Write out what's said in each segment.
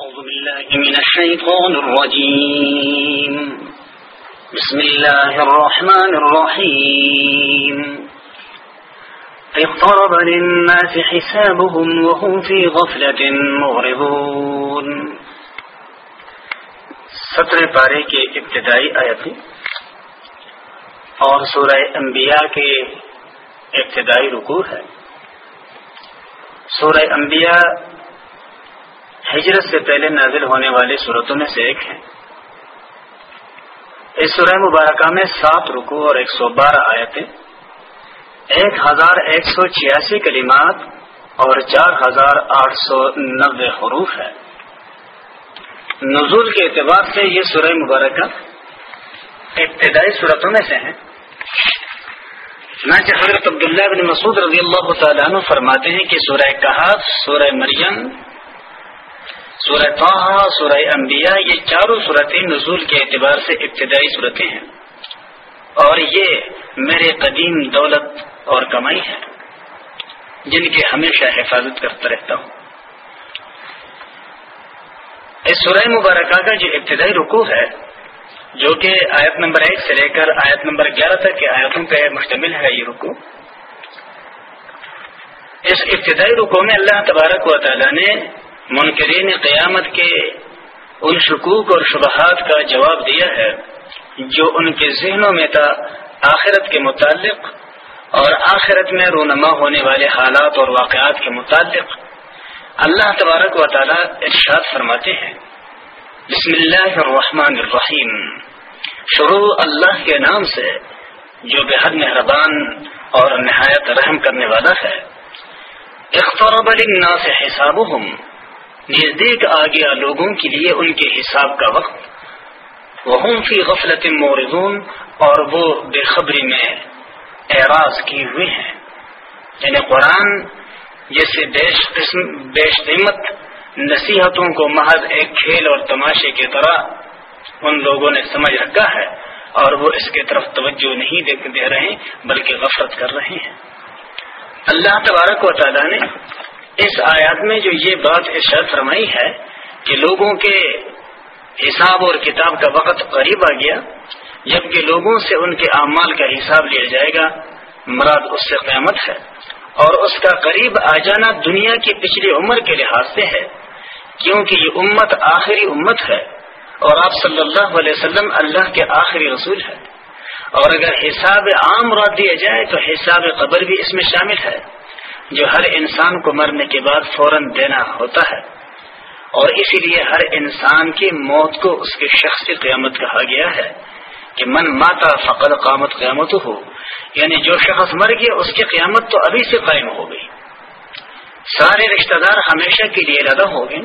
أعوذ بالله من الشيطان الرجيم. بسم الله الرحمن الرحيم. اقترب للناس حسابهم وهم في غفلة مغربون. سترہ پارے کے ابتدائی آیتیں اور سورہ انبیاء کے ابتدائی رکوع ہے۔ سورہ انبیاء ہجرت سے پہلے نازل ہونے والی صورتوں میں سے ایک ہے۔ اس سورہ مبارکہ میں سات رکو اور ایک سو بارہ آیتیں، ایک ہزار ایک سو چھیاسی کلمات اور چار ہزار آٹھ سو نبے حروف ہے نزول کے اعتبار سے یہ سورہ مبارکہ ابتدائی صورتوں میں سے ہیں۔ چنانچہ حضرت عبداللہ بن مسعود رضی اللہ تعالیٰ عنہ فرماتے ہیں کہ سورہ کہاف سورہ مریم سورہ توحا سورہ انبیاء، یہ چاروں صورتیں نزول کے اعتبار سے ابتدائی صورتیں ہیں۔ اور یہ میرے قدیم دولت اور کمائی ہے جن کی ہمیشہ حفاظت کرتا رہتا ہوں۔ اس سورہ مبارکہ کا جو ابتدائی رکوع ہے، جو کہ آیت نمبر ایک سے لے کر آیت نمبر گیارہ تک کے آیتوں پہ مشتمل ہے یہ رکو اس ابتدائی رکو میں اللہ تبارک و تعالی نے منکرین قیامت کے ان شکوک اور شبہات کا جواب دیا ہے جو ان کے ذہنوں میں تھا آخرت کے متعلق اور آخرت میں رونما ہونے والے حالات اور واقعات کے متعلق۔ اللہ تبارک و تعالی ارشاد فرماتے ہیں۔ بسم اللہ الرحمن الرحیم۔ شروع اللہ کے نام سے، جو بے حد مہربان اور نہایت رحم کرنے والا ہے۔ اخترب للناس حسابهم نزدیک آ گیا لوگوں کے لیے ان کے حساب کا وقت۔ وہ فی غفلت مورزون اور وہ بے خبری میں اعراض کیے ہوئے ہیں۔ یعنی قرآن جیسے بیش قسم، بیش قیمت نصیحتوں کو محض ایک کھیل اور تماشے کی طرح ان لوگوں نے سمجھ رکھا ہے، اور وہ اس کی طرف توجہ نہیں دے رہے بلکہ غفرت کر رہے ہیں۔ اللہ تبارک و تعالیٰ نے اس آیات میں جو یہ بات ارشاد فرمائی ہے کہ لوگوں کے حساب اور کتاب کا وقت قریب آ گیا، جبکہ لوگوں سے ان کے اعمال کا حساب لیا جائے گا، مراد اس سے قیامت ہے۔ اور اس کا قریب آ جانا دنیا کی پچھلی عمر کے لحاظ سے ہے، کیونکہ یہ امت آخری امت ہے اور آپ صلی اللہ علیہ وسلم اللہ کے آخری رسول ہے اور اگر حساب عام رات دیا جائے تو حساب قبر بھی اس میں شامل ہے۔ جو ہر انسان کو مرنے کے بعد فوراً دینا ہوتا ہے اور اسی لیے ہر انسان کی موت کو اس کے شخصی قیامت کہا گیا ہے کہ من ماتا فقد قامت قیامت ہو یعنی جو شخص مر گیا، اس کی قیامت تو ابھی سے قائم ہو گئی۔ سارے رشتہ دار ہمیشہ کے لیے ارادہ ہو گئے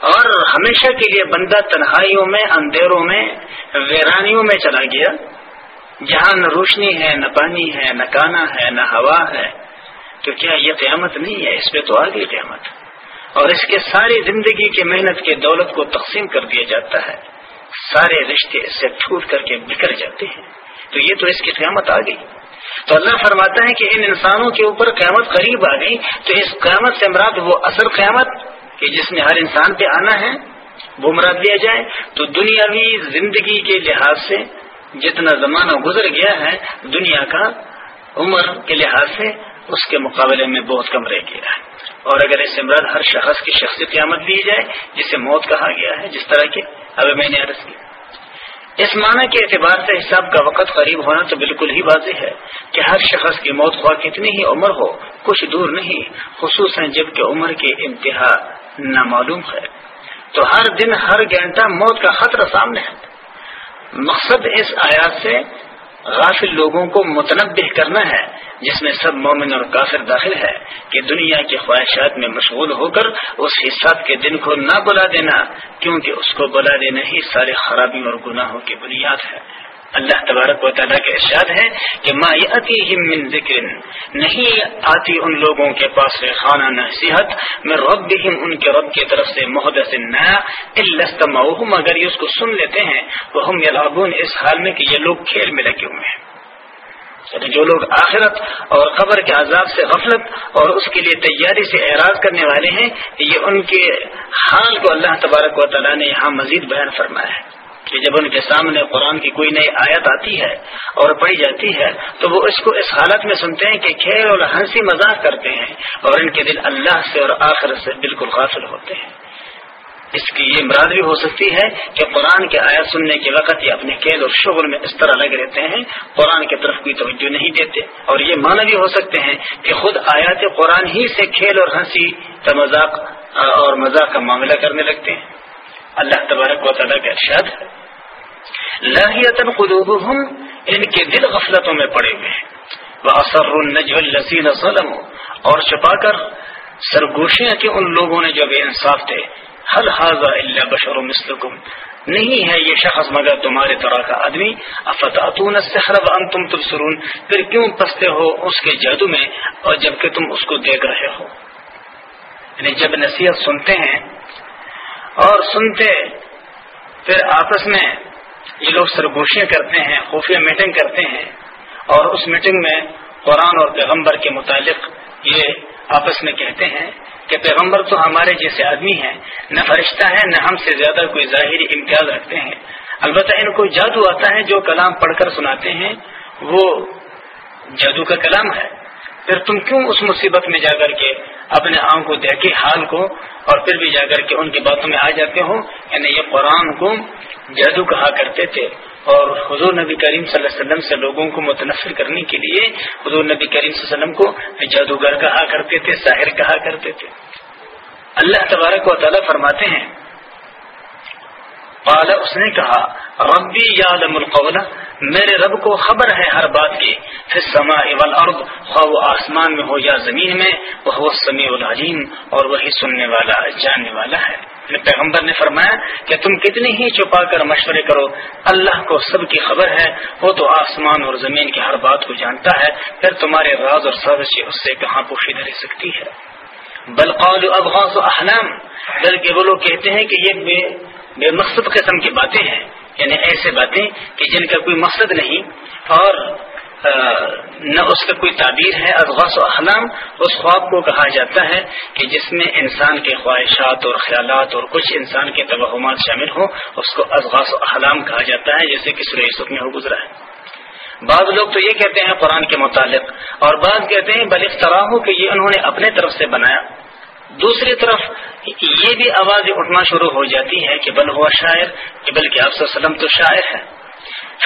اور ہمیشہ کے لیے بندہ تنہائیوں میں، اندھیروں میں، ویرانیوں میں چلا گیا۔ جہاں نہ روشنی ہے، نہ پانی ہے، نہ کانا ہے، نہ ہوا ہے۔ تو کیا یہ قیامت نہیں ہے؟ اس پہ تو آ گئی قیامت۔ اور اس کے ساری زندگی کی محنت کے دولت کو تقسیم کر دیا جاتا ہے۔ سارے رشتے اس سے ٹوٹ کر کے بکھر جاتے ہیں۔ تو یہ تو اس کی قیامت آ گئی تو اللہ فرماتا ہے کہ ان انسانوں کے اوپر قیامت قریب آ گئی۔ تو اس قیامت سے مراد وہ اصل قیامت کہ جس میں ہر انسان پہ آنا ہے، وہ مراد لیا جائے۔ تو دنیاوی زندگی کے لحاظ سے جتنا زمانہ گزر گیا ہے، دنیا کا عمر کے لحاظ سے اس کے مقابلے میں بہت کم رہ گیا ہے۔ اور اگر اس سے مراد ہر شخص کی شخصی قیامت لی جائے، جسے موت کہا گیا ہے، جس طرح کے اب میں نے عرض کیا۔ اس معنی کے اعتبار سے حساب کا وقت قریب ہونا تو بالکل ہی واضح ہے کہ ہر شخص کی موت خواہ کتنی ہی عمر ہو، کچھ دور نہیں، خصوصاً جبکہ عمر کی انتہا نامعلوم ہے۔ تو ہر دن، ہر گھنٹہ موت کا خطرہ سامنے ہے۔ مقصد اس آیات سے غافل لوگوں کو متنبہ کرنا ہے، جس میں سب مومن اور کافر داخل ہے کہ دنیا کی خواہشات میں مشغول ہو کر اس حساب کے دن کو نہ بلا دینا، کیونکہ اس کو بلا دینا ہی سارے خرابیوں اور گناہوں کی بنیاد ہے۔ اللہ تبارک و تعالیٰ کا ارشاد ہے کہ ما من ذکر، نہیں آتی ان لوگوں کے پاس خانہ نصیحت میں رب ان کے رب کی طرف سے محدث نیا اگر یہ اس کو سن لیتے ہیں وہ ہم اس حال میں کہ یہ لوگ کھیل میں لگے ہوئے ہیں۔ یعنی جو لوگ آخرت اور قبر کے عذاب سے غفلت اور اس کے لیے تیاری سے اعراض کرنے والے ہیں، یہ ان کے حال کو اللہ تبارک و تعالیٰ نے یہاں مزید بیان فرمایا ہے۔ کہ جب ان کے سامنے قرآن کی کوئی نئی آیت آتی ہے اور پڑھی جاتی ہے، تو وہ اس کو اس حالت میں سنتے ہیں کہ کھیل اور ہنسی مذاق کرتے ہیں اور ان کے دل اللہ سے اور آخر سے بالکل غافل ہوتے ہیں۔ اس کی یہ مراد بھی ہو سکتی ہے کہ قرآن کے آیت سننے کے وقت یہ اپنے کھیل اور شغل میں اس طرح لگ رہتے ہیں، قرآن کی طرف کوئی توجہ نہیں دیتے۔ اور یہ معنی بھی ہو سکتے ہیں کہ خود آیات قرآن ہی سے کھیل اور ہنسی کا مذاق اور مذاق کا معاملہ کرنے لگتے ہیں۔ اللہ تبارک و تعالیٰ کا ارشاد ہے. لاہیتن قلوبہم، ان کے دل غفلتوں میں پڑے ہوئے ہیں. وہ اثر النجل ظلم اور چھپا کر سرگوشیاں کہ ان لوگوں نے جو بے انصاف تھے. حل حاضہ اللہ بشر مسلکم نہیں ہے یہ شخص مگر تمہارے طرح کا آدمی. افتاتون السحر وانتم تبصرون؟ پھر کیوں پستے ہو اس کے جادو میں اور جبکہ تم اس کو دیکھ رہے ہو؟ یعنی جب نصیحت سنتے ہیں اور سنتے پھر آپس میں یہ لوگ سرگوشیاں کرتے ہیں، خفیہ میٹنگ کرتے ہیں اور اس میٹنگ میں قرآن اور پیغمبر کے متعلق یہ آپس میں کہتے ہیں کہ پیغمبر تو ہمارے جیسے آدمی ہیں، نہ فرشتہ ہے، نہ ہم سے زیادہ کوئی ظاہری امتیاز رکھتے ہیں۔ البتہ ان کو جادو آتا ہے جو کلام پڑھ کر سناتے ہیں، وہ جادو کا کلام ہے۔ پھر تم کیوں اس مصیبت میں جا کر کے اپنے آنکھ کو دیکھے، حال کو، اور پھر بھی جا کر کے ان کی باتوں میں آ جاتے ہو یعنی یہ قرآن کو جادو کہا کرتے تھے۔ اور حضور نبی کریم صلی اللہ علیہ وسلم سے لوگوں کو متنفر کرنے کے لیے حضور نبی کریم صلی اللہ علیہ وسلم کو جادوگر کہا کرتے تھے، ساحر کہا کرتے تھے۔ اللہ تبارک و تعالیٰ فرماتے ہیں، قال، اس نے کہا، ربی یعلم القول میرے رب کو خبر ہے ہر بات کی۔ پھر سما والارض، خواہ وہ آسمان میں ہو یا زمین میں وہ سمیع العلیم اور وہی سننے والا، جاننے والا ہے۔ پیغمبر نے فرمایا کہ تم کتنی ہی چھپا کر مشورے کرو، اللہ کو سب کی خبر ہے، وہ تو آسمان اور زمین کی ہر بات کو جانتا ہے، پھر تمہارے راز اور سازشیں اس سے کہاں پوشیدہ رہ سکتی ہے۔ بلقول ابغاز و احلام بلکہ وہ لوگ کہتے ہیں کہ یہ بے بے مقصد قسم کی باتیں ہیں۔ یعنی ایسے باتیں کہ جن کا کوئی مقصد نہیں اور نہ اس کا کوئی تعبیر ہے۔ ادغاس و احلام اس خواب کو کہا جاتا ہے کہ جس میں انسان کے خواہشات اور خیالات اور کچھ انسان کے توہمات شامل ہوں، اس کو ادغاس و احلام کہا جاتا ہے، جیسے کہ یوسف میں ہو گزرا ہے۔ بعض لوگ تو یہ کہتے ہیں قرآن کے متعلق اور بعض کہتے ہیں بل طرح ہو کہ یہ انہوں نے اپنے طرف سے بنایا۔ دوسری طرف یہ بھی آواز اٹھنا شروع ہو جاتی ہے کہ بل ہوا شاعر، کہ بلکہ آپ وسلم تو شاعر ہے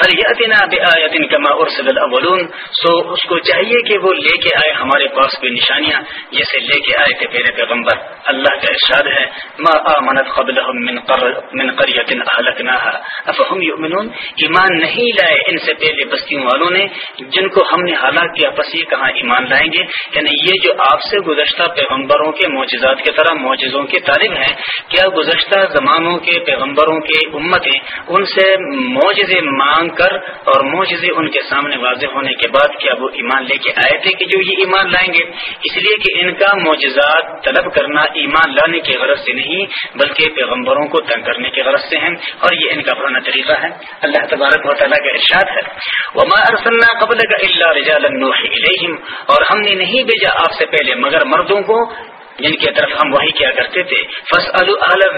فلیتنا بآیت کما ارسل الاولون سو اس کو چاہیے کہ وہ لے کے آئے ہمارے پاس کوئی نشانیاں، جیسے لے کے آئے تھے پہلے پیغمبر۔ اللہ کا ارشاد ہے، ما آمنت قبلهم من قر، من قرية اهلكناها افهم يؤمنون؟ ایمان نہیں لائے ان سے پہلے بستیوں والوں نے، جن کو ہم نے ہلاک کیا، پس یہ کہاں ایمان لائیں گے؟ یعنی یہ جو آپ سے گزشتہ پیغمبروں کے معجزات کی طرح معجزوں کے طالب ہیں، کیا گزشتہ زمانوں کے پیغمبروں کے امتیں ان سے معجزے مانگ مانگ کر اور موجزے ان کے سامنے واضح ہونے کے بعد کیا وہ ایمان لے کے آئے تھے کہ جو یہ ایمان لائیں گے؟ اس لیے کہ ان کا معجزات طلب کرنا ایمان لانے کی غرض سے نہیں، بلکہ پیغمبروں کو تنگ کرنے کی غرض سے ہیں، اور یہ ان کا پرانا طریقہ ہے۔ اللہ تبارک و تعالیٰ کا ارشاد ہے۔ وہ قبل کا اللہ رجا اور ہم نے نہیں بھیجا آپ سے پہلے مگر مردوں کو جن کی طرف ہم وہی کیا کرتے تھے فص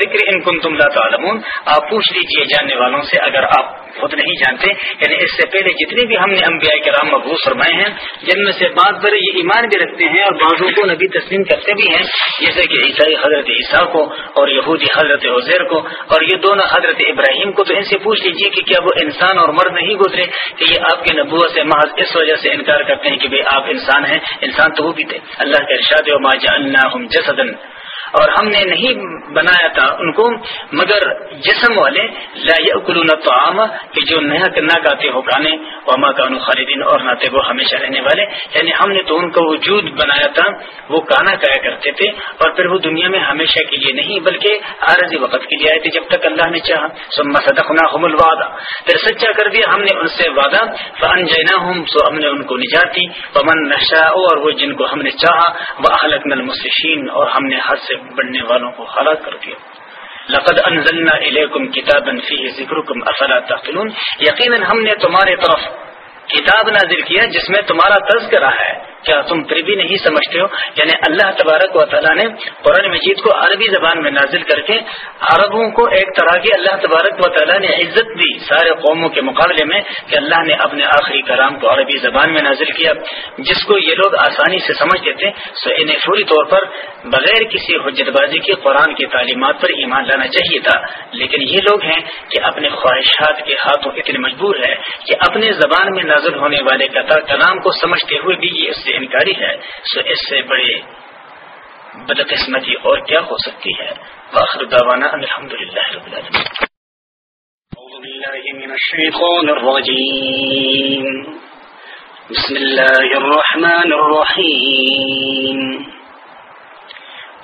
ذکر ان کن تم تعلمون۔ آپ پوچھ لیجیے جاننے والوں سے، اگر آپ خود نہیں جانتے یعنی اس سے پہلے جتنے بھی ہم نے انبیاء کے رام مبوس فرمائے ہیں، جن میں سے بعض بڑے یہ ایمان بھی رکھتے ہیں اور بعضوں کو نبی تسلیم کرتے بھی ہیں، جیسے کہ عیسائی حضرت عیسیٰ کو اور یہودی حضرت عزیر کو، اور یہ دونوں حضرت ابراہیم کو، تو ان سے پوچھ لیجیے کہ کیا وہ انسان اور مرد نہیں گزرے؟ کہ یہ آپ کے نبوت سے محض اس وجہ سے انکار کرتے ہیں کہ بھائی آپ انسان ہیں، انسان تو وہ بھی تھے۔ اللہ کے ارشاد و ما جعلناہم جسدن اور ہم نے نہیں بنایا تھا ان کو، مگر جسم والے لا الطعام، کہ جو نیا نہ گاتے ہو کھانے، وما کانو خالدین اور نہ تھے وہ ہمیشہ رہنے والے۔ یعنی ہم نے تو ان کا وجود بنایا تھا، وہ کانا کہا کرتے تھے، اور پھر وہ دنیا میں ہمیشہ کے لیے نہیں، بلکہ عارضی وقت کے لیے آئے تھے۔ جب تک اللہ نے چاہا سما صدقنا ہم الوعدہ پھر سچا کر دیا ہم نے ان سے وعدہ فن جینا سو ہم نے ان کو نجات دی۔ ومن نشا اور وہ جن کو ہم نے چاہا وہ اہلک نل اور ہم نے حد سے بننے والوں کو ہلاک کر دیا۔ لقد انزلنا الیکم کتابا فیہ ذکرکم، افلا تعقلون؟ یقینا ہم نے تمہارے طرف کتاب نازل کیا جس میں تمہارا تذکرہ ہے۔ کیا تم پھر بھی نہیں سمجھتے ہو؟ یعنی اللہ تبارک و تعالیٰ نے قرآن مجید کو عربی زبان میں نازل کر کے عربوں کو ایک طرح کی اللہ تبارک و تعالیٰ نے عزت دی سارے قوموں کے مقابلے میں کہ اللہ نے اپنے آخری کلام کو عربی زبان میں نازل کیا۔ جس کو یہ لوگ آسانی سے سمجھتے تھے، سو انہیں فوری طور پر بغیر کسی حجت بازی کے قرآن کی تعلیمات پر ایمان لانا چاہیے تھا۔ لیکن یہ لوگ ہیں کہ اپنے خواہشات کے ہاتھوں اتنے مجبور ہے کہ اپنے زبان میں نازل ہونے والے کلام کو سمجھتے ہوئے بھی یہ اس سے انکاری ہے۔ سو اس سے بڑے بدقسمتی اور کیا ہو سکتی ہے؟ باخر داوانا الحمد للہ رب العالمین۔ من الشیطان الرجیم۔ بسم الله الرحمن الرحيم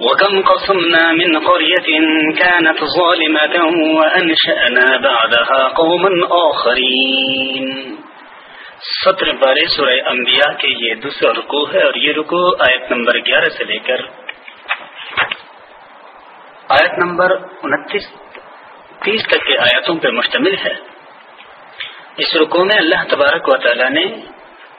وكم قصمنا من قرية كانت ظالمة وأنشأنا بعدها قوما آخرين ستر بارے سورہ انبیاء کے یہ دوسرا رکو ہے اور یہ رکو آیت نمبر گیارہ سے لے کر آیت نمبر انتیس، تیس تک کے آیتوں پر مشتمل ہے۔ اس رکو میں اللہ تبارک و تعالی نے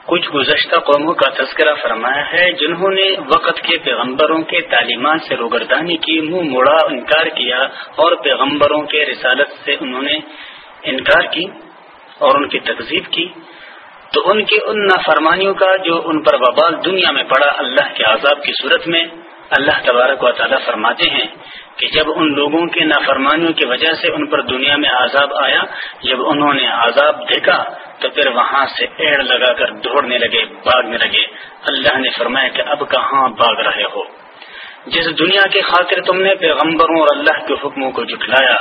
کچھ گزشتہ قوموں کا تذکرہ فرمایا ہے، جنہوں نے وقت کے پیغمبروں کے تعلیمات سے روگردانی کی، منہ موڑا انکار کیا اور پیغمبروں کے رسالت سے انہوں نے انکار کی اور ان کی تقزیب کی۔ تو ان کی ان نافرمانیوں کا جو ان پر وبال دنیا میں پڑا اللہ کے عذاب کی صورت میں اللہ تبارک و تعالیٰ فرماتے ہیں کہ جب ان لوگوں کی نافرمانیوں کی وجہ سے ان پر دنیا میں عذاب آیا، جب انہوں نے عذاب دیکھا، تو پھر وہاں سے ایڑ لگا کر دوڑنے لگے، بھاگنے لگے۔ اللہ نے فرمایا کہ اب کہاں بھاگ رہے ہو؟ جس دنیا کے خاطر تم نے پیغمبروں اور اللہ کے حکموں کو جٹلایا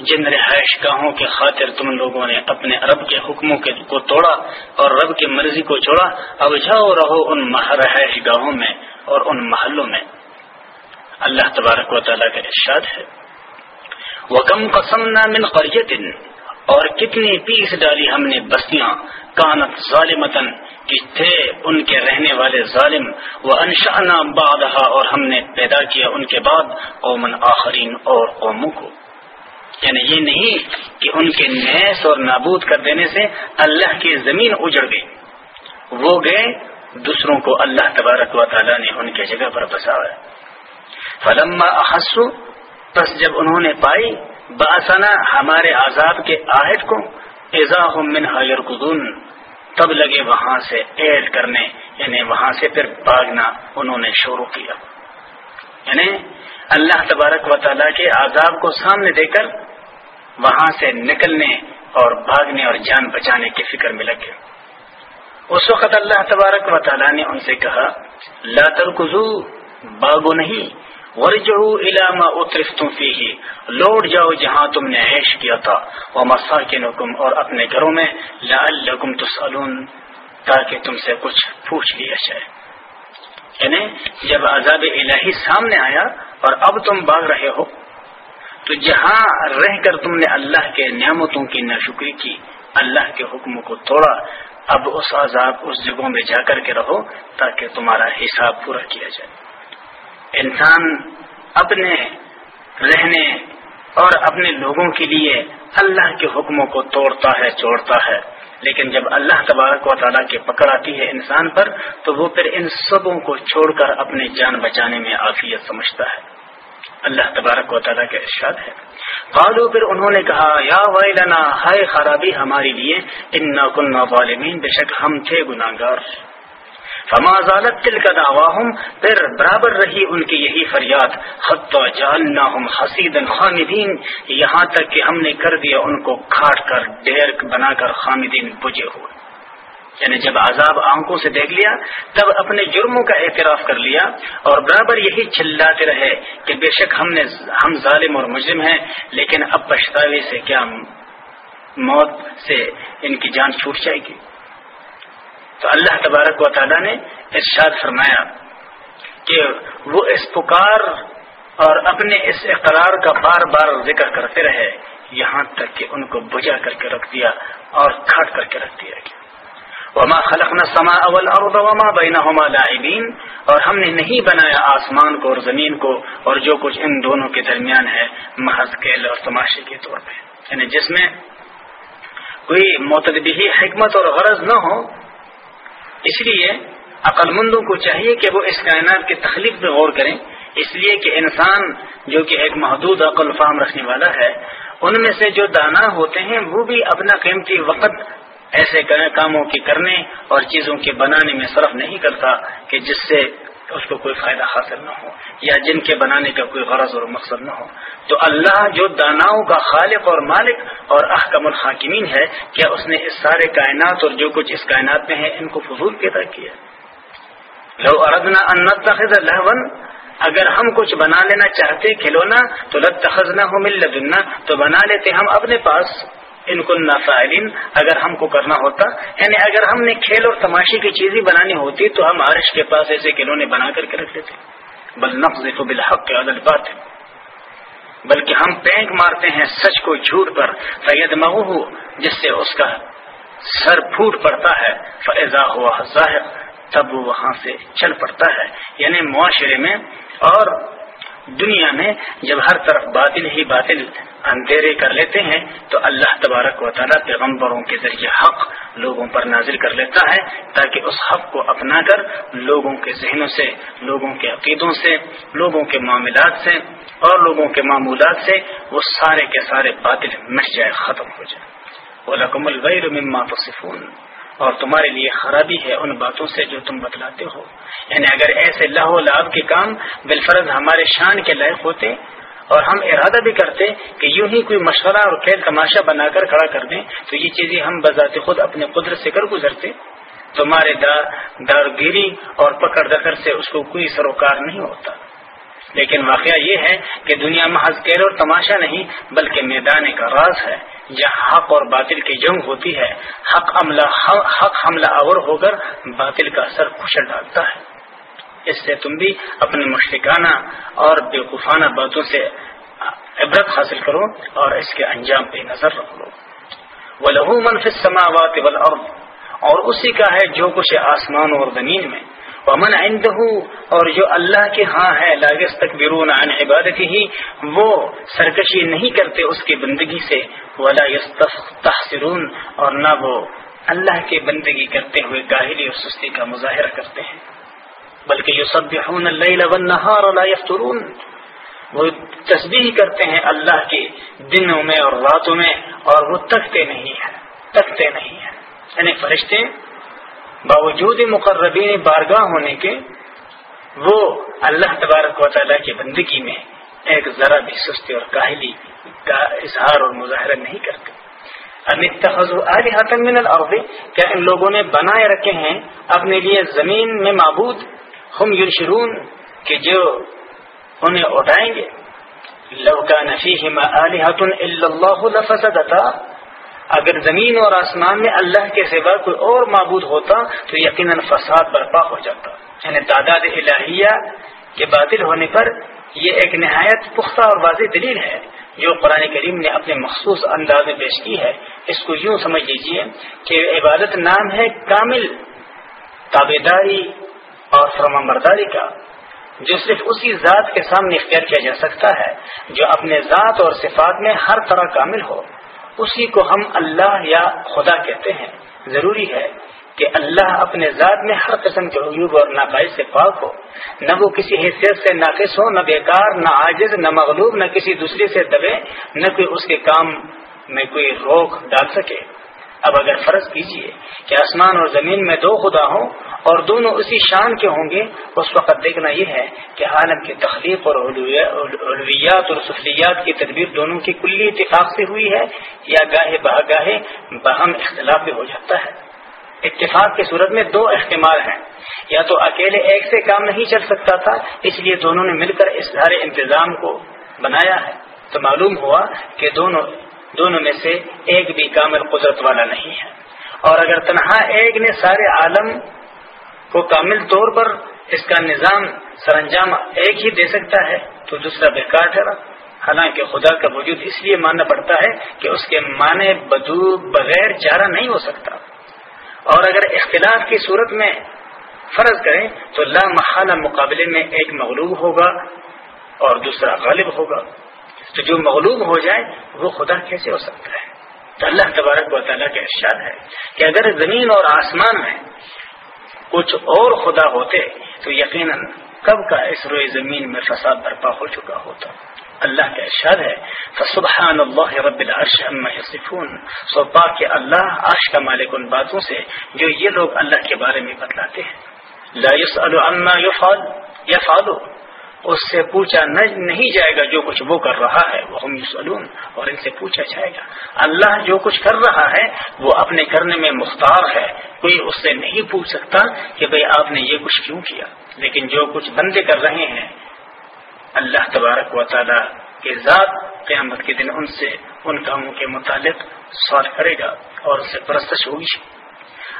جن رہائش گاہوں کے خاطر تم لوگوں نے اپنے رب کے حکموں کے کو توڑا اور رب کی مرضی کو چھوڑا، اب جاؤ رہو ان رہائش گاہوں میں اور ان محلوں میں۔ اللہ تبارک و تعالیٰ کا ارشاد ہے۔ وہ کم قسم من قریت اور کتنی پیس ڈالی ہم نے بستیاں، کانت ظالمتن کہ تھے ان کے رہنے والے ظالم وہ انشانہ بادہ اور ہم نے پیدا کیا ان کے بعد اومن آخرین اور قوموں کو۔ یعنی یہ نہیں کہ ان کے نیس اور نابود کر دینے سے اللہ کی زمین اجڑ گئی۔ وہ گئے، دوسروں کو اللہ تبارک و تعالیٰ نے ان کے جگہ پر بسایا۔ فلما احسو بس جب انہوں نے پائی باسنا ہمارے عذاب کے آہد کو ایزا من حیر تب لگے وہاں سے ایڈ کرنے یعنی وہاں سے پھر بھاگنا انہوں نے شروع کیا۔ یعنی اللہ تبارک و تعالیٰ کے عذاب کو سامنے دے کر وہاں سے نکلنے اور بھاگنے اور جان بچانے کی فکر میں لگے۔ اس وقت اللہ تبارک و تعالیٰ نے ان سے کہا، لا ترکزو باغو نہیں۔ ورجو علامہ اترف تم فی لوٹ جاؤ جہاں تم نے عیش کیا تھا۔ وہ مساکن اور اپنے گھروں میں لعلکم تسالون تاکہ تم سے کچھ پوچھ لیا جائے۔ یعنی جب عذاب الہی سامنے آیا اور اب تم باغ رہے ہو، تو جہاں رہ کر تم نے اللہ کے نعمتوں کی ناشکری کی، اللہ کے حکم کو توڑا، اب اس عذاب اس جگہوں میں جا کر کے رہو تاکہ تمہارا حساب پورا کیا جائے۔ انسان اپنے رہنے اور اپنے لوگوں کے لیے اللہ کے حکموں کو توڑتا ہے، چھوڑتا ہے۔ لیکن جب اللہ تبارک و تعالیٰ کی پکڑ آتی ہے انسان پر، تو وہ پھر ان سبوں کو چھوڑ کر اپنی جان بچانے میں آفیت سمجھتا ہے۔ اللہ تبارک و تعالیٰ کا ارشاد ہے۔ قالو پھر انہوں نے کہا، یا ویلنا، ہائے خرابی ہمارے لیے ان کن والمین بے شک ہم تھے گناہ گار فما ضالت تل کا دعوا پھر برابر رہی ان کی یہی فریاد خط جالنا ہم حسید خامدین، یہاں تک کہ ہم نے کر دیا ان کو کھاٹ کر ڈیر بنا کر خامدین بجے ہوئے۔ یعنی جب عذاب آنکھوں سے دیکھ لیا، تب اپنے جرموں کا اعتراف کر لیا، اور برابر یہی چلاتے رہے کہ بے شک ہم نے، ہم ظالم اور مجرم ہیں، لیکن اب پچھتاوے سے کیا موت سے ان کی جان چھوٹ جائے گی؟ تو اللہ تبارک و تعالیٰ نے ارشاد فرمایا کہ وہ اس پکار اور اپنے اس اقرار کا بار بار ذکر کرتے رہے، یہاں تک کہ ان کو بجا کر کے رکھ دیا اور کھٹ کر کے رکھ دیا گیا۔ وما خلق نہ سما اول اور وما بینا لاعبین اور ہم نے نہیں بنایا آسمان کو اور زمین کو اور جو کچھ ان دونوں کے درمیان ہے محض کیل اور تماشے کے طور پہ۔ یعنی جس میں کوئی معتدبی حکمت اور غرض نہ ہو اس لیے عقل مندوں کو چاہیے کہ وہ اس کائنات کی تخلیق پہ غور کریں۔ اس لیے کہ انسان جو کہ ایک محدود عقل فام رکھنے والا ہے، ان میں سے جو دانا ہوتے ہیں، وہ بھی اپنا قیمتی وقت ایسے کاموں کے کرنے اور چیزوں کے بنانے میں صرف نہیں کرتا کہ جس سے اس کو کوئی فائدہ حاصل نہ ہو یا جن کے بنانے کا کوئی غرض اور مقصد نہ ہو تو اللہ جو داناؤں کا خالق اور مالک اور احکم الحاکمین ہے، کیا اس نے اس سارے کائنات اور جو کچھ اس کائنات میں ہے، ان کو فضول پیدا کیا؟ لو اردنا ان لہون، اگر ہم کچھ بنا لینا چاہتے کھلونا، تو لت تخذنا ہو مل تو بنا لیتے ہم اپنے پاس۔ ان کو نافائلین اگر ہم کو کرنا ہوتا۔ یعنی اگر ہم نے کھیل اور تماشے کی چیزیں بنانی ہوتی تو ہم عارش کے پاس ایسے کھلونے بنا کر کے رکھ لیتے بل نفظ بالحق عدل بات بلکہ ہم پینک مارتے ہیں سچ کو جھوٹ پر فید مہو جس سے اس کا سر پھوٹ پڑتا ہے۔ فیضا ہوا ظاہر تب وہ وہاں سے چل پڑتا ہے۔ یعنی معاشرے میں اور دنیا میں جب ہر طرف باطل ہی باطل۔ اندھیرے کر لیتے ہیں، تو اللہ تبارک و تعالیٰ پیغمبروں کے ذریعے حق لوگوں پر نازل کر لیتا ہے تاکہ اس حق کو اپنا کر لوگوں کے ذہنوں سے، لوگوں کے عقیدوں سے، لوگوں کے معاملات سے اور لوگوں کے معمولات سے وہ سارے کے سارے باطل مٹ جائے، ختم ہو جائے۔ وہ رقم الغیر مما تصفون۔ اور تمہارے لیے خرابی ہے ان باتوں سے جو تم بتلاتے ہو۔ یعنی اگر ایسے لاہ لاب کے کام بالفرض ہمارے شان کے لائق ہوتے اور ہم ارادہ بھی کرتے کہ یوں ہی کوئی مشورہ اور کھیل تماشا بنا کر کھڑا کر دیں، تو یہ چیزیں ہم بذات خود اپنے قدرت سے کر گزرتے۔ تمہارے دار دارگیری اور پکڑ دکڑ سے اس کو کوئی سروکار نہیں ہوتا۔ لیکن واقعہ یہ ہے کہ دنیا محض کھیل اور تماشا نہیں، بلکہ میدان کا راز ہے، جہاں حق اور باطل کی جنگ ہوتی ہے۔ حق عملہ، حق حملہ اور ہو کر باطل کا اثر کشل ڈالتا ہے۔ اس سے تم بھی اپنے مشرکانہ اور بےقوفانہ باتوں سے عبرت حاصل کرو اور اس کے انجام پہ نظر رکھ لو وہ لہو منفی سماوات اور اسی کا ہے جو کچھ آسمان اور زمین میں۔ ومن عنده۔ اور جو اللہ کے ہاں ہے لاگس تک برون عن عبادت ہی وہ سرکشی نہیں کرتے اس کی بندگی سے۔ ولا تحسرون اور نہ وہ اللہ کی بندگی کرتے ہوئے گاہلی اور سستی کا مظاہرہ کرتے ہیں۔ بلکہ یہ سب لا يفترون وہ تسبیح کرتے ہیں اللہ کے دنوں میں اور راتوں میں اور وہ تکتے نہیں ہیں، تکتے نہیں ہیں۔ یعنی فرشتے باوجود مقربین بارگاہ ہونے کے وہ اللہ تبارک و تعالیٰ کی بندگی میں ایک ذرا بھی سستی اور کاہلی، کا اظہار اور مظاہرہ نہیں کرتے۔ من الارض، کیا ان لوگوں نے بنائے رکھے ہیں اپنے لیے زمین میں معبود؟ ہم یرشرون کہ جو انہیں اٹھائیں گے۔ لوکا نفی اللہ لفسدتا۔ اگر زمین اور آسمان میں اللہ کے سوا کوئی اور معبود ہوتا تو یقیناً فساد برپا ہو جاتا۔ یعنی تعداد الہیہ کے باطل ہونے پر یہ ایک نہایت پختہ اور واضح دلیل ہے۔ جو قرآن کریم نے اپنے مخصوص انداز میں پیش کی ہے۔ اس کو یوں سمجھ لیجیے کہ عبادت نام ہے کامل تابے داری اور فرما برداری کا جو صرف اسی ذات کے سامنے اختیار کیا جا سکتا ہے، جو اپنے ذات اور صفات میں ہر طرح کامل ہو، اسی کو ہم اللہ یا خدا کہتے ہیں۔ ضروری ہے کہ اللہ اپنے ذات میں ہر قسم کے عیوب اور ناقائد سے پاک ہو۔ نہ وہ کسی حیثیت سے ناقص ہو، نہ بیکار، نہ عاجز، نہ مغلوب، نہ کسی دوسرے سے دبے، نہ کوئی اس کے کام میں کوئی روک ڈال سکے۔ اب اگر فرض کیجیے کہ آسمان اور زمین میں دو خدا ہوں اور دونوں اسی شان کے ہوں گے، اس وقت دیکھنا یہ ہے کہ عالم کی تخلیق اور علویات اور سفلیات کی تدبیر دونوں کی کلی اتفاق سے ہوئی ہے یا گاہے بہ گاہے بہم اختلاف بھی ہو جاتا ہے۔ اتفاق کی صورت میں دو احتمال ہیں۔ یا تو اکیلے ایک سے کام نہیں چل سکتا تھا، اس لیے دونوں نے مل کر اس سارے انتظام کو بنایا ہے۔ تو معلوم ہوا کہ دونوں دونوں میں سے ایک بھی کامل قدرت والا نہیں ہے۔ اور اگر تنہا ایک نے سارے عالم کو کامل طور پر اس کا نظام سر انجام ایک ہی دے سکتا ہے، تو دوسرا بیکار ٹھہرا۔ حالانکہ خدا کا وجود اس لیے ماننا پڑتا ہے کہ اس کے معنی بدو بغیر چارہ نہیں ہو سکتا۔ اور اگر اختلاف کی صورت میں فرض کریں تو لا محالہ مقابلے میں ایک مغلوب ہوگا اور دوسرا غالب ہوگا۔ تو جو مغلوب ہو جائے وہ خدا کیسے ہو سکتا ہے؟ تو اللہ تبارک و تعالیٰ کا ارشاد ہے کہ اگر زمین اور آسمان میں کچھ اور خدا ہوتے تو یقیناً کب کا اس روئے زمین میں فساد برپا ہو چکا ہوتا۔ اللہ کا ارشاد ہے فسبحان اللہ رب العرش یصفون۔ سو پاک اللہ عرش کا مالک ان باتوں سے جو یہ لوگ اللہ کے بارے میں بتلاتے ہیں۔ لا يسأل عما يفعل يفعل اس سے پوچھا نہیں جائے گا جو کچھ وہ کر رہا ہے وہ ہم یسلون اور ان سے پوچھا جائے گا۔ اللہ جو کچھ کر رہا ہے، وہ اپنے کرنے میں مختار ہے۔ کوئی اس سے نہیں پوچھ سکتا کہ بھئی آپ نے یہ کچھ کیوں کیا؟ لیکن جو کچھ بندے کر رہے ہیں، اللہ تبارک و تعالیٰ کے ذات قیامت کے دن ان سے ان کاموں کے متعلق سوال کرے گا اور ان سے پرستش ہوگی۔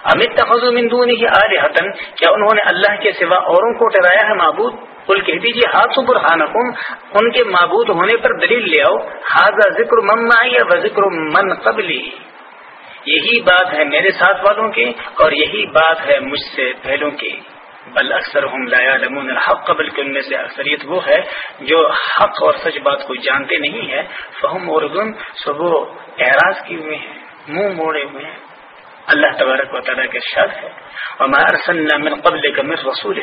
امت تخذ من دونه آلهة کیا انہوں نے اللہ کے سوا اوروں کو ٹرایا ہے معبود؟ کل کہہ دیجیے ہاتھ برہانکم ان کے معبود ہونے پر دلیل لے آؤ۔ حاضہ ذکر مما یا ذکر من قبلی۔ یہی بات ہے میرے ساتھ والوں کی اور یہی بات ہے مجھ سے پہلوں کی۔ بل اکثر ہم لایا لمون الحق قبل کے ان میں سے اکثریت وہ ہے جو حق اور سچ بات کو جانتے نہیں ہے فہم اور گن سو وہ اعراض کیے ہوئے ہیں، منہ موڑے ہوئے ہیں۔ اللہ تبارک و تعالیٰ کے شاد ہے۔ اور میں من قبل کا مر رسول۔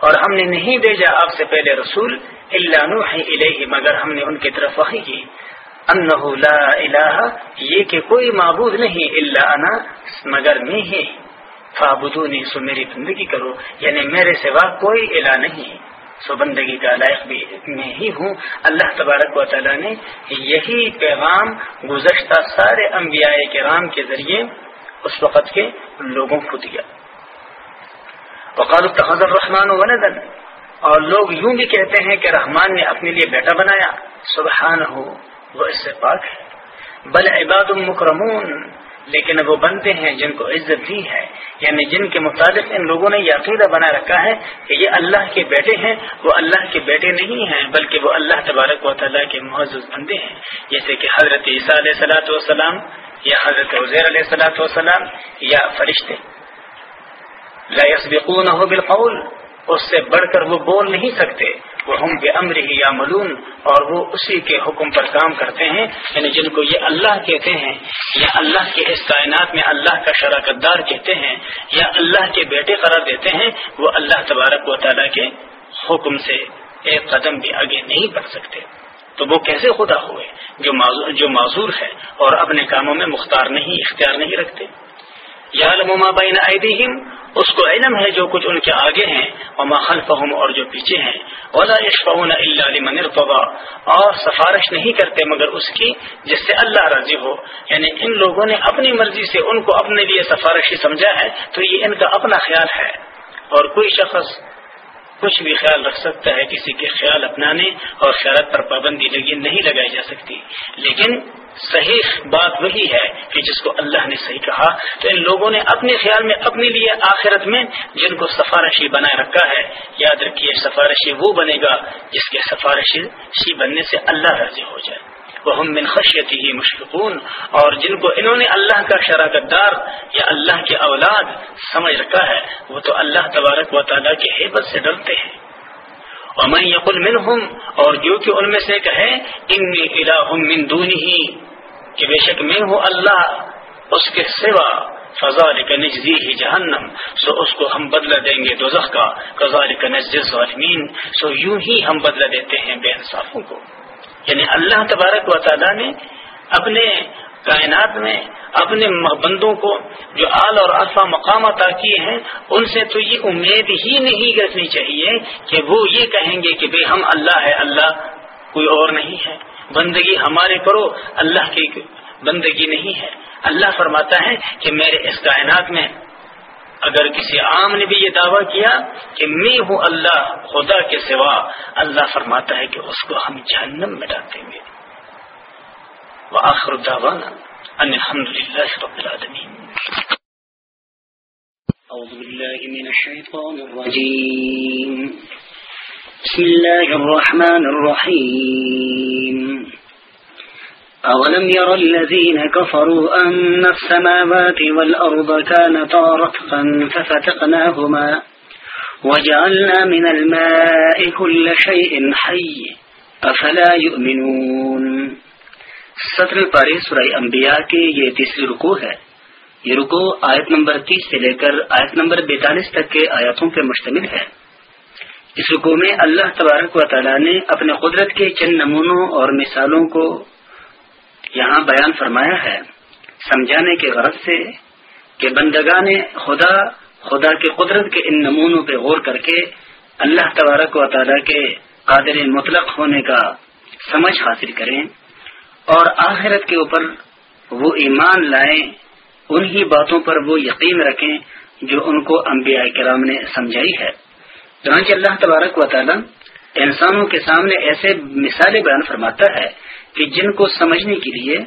اور ہم نے نہیں بھیجا آپ سے پہلے رسول اللہ الیہ مگر ہم نے ان کی طرف وحی کی۔ انہ لا الہ یہ کہ کوئی معبود نہیں اللہ انا مگر میں ہی۔ فابدونی سو میری بندگی کرو۔ یعنی میرے سوا کوئی الہ نہیں۔ سو بندگی کا لائق بھی میں ہی ہوں۔ اللہ تبارک و تعالیٰ نے یہی پیغام گزشتہ سارے انبیاء کرام کے ذریعے اس وقت کے لوگوں کو دیا۔ وقال التخذ الرحمن ولدا۔ اور لوگ یوں بھی کہتے ہیں کہ رحمان نے اپنے لیے بیٹا بنایا۔ سبحان ہو وہ اس سے پاک ہے۔ بل عباد مکرمون۔ لیکن وہ بنتے ہیں جن کو عزت دی ہے۔ یعنی جن کے مطابق ان لوگوں نے یہ عقیدہ بنا رکھا ہے کہ یہ اللہ کے بیٹے ہیں۔ وہ اللہ کے بیٹے نہیں ہیں، بلکہ وہ اللہ تبارک و تعالیٰ کے معزز بندے ہیں۔ جیسے کہ حضرت عیسیٰ علیہ صلاۃ والسلام یا حضرت عزیر علیہ السلاۃ والسلام یا فرشتے۔ لا يسبقونه بالقول، اس سے بڑھ کر وہ بول نہیں سکتے۔ وہ ہم بے امر ہی یا ملون اور وہ اسی کے حکم پر کام کرتے ہیں۔ یعنی جن کو یہ اللہ کہتے ہیں، یا اللہ کے اس کائنات میں اللہ کا شراکت دار کہتے ہیں، یا اللہ کے بیٹے قرار دیتے ہیں، وہ اللہ تبارک و تعالیٰ کے حکم سے ایک قدم بھی آگے نہیں بڑھ سکتے۔ تو وہ کیسے خدا ہوئے جو معذور ہے اور اپنے کاموں میں مختار نہیں، اختیار نہیں رکھتے؟ یا لما بین ایدیہم، اس کو علم ہے جو کچھ ان کے آگے ہیں، وما خلفہم اور جو پیچھے ہیں، ولا یشفعون الا لمن ارتضى اور سفارش نہیں کرتے مگر اس کی جس سے اللہ راضی ہو۔ یعنی ان لوگوں نے اپنی مرضی سے ان کو اپنے لیے سفارشی سمجھا ہے، تو یہ ان کا اپنا خیال ہے۔ اور کوئی شخص کچھ بھی خیال رکھ سکتا ہے کسی کے خیال اپنانے اور خیالت پر پابندی لگی نہیں لگائی جا سکتی۔ لیکن صحیح بات وہی ہے کہ جس کو اللہ نے صحیح کہا، تو ان لوگوں نے اپنے خیال میں اپنے لیے آخرت میں جن کو سفارشی بنائے رکھا ہے، یاد رکھیے سفارشی وہ بنے گا جس کے سفارشی بننے سے اللہ راضی ہو جائے۔ وہ ہم من خشیتی ہی مشفقون، اور جن کو انہوں نے اللہ کا شراکت دار یا اللہ کے اولاد سمجھ رکھا ہے، وہ تو اللہ تبارک و تعالیٰ کی حیبت سے ڈرتے ہیں۔ اور میں یقل من ہوں اور جو کہ ان میں سے کہے ان من دونی ہی کہ بے شک میں ہوں اللہ، اس کے سوا فضال کا نجزی ہی جہنم، سو اس کو ہم بدلہ دیں گے دوزخ کا فضال کا نجز ظالمین سو یوں ہی ہم بدلہ دیتے ہیں بے انصافوں کو۔ یعنی اللہ تبارک و تعالیٰ نے اپنے کائنات میں اپنے بندوں کو جو آل اور الفا مقام عطا کیے ہیں، ان سے تو یہ امید ہی نہیں رکھنی چاہیے کہ وہ یہ کہیں گے کہ بھائی ہم اللہ ہے، اللہ کوئی اور نہیں ہے۔ بندگی ہمارے کرو، اللہ کی بندگی نہیں ہے۔ اللہ فرماتا ہے کہ میرے اس کائنات میں اگر کسی عام نے بھی یہ دعویٰ کیا کہ میں ہوں اللہ، خدا کے سوا، اللہ فرماتا ہے کہ اس کو ہم جہنم میں ڈال دیں گے۔ وآخر دعوانا ان الحمد لله رب العالمين أعوذ بالله من الشيطان الرجيم بسم الله الرحمن الرحيم أولم ير الذين كفروا أن السماوات والأرض كانتا رتقا ففتقناهما وجعلنا من الماء كل شيء حي أفلا يؤمنون ستر پارے سورہ انبیاء کے یہ تیسری رکو ہے۔ یہ رکو آیت نمبر تیس سے لے کر آیت نمبر بیتالیس تک کے آیاتوں پر مشتمل ہے۔ اس رکو میں اللہ تبارک و تعالی نے اپنے قدرت کے چند نمونوں اور مثالوں کو یہاں بیان فرمایا ہے، سمجھانے کے غرض سے کہ بندگان خدا خدا کی قدرت کے ان نمونوں پہ غور کر کے اللہ تبارک و تعالیٰ کے قادر مطلق ہونے کا سمجھ حاصل کریں اور آخرت کے اوپر وہ ایمان لائیں، انہی باتوں پر وہ یقین رکھیں جو ان کو انبیاء کرام نے سمجھائی ہے۔ چنانچہ اللہ تبارک و تعالی انسانوں کے سامنے ایسے مثالیں بیان فرماتا ہے کہ جن کو سمجھنے کے لیے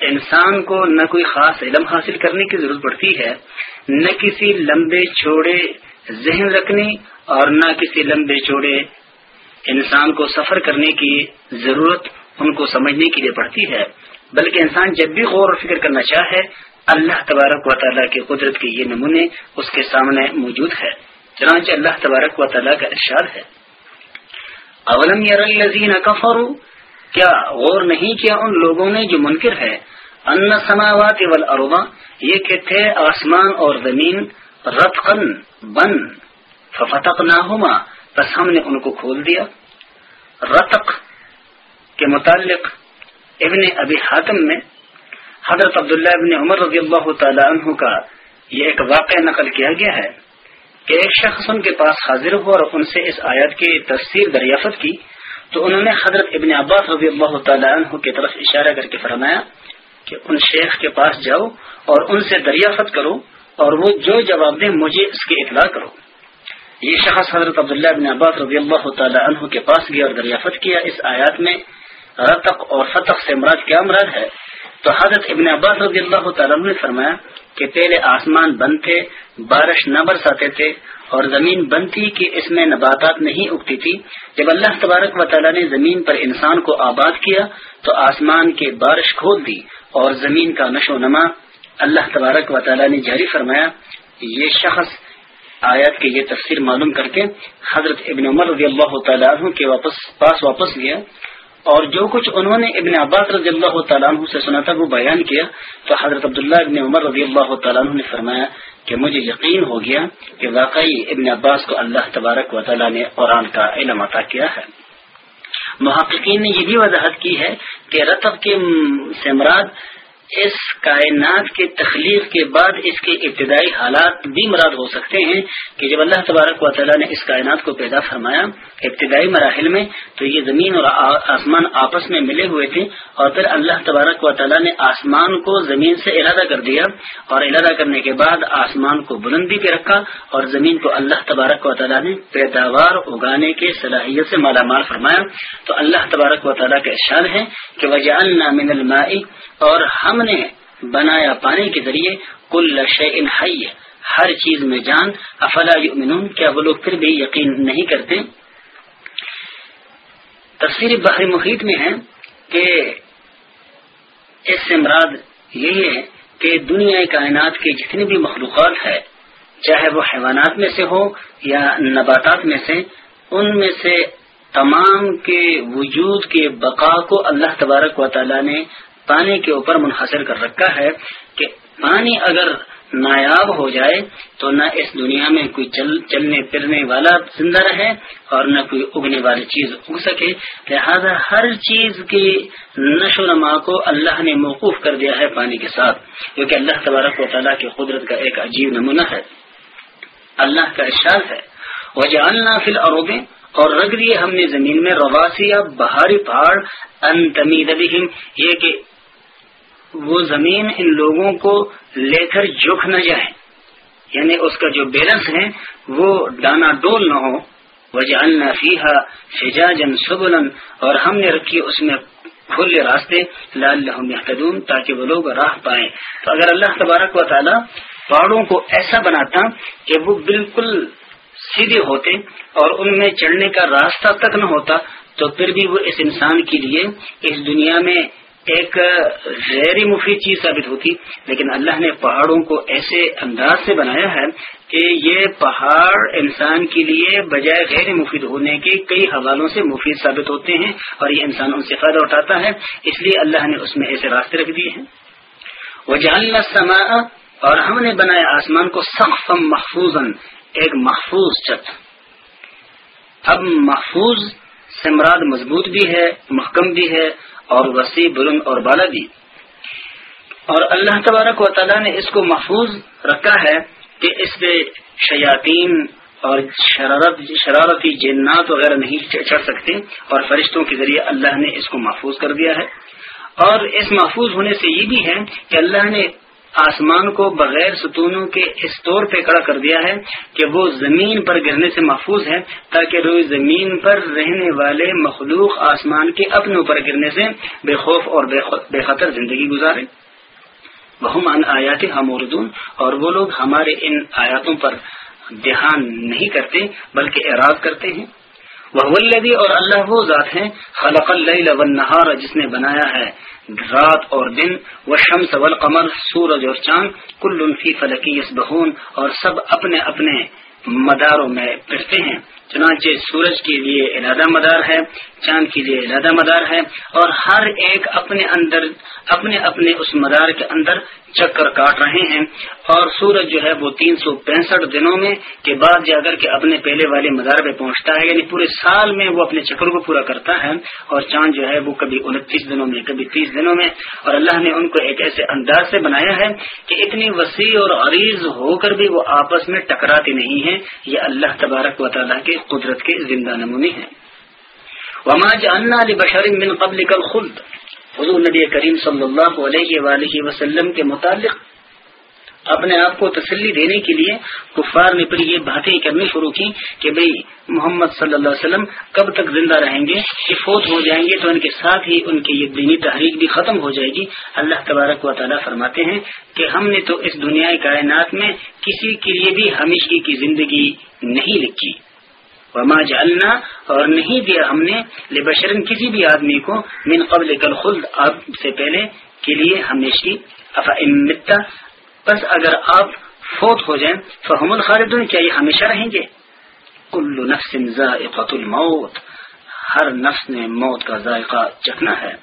انسان کو نہ کوئی خاص علم حاصل کرنے کی ضرورت پڑتی ہے، نہ کسی لمبے چوڑے ذہن رکھنے اور نہ کسی لمبے چوڑے انسان کو سفر کرنے کی ضرورت ان کو سمجھنے کے لیے پڑتی ہے۔ بلکہ انسان جب بھی غور و فکر کرنا چاہے، اللہ تبارک و تعالیٰ کی قدرت کے یہ نمونے اس کے سامنے موجود ہے چنانچہ اللہ تبارک و تعالیٰ کا ارشاد ہے۔ اولم کیا غور نہیں کیا ان لوگوں نے جو منکر ہے؟ ان سماوات والارض، یہ کہ تھے آسمان اور زمین رتقن بن، ففتقناہما بس ہم نے ان کو کھول دیا۔ رتق کے متعلق ابن ابی حاتم میں حضرت عبداللہ ابن عمر رضی اللہ تعالی عنہ کا یہ ایک واقعہ نقل کیا گیا ہے کہ ایک شخص ان کے پاس حاضر ہوا اور ان سے اس آیت کی تفسیر دریافت کی۔ تو انہوں نے حضرت ابن عباس رضی اللہ تعالی عنہ کی طرف اشارہ کر کے فرمایا کہ ان شیخ کے پاس جاؤ اور ان سے دریافت کرو اور وہ جو جواب دیں مجھے اس کی اطلاع کرو۔ یہ شخص حضرت عبداللہ ابن عباس رضی اللہ تعالی عنہ کے پاس گیا اور دریافت کیا۔ اس آیات میں رتق اور فتق سے مراد کیا مراد ہے؟ تو حضرت ابن عباس رضی اللہ تعالیٰ نے فرمایا کہ پہلے آسمان بند تھے، بارش نہ برساتے تھے اور زمین بند تھی کہ اس میں نباتات نہیں اگتی تھی۔ جب اللہ تبارک و تعالیٰ نے زمین پر انسان کو آباد کیا، تو آسمان کے بارش کھول دی اور زمین کا نشو و نما۔ اللہ تبارک و تعالیٰ نے جاری فرمایا، یہ شخص آیات کی یہ تفسیر معلوم کر کے حضرت ابن عمر رضی اللہ تعالیٰ عنہ کے واپس، پاس واپس گیا۔ اور جو کچھ انہوں نے ابن عباس رضی اللہ تعالیٰ عنہ سے سنا تھا، وہ بیان کیا۔ تو حضرت عبداللہ ابن عمر رضی اللہ تعالیٰ عنہ نے فرمایا کہ مجھے یقین ہو گیا کہ واقعی ابن عباس کو اللہ تبارک و تعالیٰ نے قرآن کا علم عطا کیا ہے۔ محققین نے یہ بھی وضاحت کی ہے کہ رتب کے سمراد اس کائنات کے تخلیق کے بعد اس کے ابتدائی حالات بھی مراد ہو سکتے ہیں کہ جب اللہ تبارک و تعالیٰ نے اس کائنات کو پیدا فرمایا ابتدائی مراحل میں، تو یہ زمین اور آسمان آپس میں ملے ہوئے تھے اور پھر اللہ تبارک و تعالیٰ نے آسمان کو زمین سے ارادہ کر دیا اور ارادہ کرنے کے بعد آسمان کو بلندی پہ رکھا اور زمین کو اللہ تبارک و تعالیٰ نے پیداوار اگانے کے صلاحیت سے مالا مال فرمایا۔ تو اللہ تبارک و تعالیٰ کا اشار ہے کہ وجہ من المائی اور ہم نے بنایا پانی کے ذریعے، کل شعین حی، ہر چیز میں جان، افلا یؤمنون؟ کیا وہ لوگ پھر بھی یقین نہیں کرتے؟ تفسیر بحر محیط میں ہے کہ اس سے مراد یہی ہے کہ دنیا کائنات کی جتنی بھی مخلوقات ہے چاہے وہ حیوانات میں سے ہو یا نباتات میں سے، ان میں سے تمام کے وجود کے بقا کو اللہ تبارک و تعالی نے پانی کے اوپر منحصر کر رکھا ہے کہ پانی اگر نایاب ہو جائے تو نہ اس دنیا میں کوئی چل چلنے پھرنے والا زندہ رہے اور نہ کوئی اگنے والی چیز اگ سکے۔ لہذا ہر چیز کی نشو و نما کو اللہ نے موقوف کر دیا ہے پانی کے ساتھ کیونکہ اللہ تبارک و تعالیٰ کی قدرت کا ایک عجیب نمونہ ہے۔ اللہ کا اشار ہے وہ جاننا فل عروبیں اور رکھ دیے ہم نے زمین میں رواسی یا بہاری پہاڑ، ان تمید یہ کہ وہ زمین ان لوگوں کو لے کر جھک نہ جائے۔ یعنی اس کا جو بیلنس ہے، وہ ڈانا ڈول نہ ہو۔ وجہ فیحا فجاجن سبلن اور ہم نے رکھی اس میں کھلے راستے۔ لال محتدون تاکہ وہ لوگ راہ پائیں۔ تو اگر اللہ تبارک و تعالی پہاڑوں کو ایسا بناتا کہ وہ بالکل سیدھے ہوتے اور ان میں چڑھنے کا راستہ تک نہ ہوتا، تو پھر بھی وہ اس انسان کے لیے اس دنیا میں ایک غیر مفید چیز ثابت ہوتی، لیکن اللہ نے پہاڑوں کو ایسے انداز سے بنایا ہے کہ یہ پہاڑ انسان کے لیے بجائے غیر مفید ہونے کے کئی حوالوں سے مفید ثابت ہوتے ہیں اور یہ انسان ان سے فائدہ اٹھاتا ہے، اس لیے اللہ نے اس میں ایسے راستے رکھ دیے ہیں۔ وہ جاننا سما اور ہم نے بنایا آسمان کو سخم محفوظ ایک محفوظ چت اب محفوظ سمراد مضبوط بھی ہے، محکم بھی ہے اور وسیع، بلند اور بالا دی اور اللہ تبارک و تعالیٰ نے اس کو محفوظ رکھا ہے کہ اس پہ شیاطین اور شرارت، شرارتی جنات وغیرہ نہیں چڑھ سکتے اور فرشتوں کے ذریعے اللہ نے اس کو محفوظ کر دیا ہے۔ اور اس محفوظ ہونے سے یہ بھی ہے کہ اللہ نے آسمان کو بغیر ستونوں کے اس طور پہ کڑا کر دیا ہے کہ وہ زمین پر گرنے سے محفوظ ہے، تاکہ روز زمین پر رہنے والے مخلوق آسمان کے اپنے اوپر گرنے سے بے خوف اور بے خطر زندگی گزارے۔ وہ ان آیات ہم اردون اور وہ لوگ ہمارے ان آیاتوں پر دھیان نہیں کرتے، بلکہ اعراض کرتے ہیں۔ وہ اور اللہ وہ ذات ہیں، خلق اللہ جس نے بنایا ہے رات اور دن و شمس والقمر، سورج اور چاند، کل فی فلکی یسبحون، اور سب اپنے اپنے مداروں میں پھرتے ہیں۔ چنانچہ سورج کے لیے علادہ مدار ہے، چاند کے لیے علادہ مدار ہے، اور ہر ایک اپنے اندر، اپنے اپنے اس مدار کے اندر چکر کاٹ رہے ہیں اور سورج جو ہے وہ تین سو پینسٹھ دنوں میں کے بعد جا کر کے اپنے پہلے والے مدار پہ پہنچتا ہے یعنی پورے سال میں وہ اپنے چکر کو پورا کرتا ہے اور چاند جو ہے وہ کبھی انتیس دنوں میں، کبھی تیس دنوں میں۔ اور اللہ نے ان کو ایک ایسے انداز سے بنایا ہے کہ اتنی وسیع اور عریض ہو کر بھی وہ آپس میں ٹکراتے نہیں ہیں۔ یہ اللہ تبارک و تعالیٰ کے قدرت کے زندہ نمونے ہیں۔ وما جعلنا لبشر من قبل الخلد حضور نبی کریم صلی اللہ علیہ وآلہ وسلم کے متعلق اپنے آپ کو تسلی دینے کے لیے کفار نے پھر یہ باتیں کرنی شروع کی کہ بھئی محمد صلی اللہ علیہ وسلم کب تک زندہ رہیں گے؟ کہ فوت ہو جائیں گے تو ان کے ساتھ ہی ان کی یہ دینی تحریک بھی ختم ہو جائے گی۔ اللہ تبارک و تعالیٰ فرماتے ہیں کہ ہم نے تو اس دنیا کائنات میں کسی کے لیے بھی ہمیشگی کی زندگی نہیں لکھی۔ وما جعلنا، اور نہیں دیا ہم نے لبشرن کسی بھی آدمی کو من قبل کل خلد آپ سے پہلے کے لیے ہمیشہ افا امتا بس اگر آپ فوت ہو جائیں، فہم الخالدون، کیا یہ ہمیشہ رہیں گے؟ کل نفس ذائقۃ الموت، ہر نفس نے موت کا ذائقہ چکھنا ہے۔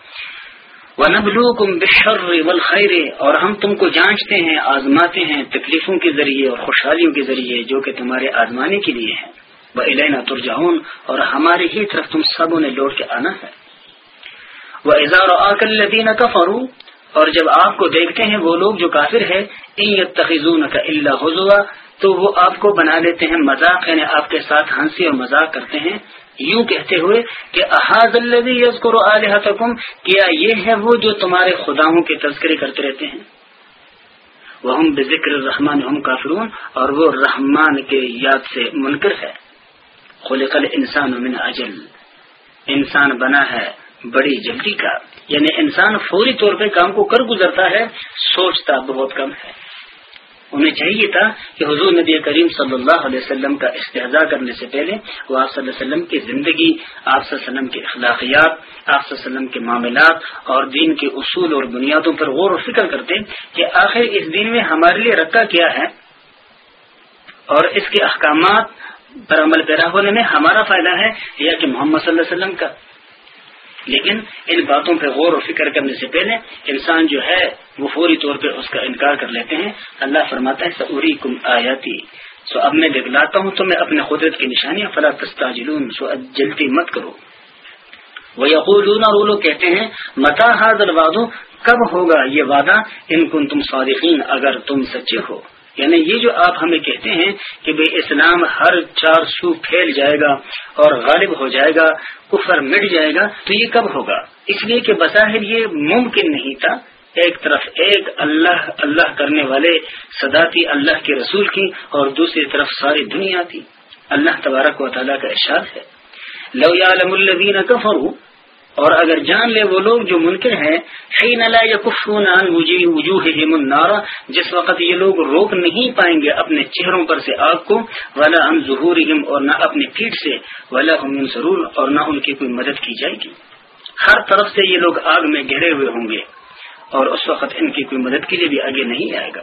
وَنَبْلُوكُمْ بِالشَّرِّ وَالْخَيْرِ، اور ہم تم کو جانچتے ہیں، آزماتے ہیں تکلیفوں کے ذریعے اور خوشحالیوں کے ذریعے، جو کہ تمہارے آزمانے کے لیے ہیں۔ وہ علینا ترجاؤن اور ہماری ہی طرف تم سبوں نے لوٹ کے آنا ہے۔ وہ اظہار آکل لدین اور جب آپ کو دیکھتے ہیں وہ لوگ جو کافر ہے ان تخیزون کا اللہ حضوا تو وہ آپ کو بنا لیتے ہیں مذاق یعنی آپ کے ساتھ ہنسی اور مذاق کرتے ہیں۔ یوں کہتے ہوئے کہ احاظ الذي يذكر الهتكم کیا یہ ہے وہ جو تمہارے خداؤں کے تذکرے کرتے رہتے ہیں؟ وہ ہم بذکر الرحمن، ہم کافرون اور وہ رحمان کے یاد سے منکر ہے۔ خلق الانسان من اجل انسان بنا ہے بڑی جلدی کا۔ یعنی انسان فوری طور پہ کام کو کر گزرتا ہے، سوچتا بہت کم ہے۔ انہیں چاہیے تھا کہ حضور نبی کریم صلی اللہ علیہ وسلم کا استحضا کرنے سے پہلے وہ آپ صلی اللہ علیہ وسلم کی زندگی، آپ صلی اللہ علیہ وسلم کی اخلاقیات، آپ صلی اللہ علیہ وسلم کے معاملات اور دین کے اصول اور بنیادوں پر غور و فکر کرتے کہ آخر اس دین میں ہمارے لیے رکھا کیا ہے اور اس کے احکامات پر عمل پیرا ہونے میں ہمارا فائدہ ہے یا کہ محمد صلی اللہ علیہ وسلم کا۔ لیکن ان باتوں پہ غور و فکر کرنے سے پہلے انسان جو ہے وہ فوری طور پہ اس کا انکار کر لیتے ہیں۔ اللہ فرماتا ہے سعوری کم آیاتی سو اب میں دکھلاتا ہوں تو میں اپنے قدرت کی نشانیاں، فلا تستا جلون سو جلدی مت کرو۔ وہ یقول اور لوگ کہتے ہیں، متا حاضر وادو کب ہوگا یہ وعدہ؟ ان کن تم صادقین اگر تم سچے ہو۔ یعنی یہ جو آپ ہمیں کہتے ہیں کہ بھائی اسلام ہر چار سو پھیل جائے گا اور غالب ہو جائے گا، کفر مٹ جائے گا، تو یہ کب ہوگا؟ اس لیے کہ بظاہر یہ ممکن نہیں تھا ایک طرف ایک اللہ اللہ کرنے والے صدا تھی اللہ کے رسول کی اور دوسری طرف ساری دنیا تھی اللہ تبارک و تعالیٰ کا ارشاد ہے۔ لو یعلم الذین کفروا اور اگر جان لے وہ لوگ جو منکر ہیں النار، جس وقت یہ لوگ روک نہیں پائیں گے اپنے چہروں پر سے آگ کو، ولا ان ظہور اور نہ اپنی پیٹ سے، ولا ہم ضرور اور نہ ان کی کوئی مدد کی جائے گی۔ ہر طرف سے یہ لوگ آگ میں گھرے ہوئے ہوں گے اور اس وقت ان کی کوئی مدد کے لیے بھی آگے نہیں آئے گا۔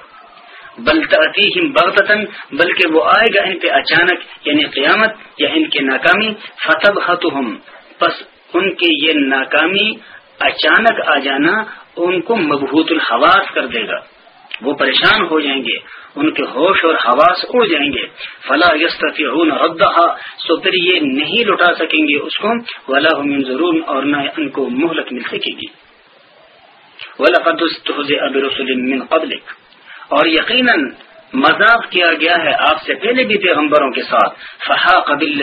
بل تأتیہم بغتتن بلکہ وہ آئے گا ان پہ اچانک یعنی قیامت یا ان کی ناکامی فتب پس ان کی یہ ناکامی اچانک آ جانا ان کو مبہوت الحواس کر دے گا۔ وہ پریشان ہو جائیں گے، ان کے ہوش اور حواس اڑ جائیں گے۔ فلا یستفی ردہ سو پھر یہ نہیں لٹا سکیں گے اس کو۔ ولا ضرور اور نہ ان کو مہلت مل سکے گی۔ من قبلک اور یقیناً مذاق کیا گیا ہے آپ سے پہلے بھی پیغمبروں کے ساتھ۔ فہا قبل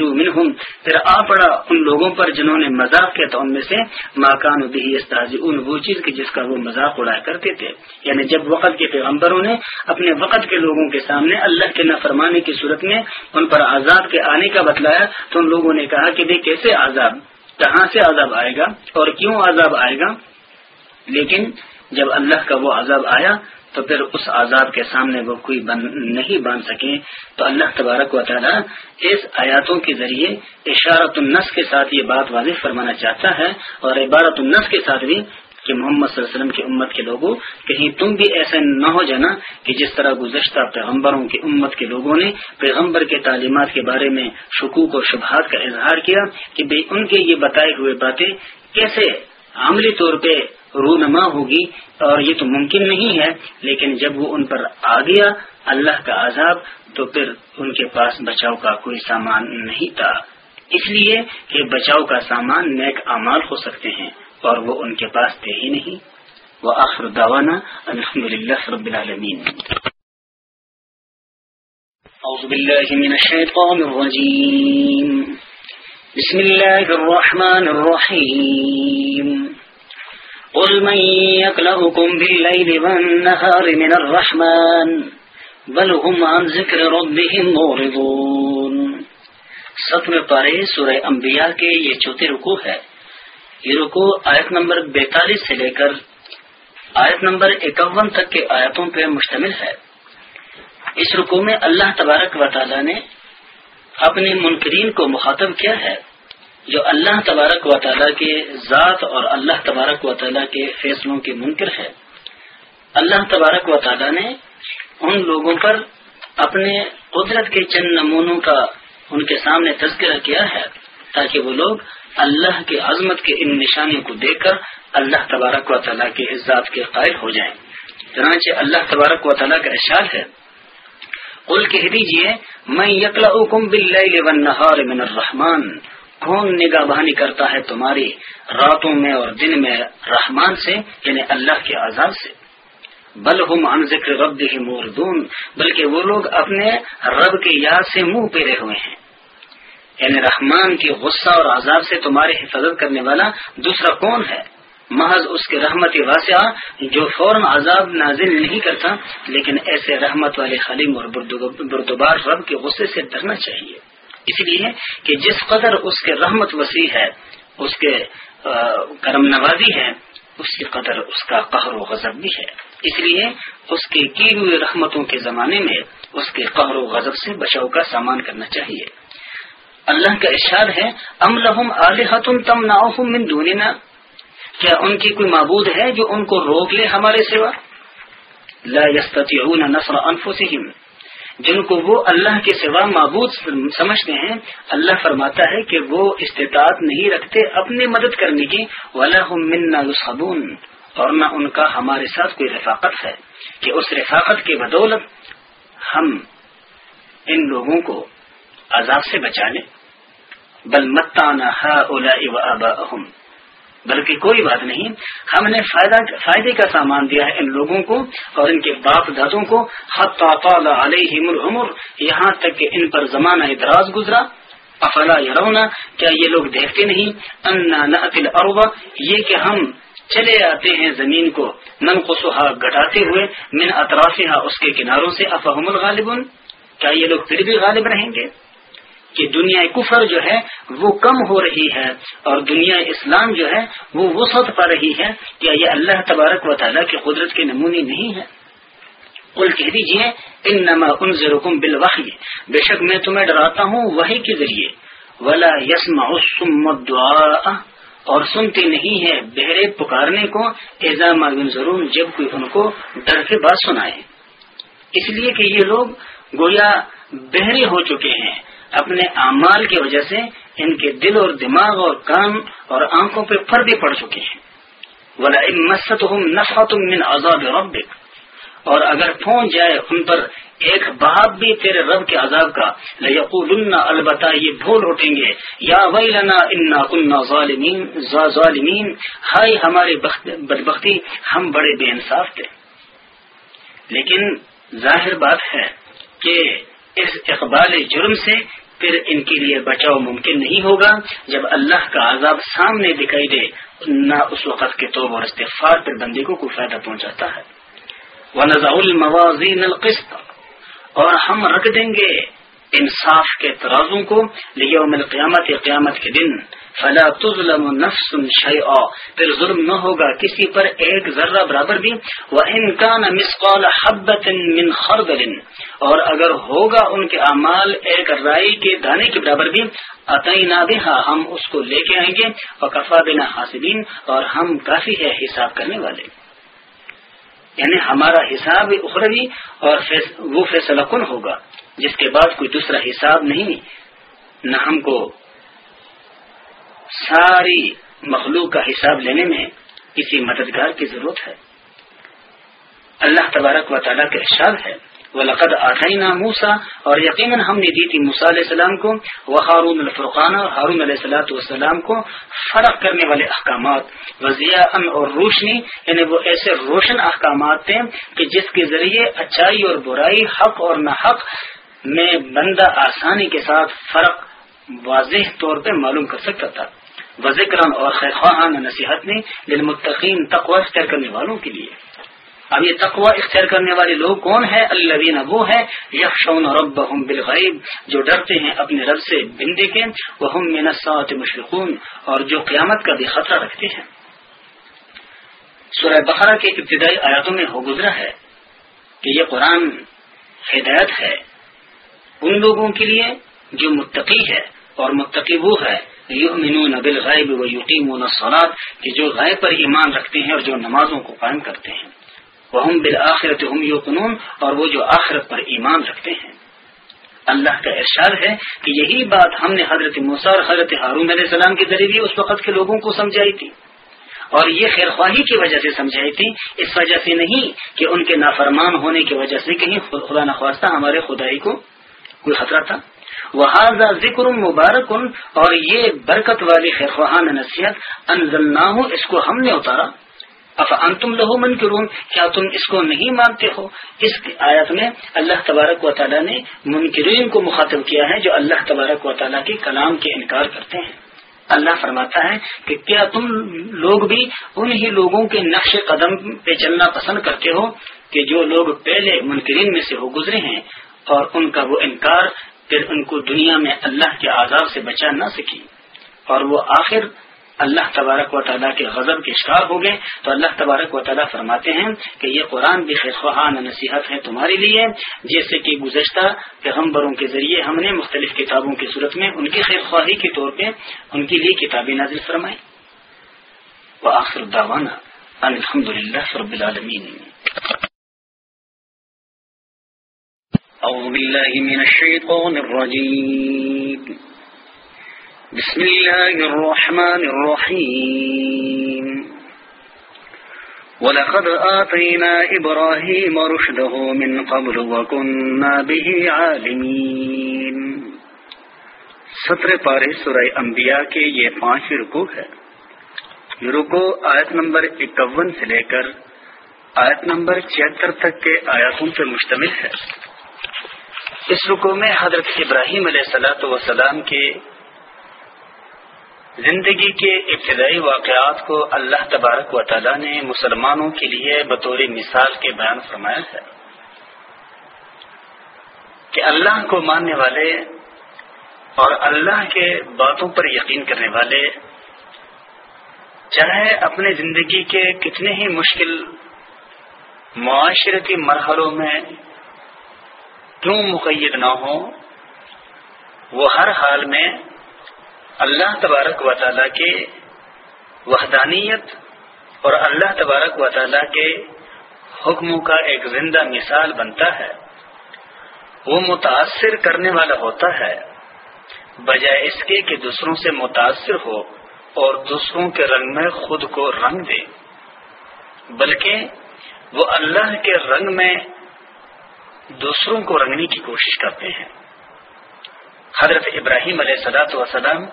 منہم پھر آ پڑا ان لوگوں پر جنہوں نے مذاق کیا تھا ان میں سے۔ ماکان بھی ان وہ چیز کی جس کا وہ مذاق اڑایا کرتے تھے۔ یعنی جب وقت کے پیغمبروں نے اپنے وقت کے لوگوں کے سامنے اللہ کے نفرمانے کی صورت میں ان پر عذاب کے آنے کا بتلایا، تو ان لوگوں نے کہا کہ بھائی کیسے عذاب؟ کہاں سے عذاب آئے گا؟ اور کیوں عذاب آئے گا؟ لیکن جب اللہ کا وہ عذاب آیا تو پھر اس عذاب کے سامنے وہ کوئی نہیں باندھ سکے۔ تو اللہ تبارک و تعالیٰ اس آیاتوں کے ذریعے اشارت النس کے ساتھ یہ بات واضح فرمانا چاہتا ہے اور عبارت النس کے ساتھ بھی کہ محمد صلی اللہ علیہ وسلم کی امت کے لوگوں، کہیں تم بھی ایسے نہ ہو جانا کہ جس طرح گزشتہ پیغمبروں کی امت کے لوگوں نے پیغمبر کے تعلیمات کے بارے میں شکوک اور شبہات کا اظہار کیا کہ ان کے یہ بتائے ہوئے باتیں کیسے عملی طور پہ رونما ہوگی اور یہ تو ممکن نہیں ہے، لیکن جب وہ ان پر آ گیا اللہ کا عذاب، تو پھر ان کے پاس بچاؤ کا کوئی سامان نہیں تھا۔ اس لیے کہ بچاؤ کا سامان نیک امال ہو سکتے ہیں، اور وہ ان کے پاس تھے ہی نہیں۔ وہ آخر دوانا الحمد للہ رب العالمین۔ أعوذ بالله من الشيطان الرجيم بسم الله الرحمن الرحيم قل من يكلهكم بالليل والنهار من الرحمن بل هم عن ذكر ربهم موردون ستم پارے سورہ انبیاء کے یہ چوتھے رکو ہے۔ یہ رکو آیت نمبر بیتالیس سے لے کر آیت نمبر اکون تک کے آیتوں پر مشتمل ہے۔ اس رکو میں اللہ تبارک و تعالی نے اپنے منکرین کو مخاطب کیا ہے۔ جو اللہ تبارک و تعالیٰ کے ذات اور اللہ تبارک و تعالیٰ کے فیصلوں کے منکر ہے، اللہ تبارک و تعالیٰ نے ان لوگوں پر اپنے قدرت کے چند نمونوں کا ان کے سامنے تذکرہ کیا ہے تاکہ وہ لوگ اللہ کی عظمت کے ان نشانیوں کو دیکھ کر اللہ تبارک و تعالیٰ کے ذات کے قائل ہو جائیں۔ چنانچہ اللہ تبارک و تعالیٰ کا احساس ہے، قل کہہ دیجیے میں یکلا حکم بل من الرحمان کون نگاہ بہانی کرتا ہے تمہاری راتوں میں اور دن میں رحمان سے یعنی اللہ کے عذاب سے؟ بل ہم عن ذکر رب موردون بلکہ وہ لوگ اپنے رب کے یاد سے منہ پیرے ہوئے ہیں۔ یعنی رحمان کی غصہ اور عذاب سے تمہاری حفاظت کرنے والا دوسرا کون ہے؟ محض اس کے رحمت واسعہ جو فوراً عذاب نازل نہیں کرتا، لیکن ایسے رحمت والے خلیم اور بردبار رب کے غصے سے ڈرنا چاہیے۔ اس لیے کہ جس قدر اس کے رحمت وسیع ہے، اس کے کرم نوازی ہے، اس کی قدر اس کا قہر و غضب بھی ہے۔ اس لیے اس کے کی ہوئی رحمتوں کے زمانے میں اس کے قہر و غضب سے بچاؤ کا سامان کرنا چاہیے۔ اللہ کا ارشاد ہے، ام لہم علیہ تم من دوننا۔ کیا ان کی کوئی معبود ہے جو ان کو روک لے ہمارے سوا؟ لا يستطيعون نصر انفسهم جن کو وہ اللہ کے سوا معبود سمجھتے ہیں، اللہ فرماتا ہے کہ وہ استطاعت نہیں رکھتے اپنی مدد کرنے کی۔ ولا منا اور نہ ان کا ہمارے ساتھ کوئی رفاقت ہے کہ اس رفاقت کی بدولت ہم ان لوگوں کو عذاب سے بچا لیں۔ بل متانا ہا بلکہ کوئی بات نہیں، ہم نے فائدے کا سامان دیا ہے ان لوگوں کو اور ان کے باپ دادوں کو۔ علیہم العمر، یہاں تک کہ ان پر زمانہ ادراز گزرا۔ افلا یرونا کیا یہ لوگ دیکھتے نہیں؟ انا اروا یہ کہ ہم چلے آتے ہیں زمین کو۔ نن کو گٹاتے ہوئے، من اطرافها اس کے کناروں سے۔ افہم الغالبن کیا یہ لوگ پھر بھی غالب رہیں گے؟ کہ دنیا کفر جو ہے وہ کم ہو رہی ہے اور دنیا اسلام جو ہے وہ وسعت پا رہی ہے کیا یہ اللہ تبارک و تعالیٰ کی قدرت کے نمونی نہیں ہے؟ کل کہہ دیجیے ان نما ان ضرکم بے شک میں تمہیں ڈراتا ہوں وہی کے ذریعے۔ ولا یسم دعا اور سنتے نہیں ہے بہرے پکارنے کو ایزام ضرور جب کوئی ان کو ڈر کے بات سنائے۔ اس لیے کہ یہ لوگ گویا بہرے ہو چکے ہیں۔ اپنے اعمال کی وجہ سے ان کے دل اور دماغ اور کان اور آنکھوں پہ پردے پڑ چکے ہیں۔ ولا من عذاب ربک اور اگر پہنچ جائے ان پر ایک باب بھی تیرے رب کے عذاب کا لقول البتہ یہ بھول اٹھیں گے، یا ویلنا انا کنا ظالمین ظالمین ہائی ہماری بدبختی، ہم بڑے بے انصاف تھے۔ لیکن ظاہر بات ہے کہ اس اقبال جرم سے پھر ان کے لیے بچاؤ ممکن نہیں ہوگا۔ جب اللہ کا عذاب سامنے دکھائی دے، نہ اس وقت کے توب اور استغفار پر بندے کو کوئی فائدہ پہنچاتا ہے۔ الموازین القسط۔ اور ہم رکھ دیں گے انصاف کے ترازوں کو لیوم القیامت قیامت کے دن۔ فلا تظلم نفس شیئا پھر ظلم نہ ہوگا کسی پر ایک ذرہ برابر بھی۔ وہ انکان مسقال حبت من خردل۔ اور اگر ہوگا ان کے اعمال ایک رائی کے دانے کے برابر بھی عطینا بها، ہم اس کو لے کے آئیں گے۔ اور کفا بنا حاصلین اور ہم کافی ہے حساب کرنے والے۔ یعنی ہمارا حساب اخروی اور وہ فیصلہ کن ہوگا، جس کے بعد کوئی دوسرا حساب نہیں۔ نہ ہم کو ساری مخلوق کا حساب لینے میں کسی مددگار کی ضرورت ہے۔ اللہ تبارک و تعالیٰ کا ارشاد ہے وہ لقد موسا اور یقیناً ہم نے دی تھی موسا علیہ السلام کو وہ ہارون الفرقان، اور ہارون علیہ السلاۃ والسلام کو فرق کرنے والے احکامات۔ وزیا ان اور روشنی یعنی وہ ایسے روشن احکامات تھے کہ جس کے ذریعے اچائی اور برائی، حق اور نہ حق میں بندہ آسانی کے ساتھ فرق واضح طور پہ معلوم کر سکتا تھا۔ وزکران اور خواہان نصیحت نے دل متقین تقوی اختیار کرنے والوں کے لیے۔ اب یہ تقوی اختیار کرنے والے لوگ کون ہیں؟ اللہ وہ ہے یکشون رب بالغیب، جو ڈرتے ہیں اپنے رب سے بندے کے وہ ہم منسات مشرقون اور جو قیامت کا بھی خطرہ رکھتے ہیں۔ سورہ بقرہ کے ابتدائی آیاتوں میں ہو گزرا ہے کہ یہ قرآن ہدایت ہے ان لوگوں کے لیے جو متقی ہے اور متقی وہ ہے۔ یؤمنون بالغیب و یقیمون الصلاۃ کہ جو غیب پر ایمان رکھتے ہیں اور جو نمازوں کو قائم کرتے ہیں۔ وہ ہم بالآخرت ہم یوقنون، اور وہ جو آخرت پر ایمان رکھتے ہیں۔ اللہ کا ارشاد ہے کہ یہی بات ہم نے حضرت اور حضرت ہارون علیہ السلام کے ذریعے اس وقت کے لوگوں کو سمجھائی تھی۔ اور یہ خیر خواہی کی وجہ سے سمجھائی تھی، اس وجہ سے نہیں کہ ان کے نافرمان ہونے کی وجہ سے کہیں خدا نخواستہ ہمارے خدائی کو کوئی خطرہ تھا۔ وہ ذکر مبارک اور یہ برکت والی خیر نصیحت انزل اس کو ہم نے اتارا۔ اف تم لہو من کیا تم اس کو نہیں مانتے ہو؟ اس آیت میں اللہ تبارک و تعالیٰ نے منکرین کو مخاطب کیا ہے، جو اللہ تبارک و تعالیٰ کے کلام کے انکار کرتے ہیں۔ اللہ فرماتا ہے کہ کیا تم لوگ بھی انہی لوگوں کے نقش قدم پہ چلنا پسند کرتے ہو کہ جو لوگ پہلے منکرین میں سے ہو گزرے ہیں اور ان کا وہ انکار پھر ان کو دنیا میں اللہ کے عذاب سے بچا نہ سکی۔ اور وہ آخر اللہ تبارک و تعالیٰ کے غضب کے شکار ہو گئے۔ تو اللہ تبارک و تعالیٰ فرماتے ہیں کہ یہ قرآن بھی خواہان نصیحت ہے تمہارے لیے، جیسے کہ گزشتہ پیغمبروں کے ذریعے ہم نے مختلف کتابوں کی صورت میں ان کی خیر خواہی کے طور پہ ان کے لیے کتابیں نازل فرمائی وہ آخر الحمد للہ رب العالمین۔ أعوذ بالله من الشيطان الرجيم. بسم الله الرحمن الرحيم. ولقد آتينا إبراهيم رشده من قبل وكنا به عالمين. ستر پارے سورہ انبیاء کے یہ پانچ رکو ہے. یہ رکو آیت نمبر اکون سے لے کر آیت نمبر چھہتر تک کے آیاتوں پر مشتمل ہے. اس رکو میں حضرت ابراہیم علیہ سلاۃ وسلام کے زندگی کے ابتدائی واقعات کو اللہ تبارک و تعالی نے مسلمانوں کے لیے بطور مثال کے بیان فرمایا ہے کہ اللہ کو ماننے والے اور اللہ کے باتوں پر یقین کرنے والے چاہے اپنے زندگی کے کتنے ہی مشکل معاشرتی مرحلوں میں کیوں مقید نہ ہو۔ وہ ہر حال میں اللہ تبارک و تعالیٰ کے وحدانیت اور اللہ تبارک و تعالیٰ کے حکموں کا ایک زندہ مثال بنتا ہے۔ وہ متاثر کرنے والا ہوتا ہے۔ بجائے اس کے کہ دوسروں سے متاثر ہو اور دوسروں کے رنگ میں خود کو رنگ دے۔ بلکہ وہ اللہ کے رنگ میں دوسروں کو رنگنے کی کوشش کرتے ہیں۔ حضرت ابراہیم علیہ سلاۃ وسلام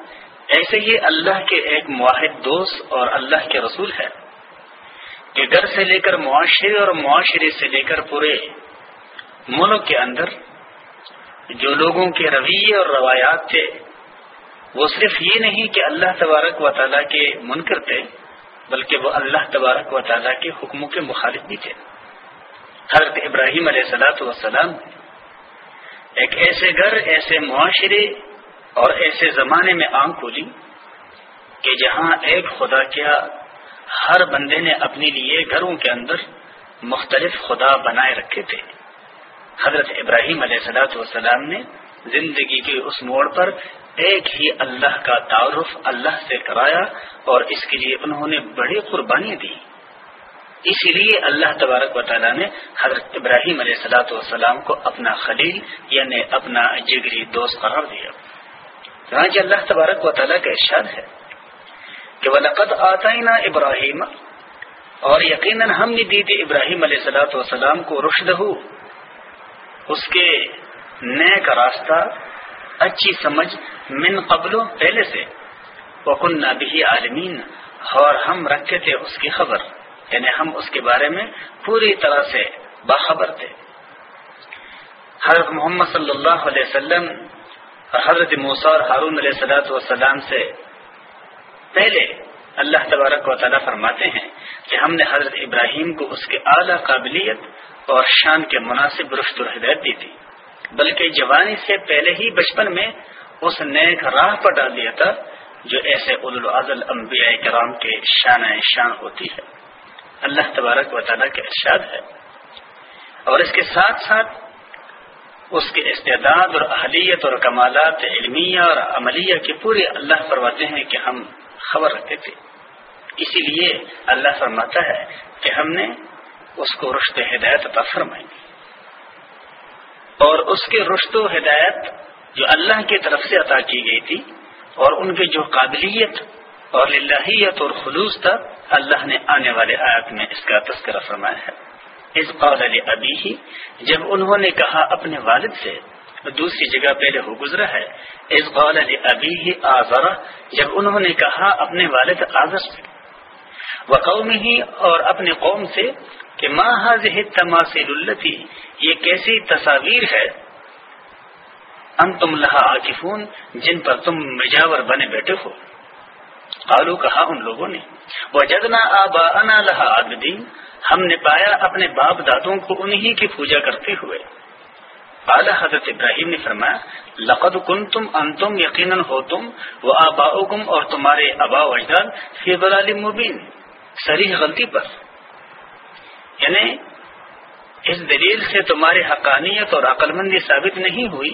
ایسے ہی اللہ کے ایک معاہد دوست اور اللہ کے رسول ہے کہ گھر سے لے کر معاشرے اور معاشرے سے لے کر پورے ملک کے اندر جو لوگوں کے رویے اور روایات تھے، وہ صرف یہ نہیں کہ اللہ تبارک و تعالیٰ کے منکر تھے، بلکہ وہ اللہ تبارک و تعالیٰ کے حکموں کے مخالف بھی تھے۔ حضرت ابراہیم علیہ سلاۃ وسلام ایک ایسے گھر، ایسے معاشرے اور ایسے زمانے میں آنکھ کھولی کہ جہاں ایک خدا کیا ہر بندے نے اپنے لیے گھروں کے اندر مختلف خدا بنائے رکھے تھے۔ حضرت ابراہیم علیہ سلاۃ والسلام نے زندگی کے اس موڑ پر ایک ہی اللہ کا تعارف اللہ سے کرایا اور اس کے لیے انہوں نے بڑی قربانی دی۔ اسی لیے اللہ تبارک و تعالیٰ نے حضرت ابراہیم علیہ سلاۃ والسلام کو اپنا خلیل یعنی اپنا جگری دوست قرار دیا۔ اللہ تبارک و تعالیٰ کا ارشاد ہے کہ وہ لقت آتا ابراہیم اور یقیناً ہم نے دی تھی ابراہیم علیہ سلاۃ والسلام کو رشد اس کے نئے کا راستہ، اچھی سمجھ من قبل پہلے سے۔ وکن نبی عالمین اور ہم رکھتے تھے اس کی خبر۔ یعنی ہم اس کے بارے میں پوری طرح سے باخبر تھے۔ حضرت محمد صلی اللہ علیہ وسلم اور حضرت موسیٰ اور ہارون علیہ صلاحت وسلام سے پہلے اللہ تبارک و تعالیٰ فرماتے ہیں کہ ہم نے حضرت ابراہیم کو اس کے اعلیٰ قابلیت اور شان کے مناسب رشت و ہدایت دی تھی۔ بلکہ جوانی سے پہلے ہی بچپن میں اس نیک راہ پر ڈال دیا تھا جو ایسے العضل انبیاء کرام کے شان شان ہوتی ہے۔ اللہ تبارک و تعالیٰ کے ارشاد ہے۔ اور اس کے ساتھ ساتھ اس کے استعداد اور اہلیت اور کمالات علمیہ اور عملیہ کے پورے اللہ فرماتے ہیں کہ ہم خبر رکھتے تھے۔ اسی لیے اللہ فرماتا ہے کہ ہم نے اس کو رشت ہدایت عطا فرمائی۔ اور اس کے رشت و ہدایت جو اللہ کی طرف سے عطا کی گئی تھی اور ان کی جو قابلیت اور للہیت اور خلوص تھا، اللہ نے آنے والے آیات میں اس کا تذکرہ فرمایا ہے۔ اس قول علی ہی جب انہوں نے کہا اپنے والد سے، دوسری جگہ پہلے ہو گزرا ہے اس قول علی ہی آزارا جب انہوں نے کہا اپنے والد آزر سے وہ قومی ہی اور اپنے قوم سے کہ ماں حاضر تماثل التی یہ کیسی تصاویر ہے؟ ان تم لہا عاقفون جن پر تم مجاور بنے بیٹھے ہو۔ آلو کہا ان لوگوں نے وہ جدنا آبا انا لہا عابدین، ہم نے پایا اپنے باپ دادوں کو انہی کی پوجا کرتے ہوئے۔ اعلی حضرت ابراہیم نے فرمایا، لقد کن تم ان تم یقیناً ہو تم اور تمہارے ابا و اجداد فی بلال مبین سری غلطی پر۔ یعنی اس دلیل سے تمہاری حقانیت اور عقل مندی ثابت نہیں ہوئی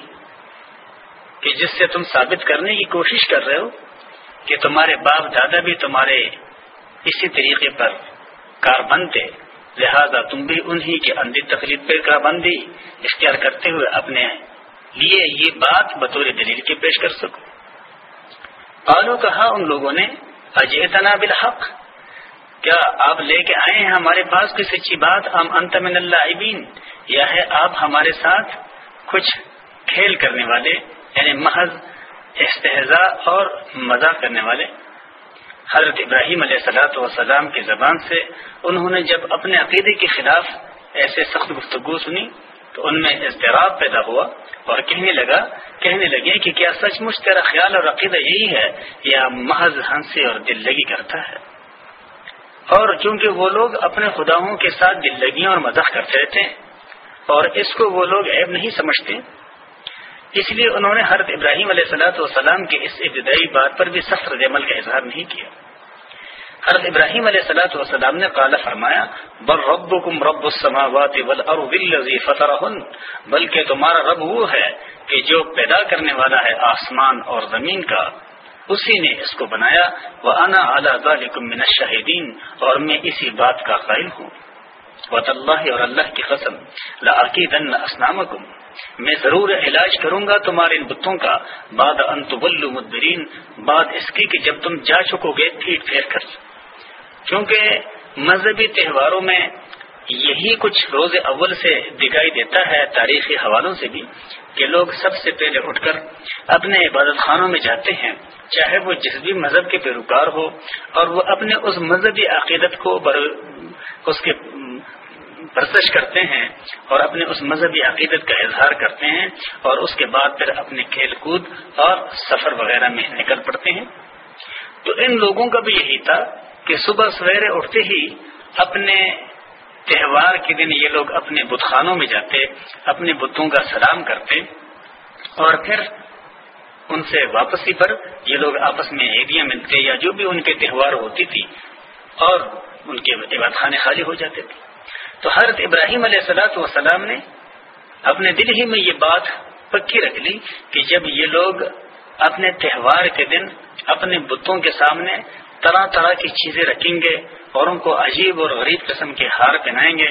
کہ جس سے تم ثابت کرنے کی کوشش کر رہے ہو۔ کہ تمہارے باپ دادا بھی تمہارے اسی طریقے پر کار بند لہذا تم بھی انہی کے اندھی تقریب پہ کا بندی اختیار کرتے ہوئے اپنے لیے یہ بات بطور دلیل کے پیش کر سکو۔ پالو کہا ان لوگوں نے اجیتنا بالحق کیا آپ لے کے آئے ہیں ہمارے پاس کوئی سچی بات؟ ہم انت من اللہ یا ہے آپ ہمارے ساتھ کچھ کھیل کرنے والے یعنی محض استحضاء اور مزاق کرنے والے۔ حضرت ابراہیم علیہ سلاۃ وسلام کی زبان سے انہوں نے جب اپنے عقیدے کے خلاف ایسے سخت گفتگو سنی، تو ان میں اضطراب پیدا ہوا اور کہنے لگا، کہنے لگے کہ کیا سچ مچ تیرا خیال اور عقیدہ یہی ہے یا محض ہنسی اور دل لگی کرتا ہے۔ اور چونکہ وہ لوگ اپنے خداؤں کے ساتھ دل لگیاں اور مزاح کرتے رہتے ہیں اور اس کو وہ لوگ عیب نہیں سمجھتے اس لیے انہوں نے حضرت ابراہیم علیہ صلاحت والسلام کی اس ابتدائی بات پر بھی سخت رد عمل کا اظہار نہیں کیا۔ حضرت ابراہیم علیہ صلاحت والسلام نے قال، فرمایا بر رب کم رب السماوات فتح بلکہ تمہارا رب وہ ہے کہ جو پیدا کرنے والا ہے آسمان اور زمین کا۔ اسی نے اس کو بنایا۔ وہ انا اعلیٰ من شاہدین اور میں اسی بات کا قائل ہوں۔ وط اللہ اور اللہ کی قسم لعقید اسلام میں ضرور علاج کروں گا تمہارے ان بتوں کا۔ بعد انتبل مدبرین، بعد اس کی کہ جب تم جا چکو گے پھیٹ پھیر کر۔ کیونکہ مذہبی تہواروں میں یہی کچھ روز اول سے دکھائی دیتا ہے تاریخی حوالوں سے بھی کہ لوگ سب سے پہلے اٹھ کر اپنے عبادت خانوں میں جاتے ہیں، چاہے وہ جس بھی مذہب کے پیروکار ہو اور وہ اپنے اس مذہبی عقیدت کو بر اس کے پرسش کرتے ہیں اور اپنے اس مذہبی عقیدت کا اظہار کرتے ہیں اور اس کے بعد پھر اپنے کھیل کود اور سفر وغیرہ میں نکل پڑتے ہیں۔ تو ان لوگوں کا بھی یہی تھا کہ صبح سویرے اٹھتے ہی اپنے تہوار کے دن یہ لوگ اپنے بت خانوں میں جاتے، اپنے بتوں کا سلام کرتے اور پھر ان سے واپسی پر یہ لوگ آپس میں عیدیاں ملتے یا جو بھی ان کے تہوار ہوتی تھی اور ان کے عباد خانے خالی ہو جاتے تھے۔ تو حضرت ابراہیم علیہ السلاۃ وسلام نے اپنے دل ہی میں یہ بات پکی رکھ لی کہ جب یہ لوگ اپنے تہوار کے دن اپنے بتوں کے سامنے طرح طرح کی چیزیں رکھیں گے اور ان کو عجیب اور غریب قسم کے ہار پہنائیں گے،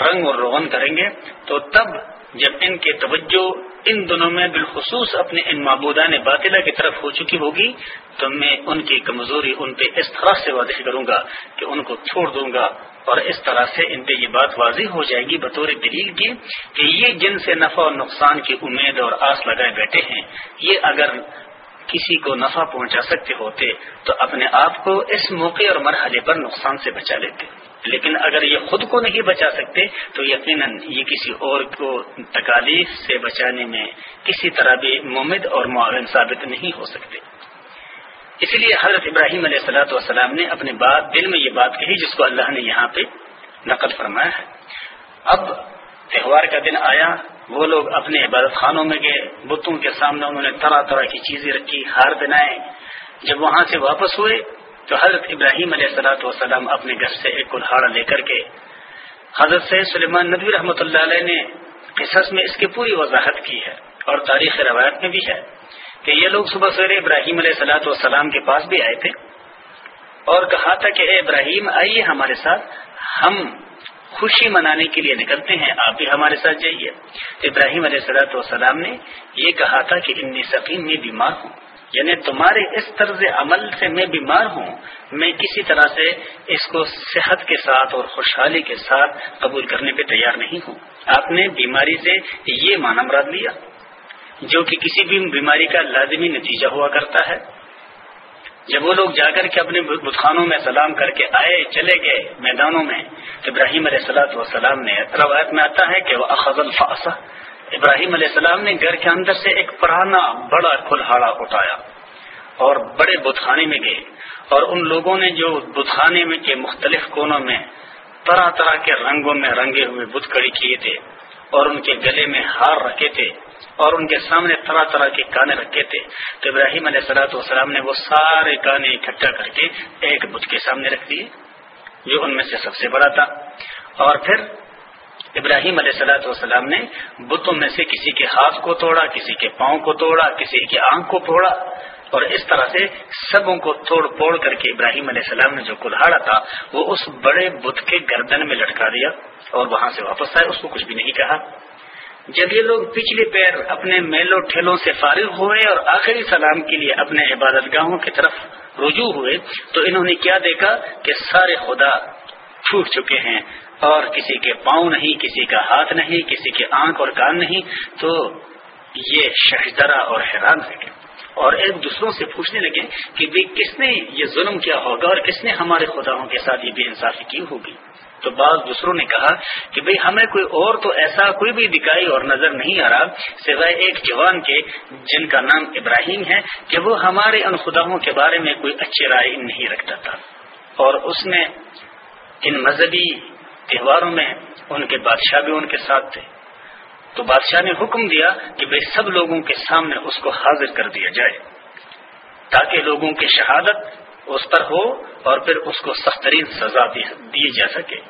رنگ اور روغن کریں گے، تو تب جب ان کے توجہ ان دنوں میں بالخصوص اپنے ان معبودان باطلہ کی طرف ہو چکی ہوگی، تو میں ان کی کمزوری ان پہ اس طرح سے واضح کروں گا کہ ان کو چھوڑ دوں گا۔ اور اس طرح سے ان پہ یہ بات واضح ہو جائے گی بطور دلیل کی کہ یہ جن سے نفع اور نقصان کی امید اور آس لگائے بیٹھے ہیں، یہ اگر کسی کو نفع پہنچا سکتے ہوتے تو اپنے آپ کو اس موقع اور مرحلے پر نقصان سے بچا لیتے۔ لیکن اگر یہ خود کو نہیں بچا سکتے تو یقیناً یہ کسی اور کو تکالیف سے بچانے میں کسی طرح بھی ممد اور معاون ثابت نہیں ہو سکتے۔ اس لیے حضرت ابراہیم علیہ السلاۃ والسلام نے اپنے بات دل میں یہ بات کہی جس کو اللہ نے یہاں پہ نقل فرمایا ہے۔ اب تہوار کا دن آیا، وہ لوگ اپنے عبادت خانوں میں گئے، بتوں کے سامنے انہوں نے طرح طرح کی چیزیں رکھی، ہار بنائے جب وہاں سے واپس ہوئے تو حضرت ابراہیم علیہ السلاۃ والسلام اپنے گھر سے ایک کلہاڑا لے کر کے حضرت سے سلیمان نبی رحمۃ اللہ علیہ نے قصص میں اس کی پوری وضاحت کی ہے اور تاریخ روایت میں بھی ہے۔ کہ یہ لوگ صبح سویرے ابراہیم علیہ سلاۃ والسلام کے پاس بھی آئے تھے اور کہا تھا کہ اے ابراہیم، آئیے ہمارے ساتھ، ہم خوشی منانے کے لیے نکلتے ہیں، آپ بھی ہمارے ساتھ جائیے۔ ابراہیم علیہ سلاۃ والسلام نے یہ کہا تھا کہ انی سکیم میں بیمار ہوں۔ یعنی تمہارے اس طرز عمل سے میں بیمار ہوں۔ میں کسی طرح سے اس کو صحت کے ساتھ اور خوشحالی کے ساتھ قبول کرنے پہ تیار نہیں ہوں۔ آپ نے بیماری سے یہ مانا مراد لیا۔ جو کہ کسی بھی بیماری کا لازمی نتیجہ ہوا کرتا ہے۔ جب وہ لوگ جا کر کے اپنے بتخانوں میں سلام کر کے آئے، چلے گئے میدانوں میں، ابراہیم علیہ السلاۃ والسلام نے روایت میں آتا ہے کہ وہ اخذ الفاص ابراہیم علیہ السلام نے گھر کے اندر سے ایک پرانا بڑا کلہاڑا اٹھایا اور بڑے بتخانے میں گئے۔ اور ان لوگوں نے جو بتخانے میں کے مختلف کونوں میں طرح طرح کے رنگوں میں رنگے ہوئے بت کڑی کیے تھے اور ان کے گلے میں ہار رکھے تھے اور ان کے سامنے طرح طرح کے کانے رکھے تھے۔ تو ابراہیم علیہ سلاۃ والسلام نے وہ سارے کانے اکٹھا کر کے ایک بت کے سامنے رکھ دیے، جو ان میں سے سب سے بڑا تھا۔ اور پھر ابراہیم علیہ سلاۃ والسلام نے بتوں میں سے کسی کے ہاتھ کو توڑا، کسی کے پاؤں کو توڑا، کسی کے آنکھ کو پھوڑا۔ اور اس طرح سے سبوں کو توڑ پوڑ کر کے ابراہیم علیہ السلام نے جو کلہاڑا تھا، وہ اس بڑے بت کے گردن میں لٹکا دیا اور وہاں سے واپس آئے، اس کو کچھ بھی نہیں کہا۔ جب یہ لوگ پچھلے پیر اپنے میلوں ٹھیلوں سے فارغ ہوئے اور آخری سلام کے لیے اپنے عبادت گاہوں کی طرف رجوع ہوئے، تو انہوں نے کیا دیکھا کہ سارے خدا چھوٹ چکے ہیں اور کسی کے پاؤں نہیں، کسی کا ہاتھ نہیں، کسی کے آنکھ اور کان نہیں، تو یہ شہزرا اور حیران رہ گئے اور ایک دوسروں سے پوچھنے لگے کہ کس نے یہ ظلم کیا ہوگا اور کس نے ہمارے خداؤں کے ساتھ یہ بے انصافی کی ہوگی؟ تو بعض دوسروں نے کہا کہ بھئی ہمیں کوئی اور تو ایسا کوئی بھی دکھائی اور نظر نہیں آ رہا سوائے ایک جوان کے جن کا نام ابراہیم ہے کہ وہ ہمارے ان خداؤں کے بارے میں کوئی اچھی رائے نہیں رکھتا تھا۔ اور اس نے ان مذہبی تہواروں میں ان کے بادشاہ بھی ان کے ساتھ تھے۔ تو بادشاہ نے حکم دیا کہ بھائی سب لوگوں کے سامنے اس کو حاضر کر دیا جائے تاکہ لوگوں کی شہادت اس پر ہو اور پھر اس کو سخترین سزا دی جا سکے۔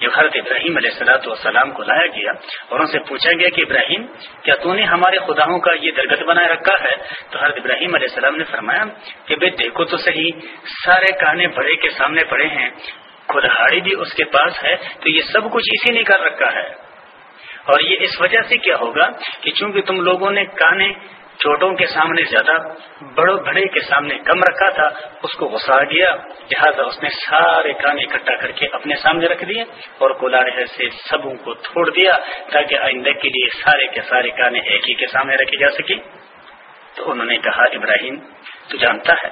جب حضرت ابراہیم علیہ السلاۃ والسلام کو لایا گیا اور ان سے پوچھا گیا کہ ابراہیم، کیا تو نے ہمارے خداؤں کا یہ درگت بنائے رکھا ہے؟ تو حضرت ابراہیم علیہ السلام نے فرمایا کہ بے دیکھو تو صحیح سارے کہنے بڑے کے سامنے پڑے ہیں کلہاڑی بھی اس کے پاس ہے، تو یہ سب کچھ اسی نے کر رکھا ہے۔ اور یہ اس وجہ سے کیا ہوگا کہ چونکہ تم لوگوں نے کانے چھوٹوں کے سامنے زیادہ بڑوں بڑے کے سامنے کم رکھا تھا، اس کو غصہ گیا۔ لہٰذا اس نے سارے کان اکٹھا کر کے اپنے سامنے رکھ دیے اور کولارے سے سبوں کو چھوڑ دیا تاکہ آئندہ کے لیے سارے کے سارے کانے ایک ہی کے سامنے رکھے جا سکے تو انہوں نے کہا، ابراہیم، تو جانتا ہے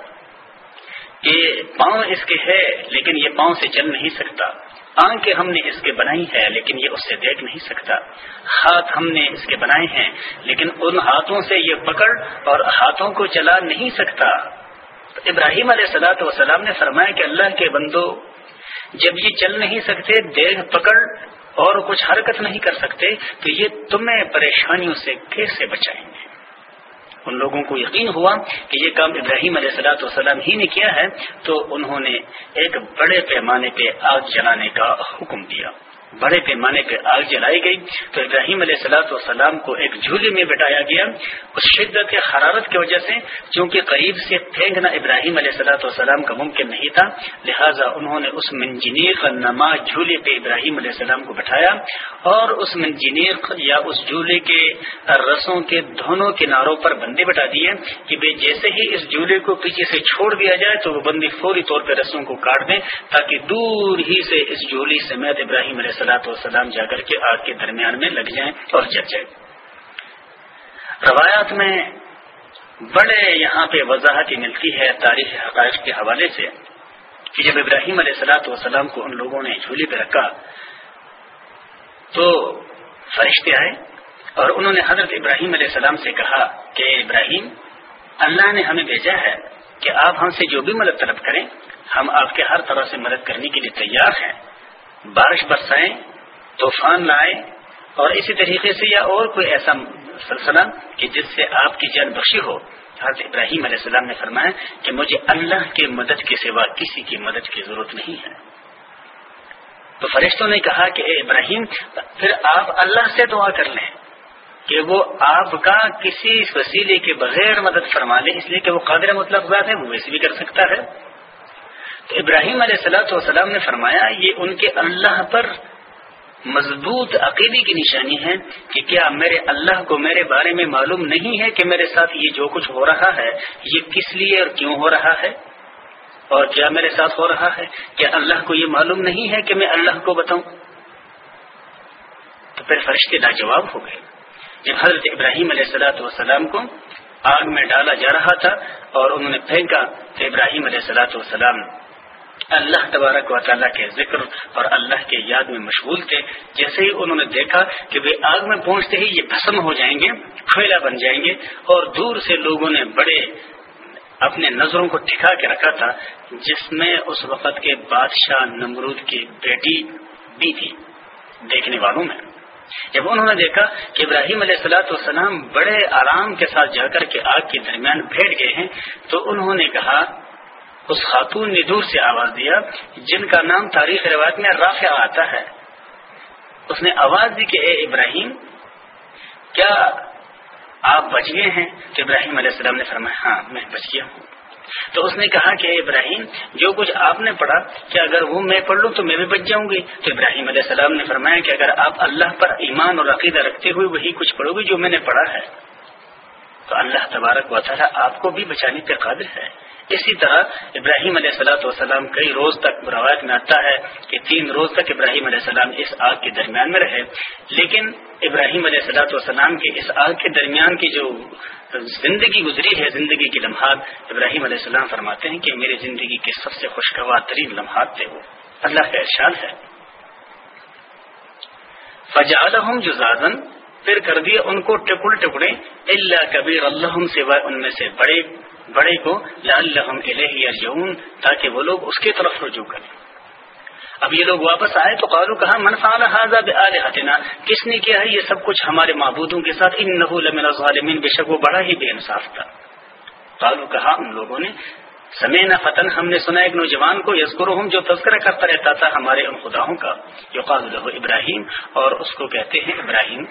کہ پاؤں اس کے ہے، لیکن یہ پاؤں سے چل نہیں سکتا۔ آنکھیں ہم نے اس کے بنائی ہے لیکن یہ اس سے دیکھ نہیں سکتا۔ ہاتھ ہم نے اس کے بنائے ہیں، لیکن ان ہاتھوں سے یہ پکڑ اور ہاتھوں کو چلا نہیں سکتا۔ ابراہیم علیہ سلاۃ وسلام نے فرمایا کہ اللہ کے بندو، جب یہ چل نہیں سکتے، دیکھ پکڑ اور کچھ حرکت نہیں کر سکتے، تو یہ تمہیں پریشانیوں سے کیسے بچائیں گے؟ ان لوگوں کو یقین ہوا کہ یہ کام ابراہیم علیہ السلاۃ والسلام ہی نے کیا ہے، تو انہوں نے ایک بڑے پیمانے پہ آگ جلانے کا حکم دیا۔ بڑے پیمانے پہ آگ جلائی گئی تو ابراہیم علیہ سلاۃ والسلام کو ایک جھولے میں بٹایا گیا۔ اس شدت حرارت کی وجہ سے چونکہ قریب سے پھینکنا ابراہیم علیہ سلاۃ والسلام کا ممکن نہیں تھا، لہٰذا انہوں نے اس منجنیق نما جھولے پہ ابراہیم علیہ السلام کو بٹھایا اور اس منجنیق یا اس جھولے کے رسوں کے دونوں کناروں پر بندے بٹا دیے کہ بے جیسے ہی اس جھولے کو پیچھے سے چھوڑ دیا جائے تو وہ بندی فوری طور پہ رسوں کو کاٹ دیں تاکہ دور ہی سے اس جھولی سمیت ابراہیم علیہ سلاۃ وسلام جا کر کے آگ کے درمیان میں لگ جائیں اور جل جائیں۔ روایات میں بڑے یہاں پہ وضاحت ملتی ہے تاریخ حقائق کے حوالے سے کہ جب ابراہیم علیہ سلاۃ والسلام کو ان لوگوں نے جھولی پہ رکھا تو فرشتے آئے اور انہوں نے حضرت ابراہیم علیہ السلام سے کہا کہ ابراہیم، اللہ نے ہمیں بھیجا ہے کہ آپ ہم سے جو بھی مدد طلب کریں، ہم آپ کے ہر طرح سے مدد کرنے کے لیے تیار ہیں۔ بارش برسائیں، طوفان لائے اور اسی طریقے سے یا اور کوئی ایسا سلسلہ کہ جس سے آپ کی جان بخشی ہو۔ حضرت ابراہیم علیہ السلام نے فرمایا کہ مجھے اللہ کی مدد کے سوا کسی کی مدد کی ضرورت نہیں ہے۔ تو فرشتوں نے کہا کہ اے ابراہیم، پھر آپ اللہ سے دعا کر لیں کہ وہ آپ کا کسی وسیلے کے بغیر مدد فرما لے، اس لیے کہ وہ قادر مطلب ذات ہے، وہ ویسے بھی کر سکتا ہے۔ تو ابراہیم علیہ السلاۃ والسلام نے فرمایا، یہ ان کے اللہ پر مضبوط عقیدے کی نشانی ہے کہ کیا میرے اللہ کو میرے بارے میں معلوم نہیں ہے کہ میرے ساتھ یہ جو کچھ ہو رہا ہے، یہ کس لیے اور کیوں ہو رہا ہے؟ اور کیا میرے ساتھ ہو رہا ہے؟ کیا اللہ کو یہ معلوم نہیں ہے کہ میں اللہ کو بتاؤں؟ تو پھر فرشتے لاجواب ہو گئے۔ جب حضرت ابراہیم علیہ السلاۃ والسلام کو آگ میں ڈالا جا رہا تھا اور انہوں نے پھینکا، تو ابراہیم علیہ السلاۃ والسلام اللہ تبارک و تعالیٰ کے ذکر اور اللہ کے یاد میں مشغول تھے۔ جیسے ہی انہوں نے دیکھا کہ وہ آگ میں پہنچتے ہی یہ بھسم ہو جائیں گے، کھویلا بن جائیں گے اور دور سے لوگوں نے بڑے اپنے نظروں کو ٹھکا کے رکھا تھا، جس میں اس وقت کے بادشاہ نمرود کی بیٹی بھی تھی دیکھنے والوں میں۔ جب انہوں نے دیکھا کہ ابراہیم علیہ السلاۃ والسلام بڑے آرام کے ساتھ جا کر کے آگ کے درمیان بیٹھ گئے ہیں، تو انہوں نے کہا اس خاتون نے دور سے آواز دیا جن کا نام تاریخ روایت میں رافع آتا ہے۔ اس نے آواز دی کہ اے ابراہیم، کیا آپ بچ گئے ہیں؟ تو ابراہیم علیہ السلام نے فرمایا ہاں میں بچ گیا ہوں۔ تو اس نے کہا کہ اے ابراہیم، جو کچھ آپ نے پڑھا کہ اگر وہ میں پڑھ لوں تو میں بھی بچ جاؤں گی؟ تو ابراہیم علیہ السلام نے فرمایا کہ اگر آپ اللہ پر ایمان اور عقیدہ رکھتے ہوئے وہی کچھ پڑھو گے جو میں نے پڑھا ہے۔ تو اللہ تبارک و تعالیٰ آپ کو بھی بچانے پہ قادر ہے۔ اسی طرح ابراہیم علیہ السلاۃ والسلام کئی روز تک روایت میں آتا ہے کہ تین روز تک ابراہیم علیہ السلام اس آگ کے درمیان میں رہے۔ لیکن ابراہیم علیہ السلاۃ والسلام کے اس آگ کے درمیان کی جو زندگی گزری ہے، زندگی کے لمحات، ابراہیم علیہ السلام فرماتے ہیں کہ میری زندگی کے سب سے خوشگوار ترین لمحات تھے وہ۔ اللہ کا ارشاد ہے۔ فجا جزازن پھر کر دیا ان کو ٹکڑے ٹکڑے۔ اللہ کبیر اللہ سوائے ان میں سے بڑے بڑے کو یرجعون، تاکہ وہ لوگ اس کی طرف رجوع کریں۔ اب یہ لوگ واپس آئے تو قالو کہا منفا کس نے کیا ہے یہ سب کچھ ہمارے معبودوں کے ساتھ؟ ان ظالمین بے شک وہ بڑا ہی بے انصاف تھا۔ قالو کہا، ان لوگوں نے سمے فتن، ہم نے سنا ایک نوجوان کو یسکر جو تذکرہ کرتا رہتا تھا ہمارے ان خداؤں کا جو قابل ابراہیم، اور اس کو کہتے ہیں ابراہیم۔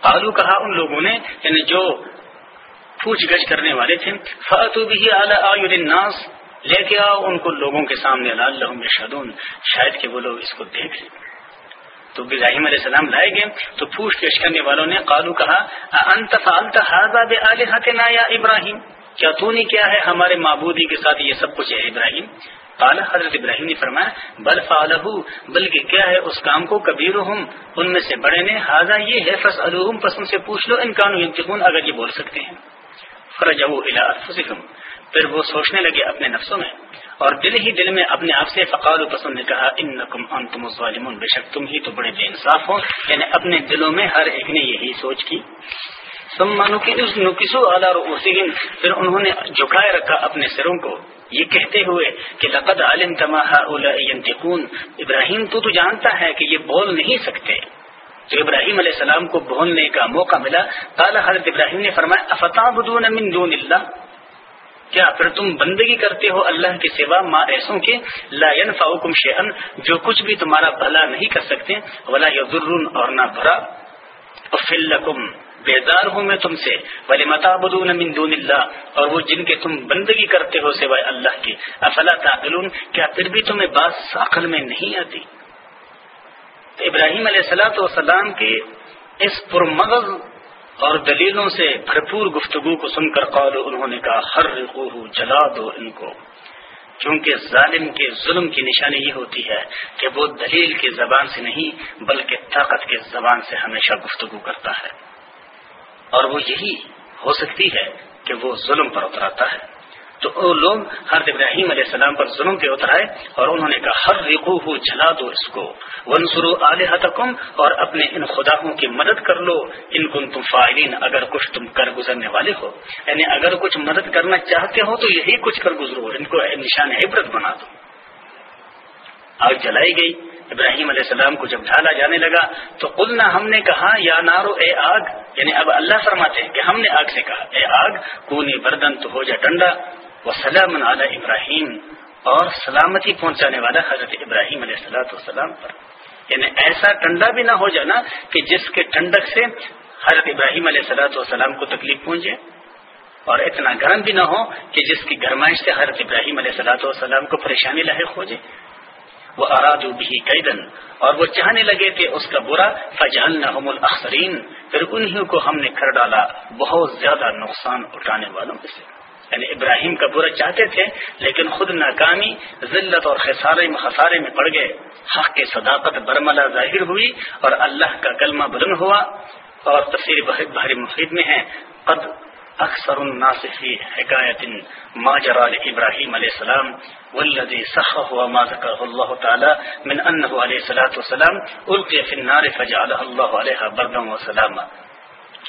قالو کہا، ان لوگوں نے یعنی جو پوچھ گچھ کرنے والے تھے۔ فاتو بھی اعلی الناس۔ لے کے آؤ ان کو لوگوں کے سامنے۔ لال شدون شاید کہ وہ لوگ اس کو دیکھ لیں۔ تو ابراہیم علیہ السلام لائے گئے۔ تو پوچھ پیش کرنے والوں نے قالو کہا انت فعلت هذا بالهتنا یا ابراہیم کیا تو نہیں کیا ہے ہمارے معبودی کے ساتھ یہ سب کچھ ہے ابراہیم؟ قال، حضرت ابراہیم نے فرمایا، بل فعلہ بلکہ کیا ہے اس کام کو؟ کبیر ان میں سے بڑے نے حاضا یہ ہے فس پسند سے پوچھ لو، ان کانو انتخون اگر یہ بول سکتے ہیں۔ فرجو انفسکم۔ پھر وہ سوچنے لگے اپنے نفسوں میں۔ اور دل ہی دل میں اپنے آپ سے فقال و پسند نے کہا ان نقم ان تم بے شک تم ہی تو بڑے بے انصاف ہو۔ یعنی اپنے دلوں میں ہر ایک نے یہی سوچ کی۔ نکسو پھر انہوں نے جھکائے رکھا اپنے سروں کو۔ یہ کہتے ہوئے کہ لقد عالم تماہ ابراہیم، تو تو جانتا ہے کہ یہ بول نہیں سکتے۔ تو ابراہیم علیہ السلام کو بولنے کا موقع ملا کالا حضرت ابراہیم نے فرمایا افتاب من دون اللہ؟ کیا پھر تم بندگی کرتے ہو اللہ کے سوا ماں ایسوں کے؟ لا ينفعكم شيئا جو کچھ بھی تمہارا بھلا نہیں کر سکتے، ولا يضرون اور نہ بھرا افلکم بیدار ہوں میں تم سے۔ ولی متابدون من دون اللہ؟ اور وہ جن کے تم بندگی کرتے ہو سوائے اللہ کی افلا تعقلون، کیا پھر بھی تمہیں بات عقل میں نہیں آتی؟ تو ابراہیم علیہ السلاۃ والسلام کے اس پرمغز اور دلیلوں سے بھرپور گفتگو کو سن کر قالو انہوں نے کہا ہر جلا دو ان کو۔ کیونکہ ظالم کے ظلم کی نشانی یہ ہوتی ہے کہ وہ دلیل کی زبان سے نہیں، بلکہ طاقت کے زبان سے ہمیشہ گفتگو کرتا ہے۔ اور وہ یہی ہو سکتی ہے کہ وہ ظلم پر اتراتا ہے۔ تو وہ لوگ حرد ابراہیم علیہ السلام پر ظلم پہ اترائے اور انہوں نے کہا ہر ریکو ہو جلا دو اس کو۔ ونسرو علیہ اور اپنے ان خداوں کی مدد کر لو۔ ان کو تم فائرین اگر کچھ تم کر گزرنے والے ہو۔ یعنی اگر کچھ مدد کرنا چاہتے ہو تو یہی کچھ کر گزرو ان کو نشان عبرت بنا دو۔ آگ جلائی گئی۔ ابراہیم علیہ السلام کو جب ڈھالا جانے لگا تو قلنا ہم نے کہا، یا نارو، اے آگ۔ یعنی اب اللہ فرماتے ہیں کہ ہم نے آگ سے کہا، اے آگ، کونی بردن تو ہو جا ٹنڈا۔ وسلام علی ابراہیم اور سلامتی پہنچانے والا حضرت ابراہیم علیہ السلاۃ والسلام پر۔ یعنی ایسا ٹنڈا بھی نہ ہو جانا کہ جس کے ٹنڈک سے حضرت ابراہیم علیہ السلاۃ والسلام کو تکلیف پہنچے، اور اتنا گرم بھی نہ ہو کہ جس کی گرمائش سے حضرت ابراہیم علیہ السلاۃ والسلام کو پریشانی لاحق ہو جائے۔ وہ اراد بھی قیدن اور وہ چاہنے لگے تھے اس کا برا فجان نہ پھر انہیں کو ہم نے کر ڈالا، بہت زیادہ نقصان اٹھانے والوں میں سے۔ یعنی ابراہیم کا برا چاہتے تھے، لیکن خود ناکامی، ذلت اور خسارے میں خسارے میں پڑ گئے۔ حق کے صداقت برملا ظاہر ہوئی اور اللہ کا کلمہ بلند ہوا اور تفصیل بحری مفید میں ہے۔ قد اکثر الناصفی حکایت ما جرا ابراہیم علیہ السلام والذی صح ہوا ما ذکر اللہ تعالی من انه علیہ الصلوۃ والسلام القی فی النار فجعل اللہ علیہ بردا وسلاما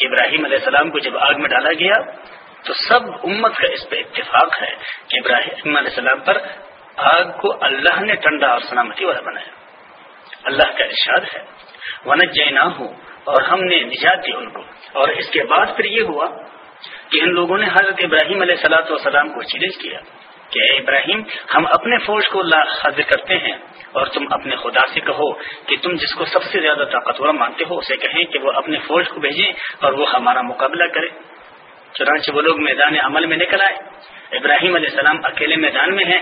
ابراہیم علیہ السلام کو جب آگ میں ڈالا گیا تو سب امت کا اس پہ اتفاق ہے کہ ابراہیم علیہ السلام پر آگ کو اللہ نے ٹھنڈا اور سلامتی والا بنایا۔ اللہ کا ارشاد ہے ونت جینا ہوں اور ہم نے نجات دی ان کو۔ اور اس کے بعد پھر یہ ہوا کہ ان لوگوں نے حضرت ابراہیم علیہ سلاۃ والسلام کو چیلنج کیا کہ اے ابراہیم، ہم اپنے فوج کو حاضر کرتے ہیں اور تم اپنے خدا سے کہو کہ تم جس کو سب سے زیادہ طاقتور مانتے ہو، اسے کہیں کہ وہ اپنے فوج کو بھیجیں اور وہ ہمارا مقابلہ کرے۔ چنانچہ وہ لوگ میدان عمل میں نکل آئے۔ ابراہیم علیہ السلام اکیلے میدان میں ہیں۔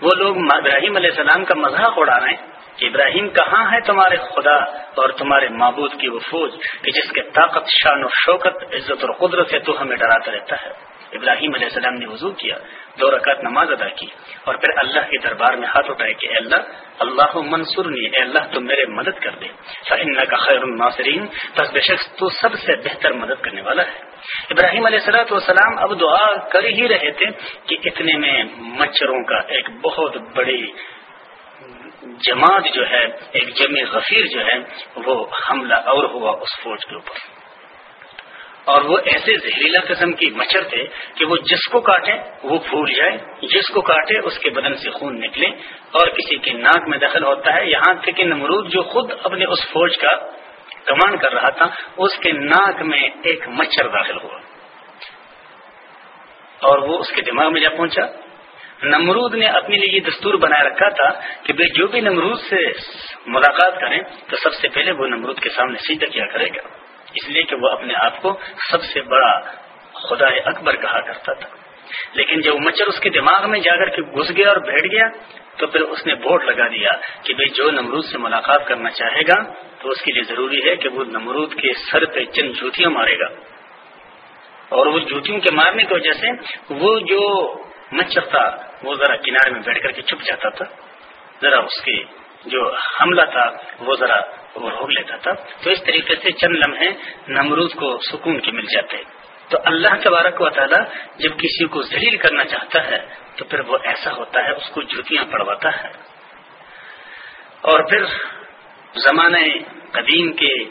وہ لوگ ابراہیم علیہ السلام کا مذاق اڑا رہے ہیں کہ ابراہیم کہاں ہے تمہارے خدا اور تمہارے معبود کی وہ فوج کہ جس کے طاقت، شان و شوکت، عزت اور قدرت سے تو ہمیں ڈراتا رہتا ہے۔ ابراہیم علیہ السلام نے وضو کیا۔ دو رکعت نماز ادا کی اور پھر اللہ کے دربار میں ہاتھ اٹھائے کہ اللہ اللہ منصور اے اللہ تو میرے مدد کر دے۔ کا خیر الناصرین بس بے شخص تو سب سے بہتر مدد کرنے والا ہے۔ ابراہیم علیہ السلاۃ والسلام اب دعا کر ہی رہے تھے کہ اتنے میں مچھروں کا ایک بہت بڑی جماعت جو ہے، ایک جمع غفیر جو ہے، وہ حملہ اور ہوا اس فوج کے اوپر۔ اور وہ ایسے زہریلا قسم کی مچھر تھے کہ وہ جس کو کاٹے وہ پھول جائے جس کو کاٹے اس کے بدن سے خون نکلے اور کسی کی ناک میں دخل ہوتا ہے، یہاں تک کہ نمرود جو خود اپنے اس فوج کا کمان کر رہا تھا، اس کے ناک میں ایک مچھر داخل ہوا۔ اور وہ اس کے دماغ میں جا پہنچا۔ نمرود نے اپنے لیے یہ دستور بنائے رکھا تھا کہ بھائی جو بھی نمرود سے ملاقات کریں، تو سب سے پہلے وہ نمرود کے سامنے سیدھا کیا کرے گا۔ اس لیے کہ وہ اپنے آپ کو سب سے بڑا خدا اکبر کہا کرتا تھا۔ لیکن جب مچھر اس کے دماغ میں جا کر کے گھس گیا اور بیٹھ گیا، تو پھر اس نے بورڈ لگا دیا کہ بھائی جو نمرود سے ملاقات کرنا چاہے گا، تو اس کے لیے ضروری ہے کہ وہ نمرود کے سر پہ چند جوتیاں مارے گا۔ اور وہ جوتیوں کے مارنے کی وجہ سے وہ جو مچھر تھا، وہ ذرا کنارے میں بیٹھ کر کے چھپ جاتا تھا۔ ذرا اس کے جو حملہ تھا، وہ ذرا وہ روک لیتا تھا، تو اس طریقے سے چند لمحے نمرود کو سکون کے مل جاتے۔ تو اللہ تبارک و تعالیٰ جب کسی کو ذلیل کرنا چاہتا ہے، تو پھر وہ ایسا ہوتا ہے، اس کو جوتیاں پڑواتا ہے۔ اور پھر زمانہ قدیم کے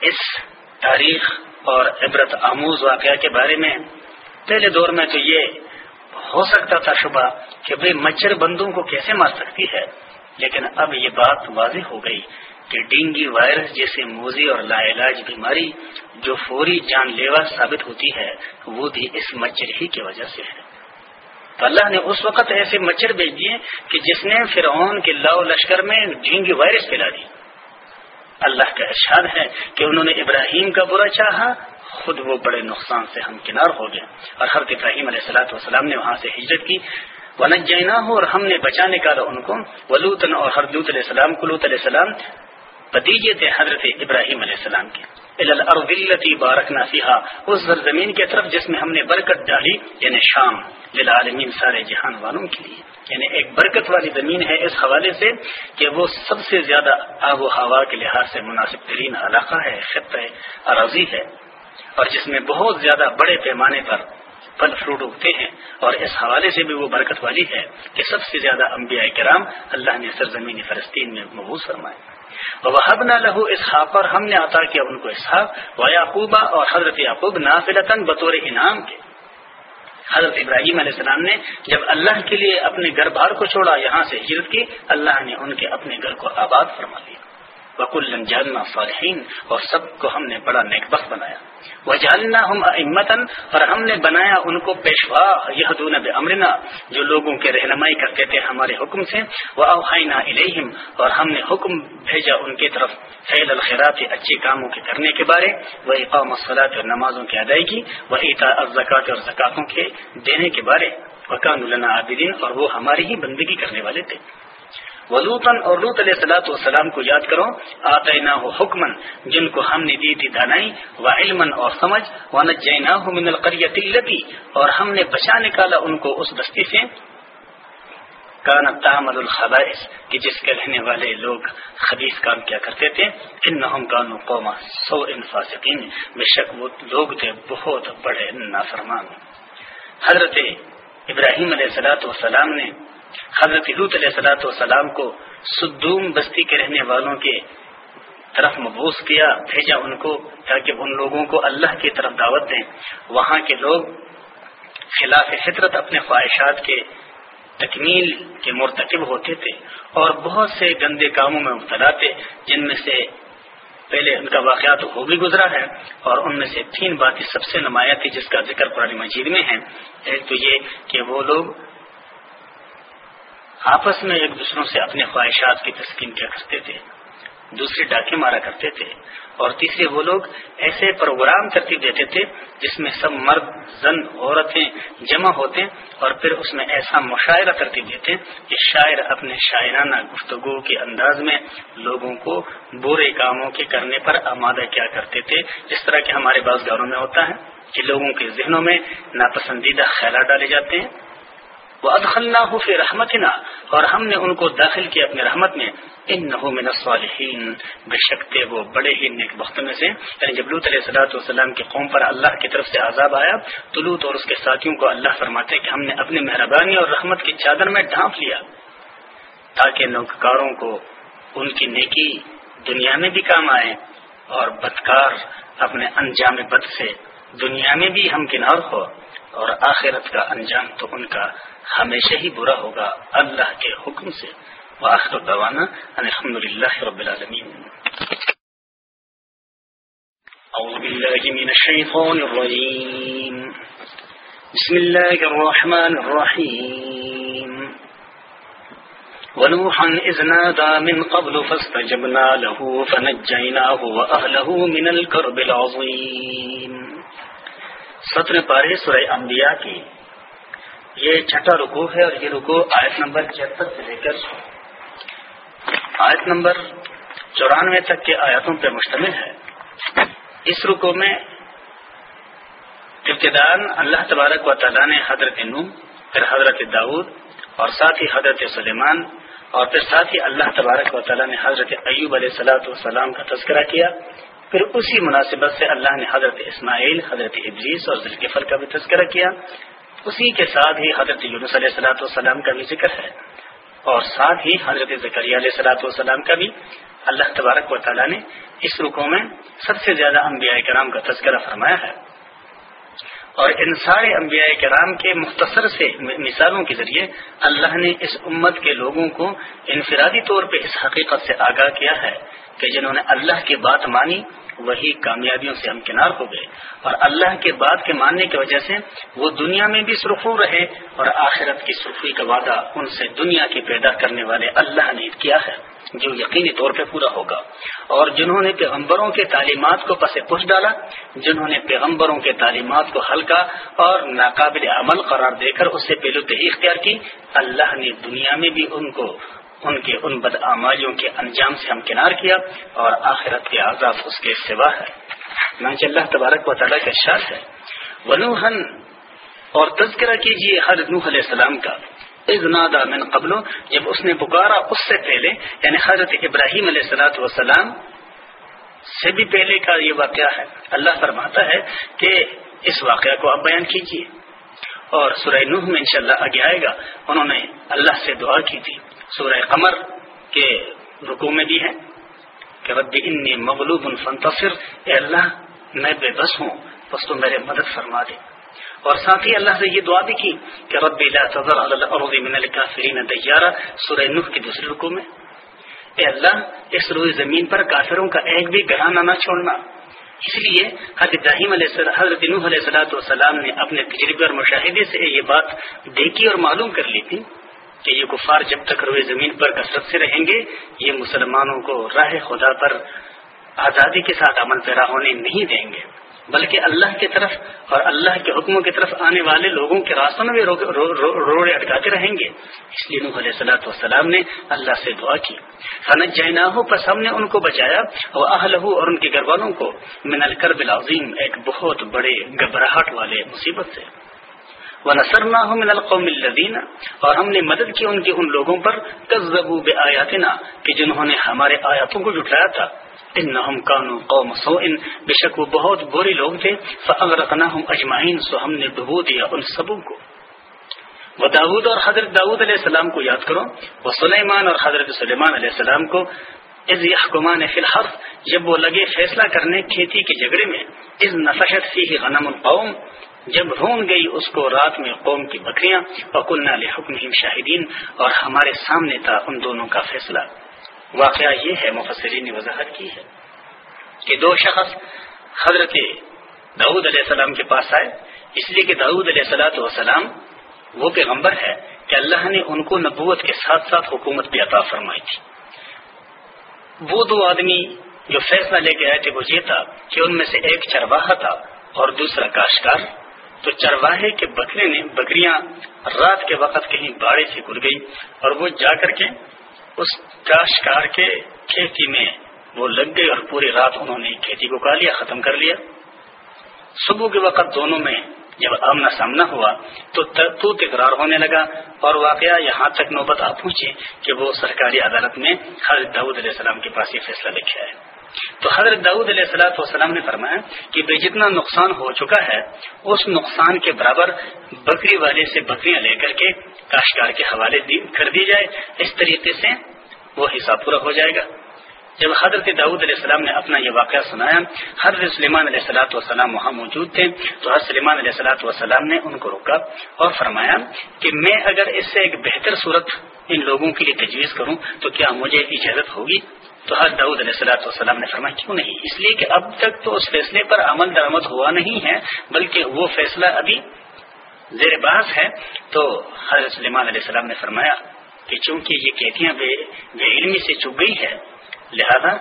اس تاریخ اور عبرت آموز واقعہ کے بارے میں پہلے دور میں تو یہ ہو سکتا تھا شبہ کہ بھئی مچھر بندوں کو کیسے مار سکتی ہے، لیکن اب یہ بات واضح ہو گئی۔ کہ ڈینگی وائرس جیسے موزی اور لا علاج بیماری جو فوری جان لیوا ثابت ہوتی ہے، وہ بھی اس مچھر ہی کی وجہ سے ہے۔ تو اللہ نے اس وقت ایسے مچھر بھیج دیے کہ جس نے فرعون کے لاؤ لشکر میں ڈینگی وائرس پھیلا دی۔ اللہ کا ارشاد ہے کہ انہوں نے ابراہیم کا برا چاہا، خود وہ بڑے نقصان سے ہم کنار ہو گئے۔ اور حضرت ابراہیم علیہ السلاۃ والسلام نے وہاں سے ہجرت کی۔ ونت جینا ہو اور ہم نے بچا نکالا ان کو۔ ولوتن اور حردوت علیہ السلام کلوت علیہ السلام بتیجے تھے حضرت ابراہیم علیہ السلام کے۔ الارضلتی بارک ناسیحا اس زمین کی طرف جس میں ہم نے برکت ڈالی یعنی شام، للعالمین سارے جہان والوں کے لیے۔ یعنی ایک برکت والی زمین ہے اس حوالے سے کہ وہ سب سے زیادہ آب و ہوا کے لحاظ سے مناسب ترین علاقہ ہے، خطۂ اراضی ہے۔ اور جس میں بہت زیادہ بڑے پیمانے پر پھل فروٹ اگتے ہیں۔ اور اس حوالے سے بھی وہ برکت والی ہے کہ سب سے زیادہ انبیاء کرام اللہ نے سرزمین فلسطین میں مبوس فرمائے۔ وحب نہ لہو اسحاق اور ہم نے عطا کیا ان کو اسحاق و یعقوبہ اور حضرت یعقوب نافلتاً بطور انعام کے۔ حضرت ابراہیم علیہ السلام نے جب اللہ کے لیے اپنے گھر بار کو چھوڑا، یہاں سے ہجرت کی، اللہ نے ان کے اپنے گھر کو آباد فرما لیا وکل جالنا صالحین اور سب کو ہم نے بڑا نیک بخت بنایا۔ وہ جالنا ہم امتن اور ہم نے بنایا ان کو پیشوا یہ دون امرنا جو لوگوں کے رہنمائی کرتے تھے ہمارے حکم سے۔ وہ اوہائنا الہم اور ہم نے حکم بھیجا ان کی طرف فیل الخیرات اچھے کاموں کے کرنے کے بارے۔ وہ اقام مسلاط اور نمازوں کی ادائیگی۔ وہ اطا ازکات اور زکاتوں کے دینے کے بارے۔ وکان النا عابدین اور وہ ہماری ہی بندگی کرنے والے تھے۔ ولوطن اور لوت علیہ السلاۃ والسلام کو یاد کرو آتے نہ ہو حکمن جن کو ہم نے دی تھی دانائی، و علم اور سمجھ، و نجینا من القریت التی، اور ہم نے بچا نکالا ان کو اس بستی سے۔ کان تعمل الخبائش کہ جس کے رہنے والے لوگ خبیص کام کیا کرتے تھے ان نہ کانو قوما سو ان فاسقین، بے شک وہ لوگ تھے بہت بڑے نافرمان۔ حضرت ابراہیم علیہ السلاۃ والسلام نے حضرت لوت علیہ سلاۃ والسلام کو سدوم بستی کے رہنے والوں کے طرف مبوس کیا، بھیجا ان کو تاکہ ان لوگوں کو اللہ کی طرف دعوت دیں۔ وہاں کے لوگ خلاف فطرت اپنے خواہشات کے تکمیل کے مرتکب ہوتے تھے اور بہت سے گندے کاموں میں مبتلا تھے، جن میں سے پہلے ان کا واقعات ہو بھی گزرا ہے اور ان میں سے تین باتیں سب سے نمایاں تھی جس کا ذکر پرانی مجید میں ہے۔ ایک تو یہ کہ وہ لوگ آپس میں ایک دوسروں سے اپنے خواہشات کی تسکین کیا کرتے تھے۔ دوسرے ڈاکے مارا کرتے تھے۔ اور تیسرے وہ لوگ ایسے پروگرام ترتیب دیتے تھے جس میں سب مرد، زن، عورتیں جمع ہوتے اور پھر اس میں ایسا مشاعرہ ترتیب دیتے کہ شاعر اپنے شاعرانہ گفتگو کے انداز میں لوگوں کو برے کاموں کے کرنے پر آمادہ کیا کرتے تھے، جس طرح کہ ہمارے بعض گھروں میں ہوتا ہے کہ لوگوں کے ذہنوں میں ناپسندیدہ خیالات ڈالے جاتے ہیں۔ وہ ادخلنا ہو رحمت اور ہم نے ان کو داخل کیا اپنے رحمت میں۔ ان نہ صالحین بے شکتے وہ بڑے ہی نیک بخت میں سے۔ یعنی جب لوت علیہ صلاحت والسلام کی قوم پر اللہ کی طرف سے عذاب آیا، تو لوت اور اس کے ساتھیوں کو اللہ فرماتے کہ ہم نے اپنی مہربانی اور رحمت کی چادر میں ڈھانپ لیا تاکہ نوکاروں کو ان کی نیکی دنیا میں بھی کام آئے اور بدکار اپنے انجام بد سے دنیا میں بھی ہم کنار ہو۔ اور آخرت کا انجام تو ان کا ہمیشہ ہی برا ہوگا، اللہ کے حکم سے۔ وآخر دوانا الحمد للہ رب العالمین۔ أعوذ بالله من الشيطان الرجيم بسم الله الرحمن الرحيم ونوحا إذ نادى من قبل فاستجبنا له فنجيناه وأهله من الكرب العظيم ستر پارے سورہ انبیاء کی۔ یہ چھٹا رکو ہے اور یہ رکو آیت نمبر چھتر سے لے کر آیت نمبر چورانوے تک کے آیاتوں پر مشتمل ہے۔ اس رکو میں ابتدان اللہ تبارک و تعالیٰ نے حضرت نو پھر حضرت داود اور ساتھ ہی حضرت سلیمان اور پھر ساتھ ہی اللہ تبارک و تعالیٰ نے حضرت ایوب علیہ صلاحت والسلام کا تذکرہ کیا۔ پھر اسی مناسبت سے اللہ نے حضرت اسماعیل، حضرت ابلیس اور ذلکفل کا بھی تذکرہ کیا۔ اسی کے ساتھ ہی حضرت یونس علیہ صلاحت والسلام کا بھی ذکر ہے۔ اور ساتھ ہی حضرت ذکری علیہ صلاحت والسلام کا بھی اللہ تبارک و تعالیٰ نے اس رکو میں سب سے زیادہ انبیاء کرام کا تذکرہ فرمایا ہے۔ اور ان سارے انبیاء کرام کے مختصر سے مثالوں کے ذریعے اللہ نے اس امت کے لوگوں کو انفرادی طور پہ اس حقیقت سے آگاہ کیا ہے کہ جنہوں نے اللہ کی بات مانی وہی کامیابیوں سے ہمکنار ہو گئے۔ اور اللہ کے بات کے ماننے کی وجہ سے وہ دنیا میں بھی سرخو رہے اور آخرت کی سرخی کا وعدہ ان سے دنیا کی پیدا کرنے والے اللہ نے کیا ہے، جو یقینی طور پہ پورا ہوگا۔ اور جنہوں نے پیغمبروں کے تعلیمات کو پس پوچھ ڈالا، جنہوں نے پیغمبروں کے تعلیمات کو ہلکا اور ناقابل عمل قرار دے کر اس سے پہلو تہی اختیار کی، اللہ نے دنیا میں بھی ان کو ان کے ان بدعمالیوں کے انجام سے ہمکنار کیا اور آخرت کے عذاب اس کے سوا ہے۔ اللہ تبارک و تعالیٰ کا شاخ ہے۔ ونوہن اور تذکرہ کیجیے ہر نوح علیہ السلام کا۔ ازنادا من قبل، جب اس نے پکارا اس سے پہلے یعنی حضرت ابراہیم علیہ السلاۃ وسلام سے بھی پہلے کا یہ واقعہ ہے۔ اللہ فرماتا ہے کہ اس واقعہ کو آپ بیان کیجیے اور سورہ نوح میں انشاءاللہ آگے آئے گا۔ انہوں نے اللہ سے دعا کی تھی۔ سورہ قمر کے رکو میں بھی ہے کہ رب انی مغلوب فنتصر اے اللہ، میں بے بس ہوں، بس تو میرے مدد فرما دے۔ اور ساتھ ہی اللہ سے یہ دعا بھی کی کہ رب لا تذر علی الارض من الکافرین دیارا، سورہ نوح کی دوسری رکو میں۔ اے اللہ، اس روئے زمین پر کافروں کا ایک بھی گھرانا نہ چھوڑنا۔ اس لیے حضرت ابراہیم علیہ حضرت نوح علیہ صلاحت والسلام نے اپنے تجربے اور مشاہدے سے یہ بات دیکھی اور معلوم کر لی تھی۔ کہ یہ کفار جب تک روئے زمین پر کثرت سے رہیں گے، یہ مسلمانوں کو راہ خدا پر آزادی کے ساتھ عمل پیرا ہونے نہیں دیں گے۔ بلکہ اللہ کی طرف اور اللہ کے حکموں کی طرف آنے والے لوگوں کے راستوں میں بھی روڑے اٹکاتے رہیں گے۔ اس لیے نوح علیہ صلاح والسلام نے اللہ سے دعا کی۔ فنت جینا ہو پس ہم نے ان کو بچایا۔ اور اہل اور ان کے گھر والوں کو۔ من الکرب العظیم ایک بہت بڑے گھبراہٹ والے مصیبت سے۔ وہ نثر نہ ہو من القوم الدین اور ہم نے مدد کی ان کے، ان لوگوں پر کزبو بے آیاتنا کہ جنہوں نے ہمارے آیاتوں کو جٹلایا تھا۔ ان کانو قوم سو ان بے شک وہ بہت بورے لوگ تھے۔ فغرقنا ہم اجمائین سو ہم نے ڈبو دیا ان سبوں کو۔ وہ داود اور حضرت داود علیہ السلام کو یاد کرو۔ وہ سلیمان اور حضرت سلیمان علیہ السلام کو از یحکمان فی الحرف جب وہ لگے فیصلہ کرنے کھیتی کے جھگڑے میں از نفشت فی غنم القوم جب رون گئی اس کو رات میں قوم کی بکریاں اور کل شاہدین، اور ہمارے سامنے تھا ان دونوں کا فیصلہ۔ واقعہ یہ ہے، مفسرین نے وضاحت کی ہے کہ دو شخص حضرت داود علیہ السلام کے پاس آئے۔ اس لیے کہ داود علیہ السلاۃ والسلام وہ پیغمبر ہے کہ اللہ نے ان کو نبوت کے ساتھ ساتھ حکومت بھی عطا فرمائی تھی۔ وہ دو آدمی جو فیصلہ لے کے آئے تھے، وہ یہ تھا کہ ان میں سے ایک چرواہا تھا اور دوسرا کاشکار تو چرواہے کے بکرے نے بکریاں رات کے وقت کہیں باڑے سے گر گئی اور وہ جا کر کے اس کاشکار کے کھیتی میں وہ لگ گئے اور پوری رات انہوں نے کھیتی کو کھا لیا ختم کر لیا۔ صبح کے وقت دونوں میں جب آمنا سامنا ہوا تو تو تکرار ہونے لگا اور واقعہ یہاں تک نوبت آ پہنچے کہ وہ سرکاری عدالت میں حضرت داود علیہ السلام کے پاس یہ فیصلہ لکھا ہے تو حضرت داؤد علیہ السلاۃ والسلام نے فرمایا کہ بے جتنا نقصان ہو چکا ہے، اس نقصان کے برابر بکری والے سے بکریاں لے کر کے کاشکار کے حوالے کر دی جائے، اس طریقے سے وہ حصہ پورا ہو جائے گا۔ جب حضرت داؤد علیہ السلام نے اپنا یہ واقعہ سنایا، حضرت سلیمان علیہ السلاۃ والسلام وہاں موجود تھے، تو حضرت سلیمان علیہ السلاۃ والسلام نے ان کو روکا اور فرمایا کہ میں اگر اس سے ایک بہتر صورت ان لوگوں کے لیے تجویز کروں تو کیا مجھے اجازت ہوگی؟ تو حضرت داود علیہ السلاۃ والسلام نے فرمایا، کیوں نہیں؟ اس لیے کہ اب تک تو اس فیصلے پر عمل درآمد ہوا نہیں ہے، بلکہ وہ فیصلہ ابھی زیر بحث ہے۔ تو حضرت سلیمان علیہ السلام نے فرمایا کہ چونکہ یہ کیتیاں بے بے علمی سے چپ گئی ہے، لہذا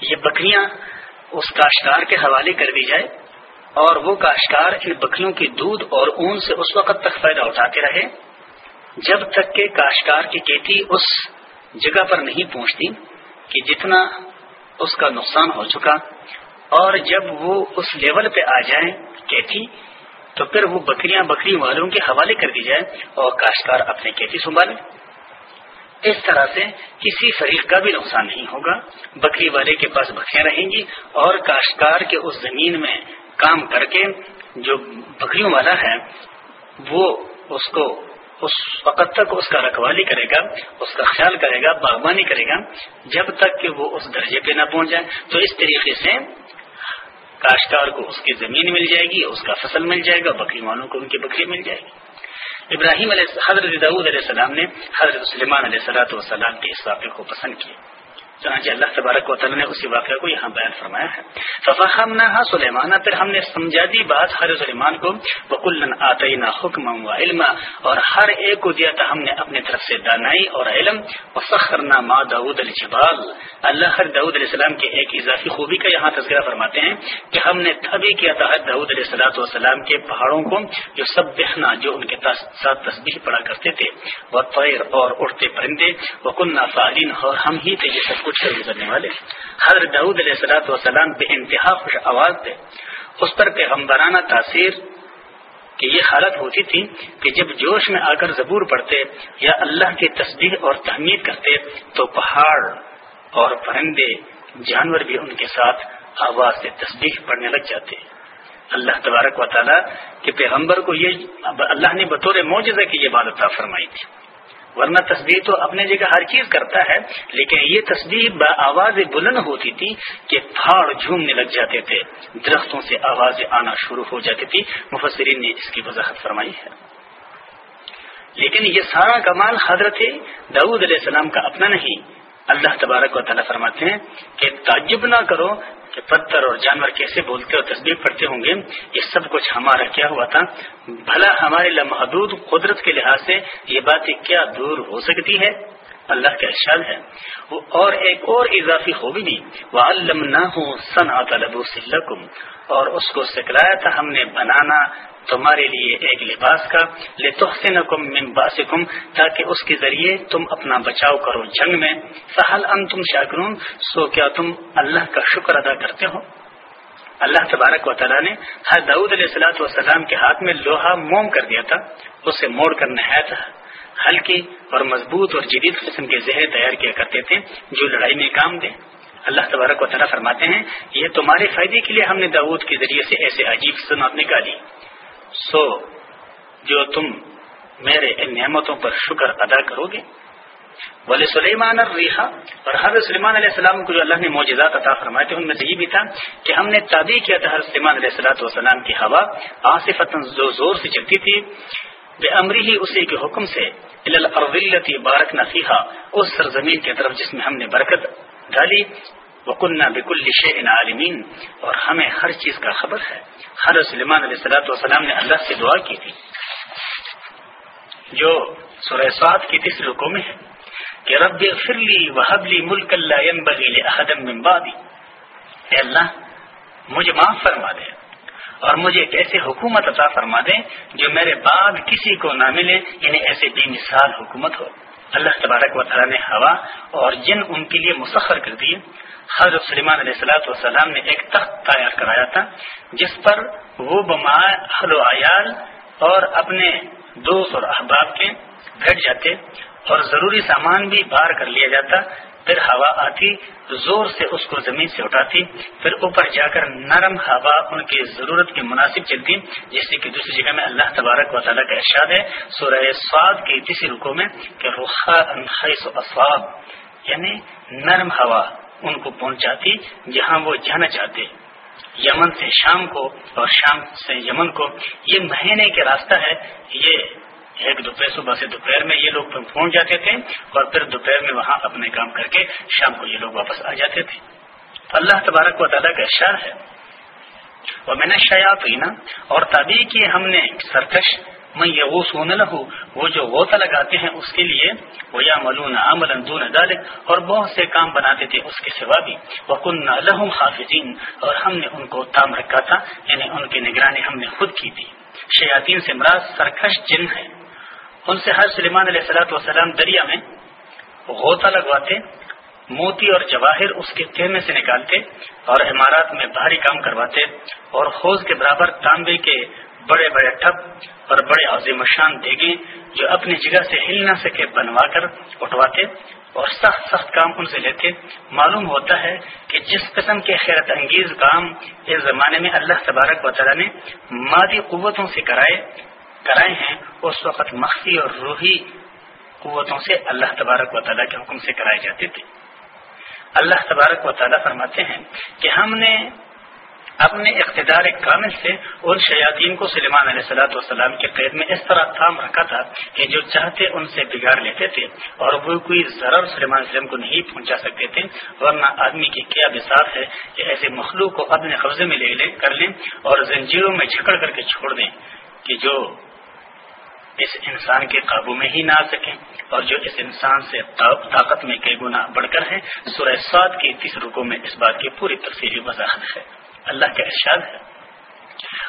یہ بکریاں اس کاشتکار کے حوالے کر دی جائے اور وہ کاشتکار ان بکریوں کے دودھ اور اون سے اس وقت تک فائدہ اٹھاتے رہے، جب تک کہ کاشتکار کی کیتی اس جگہ پر نہیں پہنچتی۔ کہ جتنا اس کا نقصان ہو چکا اور جب وہ اس لیول پہ آ جائیں کیتی تو پھر وہ بکریاں بکری والوں کے حوالے کر دی جائے اور کاشتکار اپنے کیتی سنبھالے۔ اس طرح سے کسی فریق کا بھی نقصان نہیں ہوگا۔ بکری والے کے پاس بکریاں رہیں گی اور کاشتکار کے اس زمین میں کام کر کے جو بکریوں والا ہے، وہ اس کو اس وقت تک اس کا رکھوالی کرے گا، اس کا خیال کرے گا، باغبانی کرے گا، جب تک کہ وہ اس درجے پہ نہ پہنچ جائے۔ تو اس طریقے سے کاشتکار کو اس کی زمین مل جائے گی، اس کا فصل مل جائے گا، بکری والوں کو ان کی بکری مل جائے گی۔ ابراہیم علیہ، حضرت داود علیہ السلام نے حضرت سلیمان علیہ صلاحت والسلام کے اس واقعے کو پسند کیا۔ چنانچہ اللہ تبارک و تعالیٰ نے اسی واقعہ کو یہاں بیان فرمایا ہے۔ ففہم نہ پھر ہم نے سمجھا دی بات ہر سلیمان کو بکلن آتینا حکم و علم اور ہر ایک کو دیا تھا ہم نے اپنے طرف سے دانائی اور علم۔ و سخرنا ما داود الجبال۔ اللہ ہر داود علیہ السلام کے ایک اضافی خوبی کا یہاں تذکرہ فرماتے ہیں کہ ہم نے تبھی کیا تھا ہر داود علیہ السلاۃ والسلام کے پہاڑوں کو جو سب بہنا جو ان کے ساتھ تصبیح پڑا کرتے تھے۔ وہ پیر اور اڑتے پرندے۔ وہ کنہ اور ہم ہی تھے یہ سب کچھ سے گزرنے والے حضرت داود علیہ السلاۃ وسلام بے انتہا خوش آواز تھے اس پر پیغمبرانہ تاثیر کی یہ حالت ہوتی تھی کہ جب جوش میں آ کر زبور پڑھتے یا اللہ کی تصدیق اور تحمید کرتے تو پہاڑ اور پرندے، جانور بھی ان کے ساتھ آواز سے تصدیق پڑھنے لگ جاتے۔ اللہ تبارک و تعالیٰ کے پیغمبر کو یہ اللہ نے بطور معجزہ کی یہ بات عطا فرمائی تھی۔ ورنہ تصویر تو اپنے جگہ ہر چیز کرتا ہے، لیکن یہ تصویر آواز بلند ہوتی تھی کہ پھاڑ جھومنے لگ جاتے تھے، درختوں سے آوازیں آنا شروع ہو جاتی تھی۔ مفسرین نے اس کی وضاحت فرمائی ہے۔ لیکن یہ سارا کمال حضرت داود علیہ السلام کا اپنا نہیں اللہ تبارک و تعالیٰ فرماتے ہیں کہ تعجب نہ کرو کہ پتھر اور جانور کیسے بولتے اور تصدیق پڑھتے ہوں گے۔ یہ سب کچھ ہمارا کیا ہوا تھا۔ بھلا ہمارے لمحدود قدرت کے لحاظ سے یہ باتیں کیا دور ہو سکتی ہے؟ اللہ کا ارشاد ہے۔ اور ایک اور اضافی خوبی نہیں وہ علم نہ ہو سن اور اس کو سکھلایا تھا ہم نے بنانا۔ تمہارے لیے ایک لباس کا لے تو تاکہ اس کے ذریعے تم اپنا بچاؤ کرو جنگ میں۔ سہل ان تم شاکرون، سو کیا تم اللہ کا شکر ادا کرتے ہو؟ اللہ تبارک و تعالیٰ نے ہر دعود علیہ السلاۃ والسلام کے ہاتھ میں لوہا موم کر دیا تھا، اسے موڑ کر نہایت ہلکی اور مضبوط اور جدید قسم کے زہر تیار کیا کرتے تھے، جو لڑائی میں کام دے۔ اللہ تبارک و تعالیٰ فرماتے ہیں، یہ تمہارے فائدے کے لیے ہم نے داود کے ذریعے سے ایسے عجیب صنعت نکالی۔ سو جو تم میرے ان نعمتوں پر شکر ادا کرو گے۔ ولی سلیمان الریحا اور حضرت سلیمان علیہ السلام کو جو اللہ نے معجزات عطا فرمائے تھے، ان میں سے یہ بھی تھا کہ ہم نے تابع کیا تھا حضرت سلیمان علیہ السلاۃ والسلام کی ہوا آصف جو زور سے چلتی تھی۔ بے امری ہی اسی کے حکم سے بارک نفیحا اس سرزمین کی طرف جس میں ہم نے برکت ڈالی۔ وکنہ بکل شعین عالمین اور ہمیں ہر چیز کا خبر ہے۔ ہر سلمان علیہ السلاۃ والسلام نے اللہ سے دعا کی تھی۔ جو سورہ سعد کی تیسری رکو میں ہے کہ رب فرلی وحبلی ملک اللہ بغیل احدم من بعدی۔ اے اللہ، مجھے معاف فرما دے۔ اور مجھے ایک ایسے حکومت عطا فرما دے جو میرے بعد کسی کو نہ ملے یعنی ایسے بے مثال حکومت ہو۔ اللہ تبارک و تعالیٰ نے ہوا اور جن ان کے لیے مسخر کر دیے حضرت سلیمان علیہ السلاۃ والسلام نے ایک تخت تیار کرایا تھا، جس پر وہ حل و عیال اور اپنے دوست اور احباب کے بیٹھ جاتے اور ضروری سامان بھی باہر کر لیا جاتا، پھر ہوا آتی، زور سے اس کو زمین سے اٹھاتی، پھر اوپر جا کر نرم ہوا ان کی ضرورت کے مناسب چلتی جیسے کہ دوسری جگہ میں اللہ تبارک و تعالیٰ کا ارشاد ہے، سورہ سواد کی تیسری رکو میں کہ رخا اسواب یعنی نرم ہوا۔ ان کو پہنچاتی جہاں وہ جانا چاہتے۔ یمن سے شام کو اور شام سے یمن کو یہ مہینے کے راستہ ہے۔ یہ ایک دوپہر صبح سے دوپہر میں یہ لوگ پہنچ جاتے تھے اور پھر دوپہر میں وہاں اپنے کام کر کے شام کو یہ لوگ واپس آ جاتے تھے۔ اللہ تبارک و تعالیٰ کا اشار ہے۔ اور میں نے شاید اور تبھی کی ہم نے سرکش میں یہ سونے لہو وہ جو غوطہ لگاتے ہیں اس کے لیے وہ یا ملون عمل دون اور بہت سے کام بناتے تھے اس کے سوا بھی۔ وہ کن لہم حافظین اور ہم نے ان کو تام رکھا تھا یعنی ان کی نگرانی ہم نے خود کی تھی۔ شیاطین سے مراد سرکش جن ہے ان سے ہر سلیمان علیہ السلاۃ وسلام دریا میں غوطہ لگواتے، موتی اور جواہر اس کے تہمے سے نکالتے، اور عمارات میں بھاری کام کرواتے، اور حوض کے برابر تانبے کے بڑے بڑے ٹب اور بڑے عظیم شان دیگے جو اپنی جگہ سے ہل نہ سکے بنوا کر اٹھواتے اور سخت سخت کام ان سے لیتے۔ معلوم ہوتا ہے کہ جس قسم کے حیرت انگیز کام اس زمانے میں اللہ تبارک و تعالیٰ نے مادی قوتوں سے کرائے کرائے ہیں، اس وقت مخفی اور روحی قوتوں سے اللہ تبارک و تعالیٰ کے حکم سے کرائے جاتے تھے۔ اللہ تبارک و تعالیٰ فرماتے ہیں کہ ہم نے اپنے اقتدار کامل سے ان شیاطین کو سلیمان علیہ صلاحت والسلام کے قید میں اس طرح تھام رکھا تھا کہ جو چاہتے ان سے بگاڑ لیتے تھے اور وہ کوئی ضرر سلیمان وسلم کو نہیں پہنچا سکتے تھے، ورنہ آدمی کی کیا بساط ہے کہ ایسے مخلوق کو اپنے قبضے میں لے لے، کر لیں اور زنجیروں میں جھکڑ کر کے چھوڑ دیں کہ جو اس انسان کے قابو میں ہی نہ آ سکیں اور جو اس انسان سے طاقت میں کئی گنا بڑھ کر ہے سورہ سعد کی تیس رکو میں اس بات کی پوری تفصیلی وضاحت ہے۔ اللہ کا ارشاد ہے۔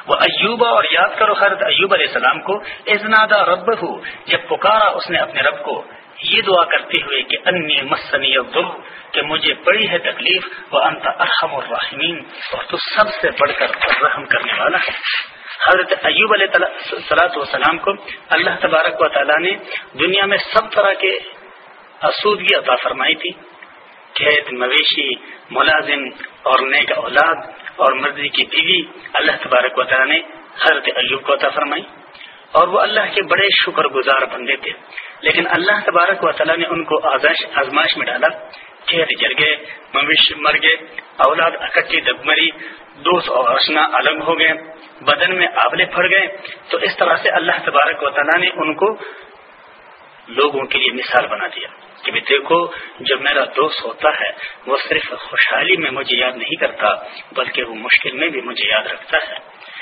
وہ ایوبا اور یاد کرو حضرت ایوب علیہ السلام کو ازنادا رب ہو جب پکارا اس نے اپنے رب کو، یہ دعا کرتے ہوئے کہ انی مسنی کہ مجھے بڑی ہے تکلیف وہ انت ارحم الرحمین اور تو سب سے بڑھ کر رحم کرنے والا ہے۔ حضرت ایوب علیہ صلاحت والسلام کو اللہ تبارک و تعالیٰ نے دنیا میں سب طرح کے اسودگی عطا فرمائی تھی۔ کھیت، مویشی، ملازم اور نیک اولاد اور مرضی کی بیوی اللہ تبارک و تعالیٰ نے حضرت ایوب کو عطا فرمائی اور وہ اللہ کے بڑے شکر گزار بندے تھے۔ لیکن اللہ تبارک و تعالیٰ نے ان کو آزمائش میں ڈالا۔ کھیت جل گئے، مویشی مر گئے، اولاد اکٹھی دبمری دوست اور اشنا الگ ہو گئے، بدن میں آبلے پھڑ گئے۔ تو اس طرح سے اللہ تبارک و تعالیٰ نے ان کو لوگوں کے لیے مثال بنا دیا۔ کہ بھی دیکھو، جب میرا دوست ہوتا ہے، وہ صرف خوشحالی میں مجھے یاد نہیں کرتا، بلکہ وہ مشکل میں بھی مجھے یاد رکھتا ہے۔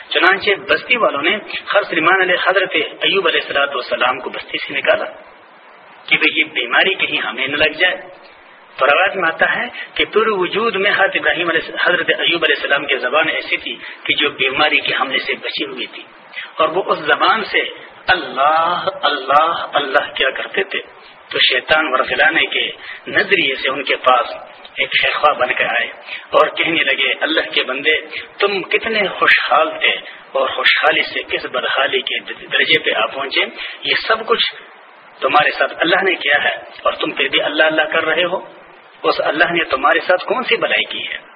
چنانچہ بستی والوں نے ہر سلمان علیہ حضرت ایوب علیہ السلاۃ والسلام کو بستی سے نکالا کہ بھائی یہ بیماری کہیں ہمیں نہ لگ جائے۔ تو روایت میں آتا ہے کہ پورے وجود میں حضرت ابراہیم علیہ حضرت ایوب علیہ السلام کی زبان ایسی تھی کہ جو بیماری کے حملے سے بچی ہوئی تھی۔ اور وہ اس زبان سے اللہ اللہ اللہ کیا کرتے تھے۔ تو شیطان ورفلانے کے نظریے سے ان کے پاس ایک شیخوا بن کے آئے اور کہنے لگے، اللہ کے بندے، تم کتنے خوشحال تھے اور خوشحالی سے کس بدحالی کے درجے پہ آپ پہنچے؟ یہ سب کچھ تمہارے ساتھ اللہ نے کیا ہے اور تم پھر بھی اللہ اللہ کر رہے ہو؟ اس اللہ نے تمہارے ساتھ کون سی بلائی کی ہے؟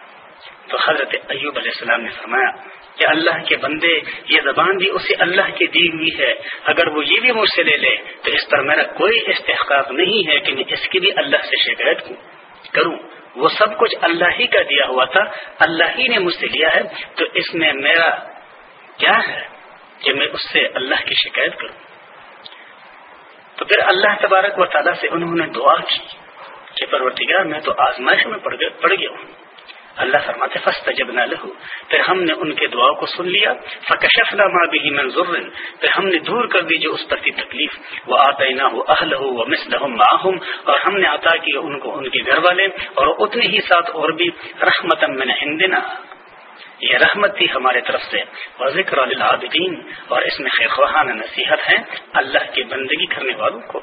تو حضرت ایوب علیہ السلام نے فرمایا کہ اللہ کے بندے، یہ زبان بھی اسے اللہ کی دی ہوئی ہے، اگر وہ یہ بھی مجھ سے لے لے، تو اس پر میرا کوئی استحقاق نہیں ہے کہ میں اس کی بھی اللہ سے شکایت کروں، وہ سب کچھ اللہ ہی کا دیا ہوا تھا، اللہ ہی نے مجھ سے لیا ہے، تو اس میں میرا کیا ہے کہ میں اس سے اللہ کی شکایت کروں؟ تو پھر اللہ تبارک و تعالیٰ سے انہوں نے دعا کی کہ پرورتگار میں تو آزمائش میں پڑ گیا ہوں۔ اللہ فرماتے فسط جب نہ لہو پھر ہم نے ان کے دعا کو سن لیا فکشف ماں بھی منظور پھر ہم نے دور کر دی جو اس پر کی تکلیف وہ آتے نہ ہو اہل ہو وہ مسلم معاہم اور ہم نے عطا کیا ان کو ان کے گھر والے، اور اتنے ہی ساتھ اور بھی رحمت من ہندنا یہ رحمت تھی ہمارے طرف سے اور ذکر العابدین اور اس میں خواہانہ نصیحت ہے اللہ کی بندگی کرنے والوں کو۔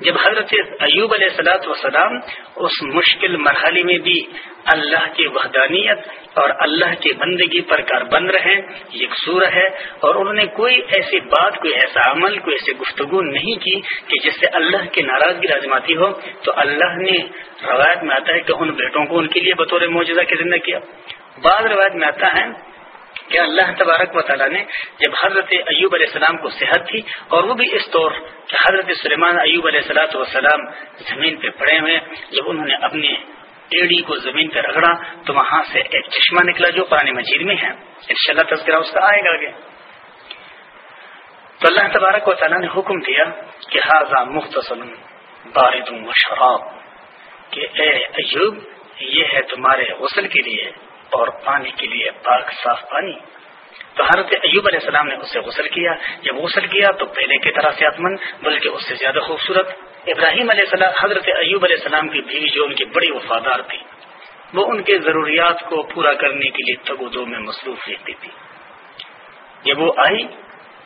جب حضرت ایوب علیہ سلاۃ وسلام اس مشکل مرحلے میں بھی اللہ کی وحدانیت اور اللہ کی بندگی پر کار بند رہے یکسور ہے اور انہوں نے کوئی ایسی بات، کوئی ایسا عمل، کوئی ایسی گفتگو نہیں کی کہ جس سے اللہ کی ناراضگی راجماتی ہو۔ تو اللہ نے روایت میں آتا ہے کہ ان بیٹوں کو ان کے لیے بطور معجزہ کے زندہ کیا۔ بعض روایت میں آتا ہے کہ اللہ تبارک و تعالیٰ نے جب حضرت ایوب علیہ السلام کو صحت تھی اور وہ بھی اس طور کہ حضرت سلیمان ایوب علیہ السلاۃ والسلام زمین پہ پڑے ہوئے، جب انہوں نے اپنی ایڑی کو زمین پہ رگڑا تو وہاں سے ایک چشمہ نکلا جو پرانے مجید میں ہے۔ ان شاء اللہ تذکرہ اس کا آئے گا آگے۔ تو اللہ تبارک و تعالیٰ نے حکم دیا کہ حاضہ مختصر بارد و شراب کہ اے ایوب، یہ ہے تمہارے غسل کے لیے۔ اور پانی کے لیے پاک صاف پانی۔ تو حضرت ایوب علیہ السلام نے اس سے غسل کیا۔ جب غسل کیا تو پہلے کی طرح صحت مند بلکہ اس سے زیادہ خوبصورت۔ ابراہیم علیہ السلام، حضرت ایوب علیہ السلام کی بیوی جو ان کی بڑی وفادار تھی، وہ ان کے ضروریات کو پورا کرنے کے لیے تگ و دو میں مصروف رہتی تھی۔ جب وہ آئی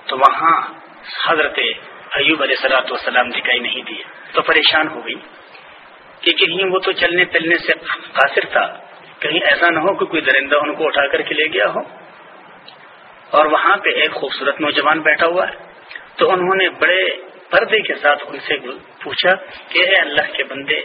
تو وہاں حضرت ایوب علیہ سلاۃ والسلام دکھائی نہیں دیے۔ تو پریشان ہو گئی کہ کہیں وہ تو چلنے پلنے سے قاصر تھا۔ کہیں ایسا نہ ہو کہ کوئی درندہ ان کو اٹھا کر کے لے گیا ہو۔ اور وہاں پہ ایک خوبصورت نوجوان بیٹھا ہوا ہے۔ تو انہوں نے بڑے پردے کے ساتھ ان سے پوچھا کہ اے اللہ کے بندے،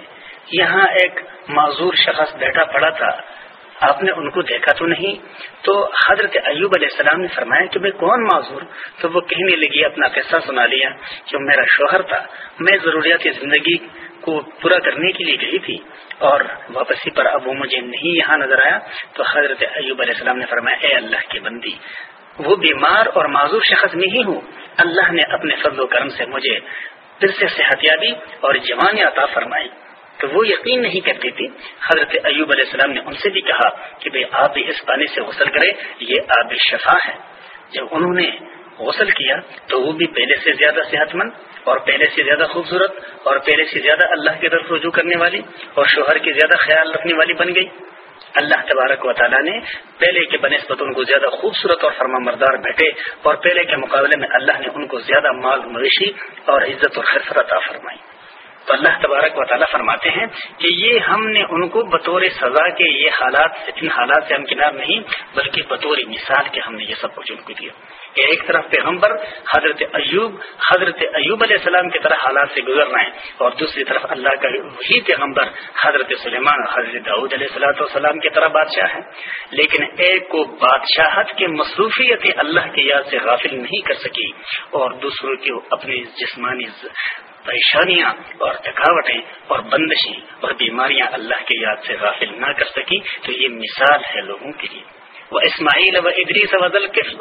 یہاں ایک معذور شخص بیٹھا پڑا تھا، آپ نے ان کو دیکھا تو نہیں؟ تو حضرت ایوب علیہ السلام نے فرمایا کہ میں کون معذور؟ تو وہ کہنے لگی، اپنا قصہ سنا لیا، جو میرا شوہر تھا۔ میں ضروریات زندگی کو پورا کرنے کے لیے گئی تھی۔ اور واپسی پر اب وہ مجھے نہیں یہاں نظر آیا، تو حضرت ایوب علیہ السلام نے فرمایا، اے اللہ کی بندی، وہ بیمار اور معذور شخص میں ہی ہوں۔ اللہ نے اپنے فضل و کرم سے مجھے پھر سے صحت یابی اور جوانی عطا فرمائی۔ تو وہ یقین نہیں کرتی تھی۔ حضرت ایوب علیہ السلام نے ان سے بھی کہا کہ بھائی آپ بھی اس پانی سے غسل کرے یہ آب شفا ہے جب انہوں نے غسل کیا تو وہ بھی پہلے سے زیادہ صحت مند اور پہلے سے زیادہ خوبصورت اور پہلے سے زیادہ اللہ کی طرف رجوع کرنے والی اور شوہر کی زیادہ خیال رکھنے والی بن گئی۔ اللہ تبارک و تعالیٰ نے پہلے کے بنسبت ان کو زیادہ خوبصورت اور فرما مردار بیٹھے اور پہلے کے مقابلے میں اللہ نے ان کو زیادہ مال مویشی اور عزت اور خرفرت فرمائی۔ تو اللہ تبارک و تعالیٰ فرماتے ہیں کہ یہ ہم نے ان کو بطور سزا کے یہ حالات ان حالات سے امکنار نہیں، بلکہ بطور مثال کے ہم نے یہ سب کچھ ان کو دیا۔ کہ ایک طرف پیغمبر حضرت ایوب حضرت ایوب علیہ السلام کی طرح حالات سے گزر رہے ہیں اور دوسری طرف اللہ کا وہی پیغمبر حضرت سلیمان اور حضرت داود علیہ السلاۃ والسلام کی طرح بادشاہ ہے لیکن ایک کو بادشاہت کی مصروفیت اللہ کی یاد سے غافل نہیں کر سکی، اور دوسروں کی اپنی جسمانی پریشانیاں اور تھکاوٹیں اور بندشیں اور بیماریاں اللہ کی یاد سے غافل نہ کر سکی، تو یہ مثال ہے لوگوں کے لیے۔ وہ اسماعیل و ادریس و ذلقفل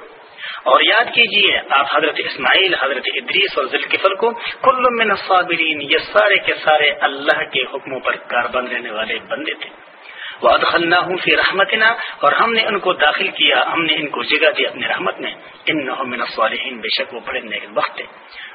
اور یاد کیجیے، آپ حضرت اسماعیل، حضرت ادریس اور ذلقفل کو کل من الصابرین، یہ سارے کے سارے اللہ کے حکموں پر کاربند رہنے والے بندے تھے۔ وہ ادخلنا ہوں فی رحمتنا اور ہم نے ان کو داخل کیا، ہم نے ان کو جگہ دی اپنی رحمت میں۔ ان من الصالحین بے شک وہ بڑے نیک وقت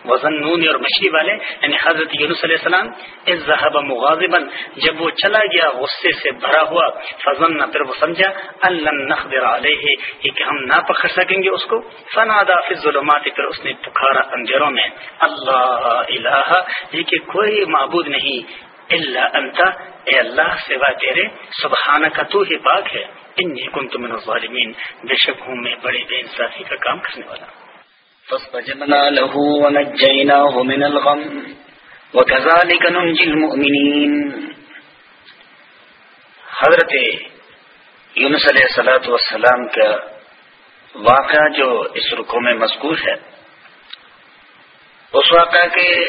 وزن نون اور مچھلی والے یعنی حضرت یونس علیہ السلام اس ذہب مغازبا جب وہ چلا گیا، غصے سے بھرا ہوا فضن نہ پھر وہ سمجھا اللہ نخبر علیہ کہ ہم نہ پکڑ سکیں گے اس کو۔ فنادا فی الظلمات، پھر اس نے پکارا اندھیروں میں۔ اللہ الہ یہ کہ کوئی معبود نہیں۔ اللہ انتا اے اللہ سوا تیرے سبحانہ کا تو ہی پاک ہے. ان کن تم الظالمین بے شک ہوں میں بڑے بے انصافی کا کام کرنے والا. فاستجبنا له ونجيناه من الغم. وكذلك ننجي المؤمنين. حضرت یونس علیہ السلاۃ والسلام کا واقعہ جو اس رکو میں مذکور ہے، اس واقعہ کے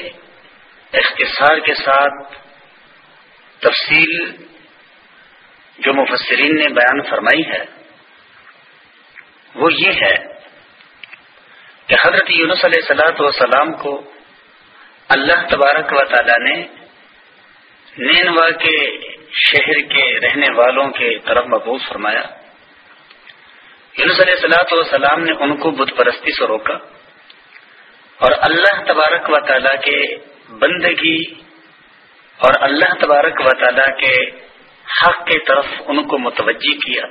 اختصار کے ساتھ تفصیل جو مفسرین نے بیان فرمائی ہے، وہ یہ ہے کہ حضرت یونس علیہ سلاۃ وسلام کو اللہ تبارک و تعالی نے نینوا کے شہر کے رہنے والوں کے طرف مبوض فرمایا۔ یونس علیہ سلاۃ وسلام نے ان کو بت پرستی سے روکا اور اللہ تبارک و تعالی کے بندگی اور اللہ تبارک و تعالی کے حق کی طرف ان کو متوجہ کیا۔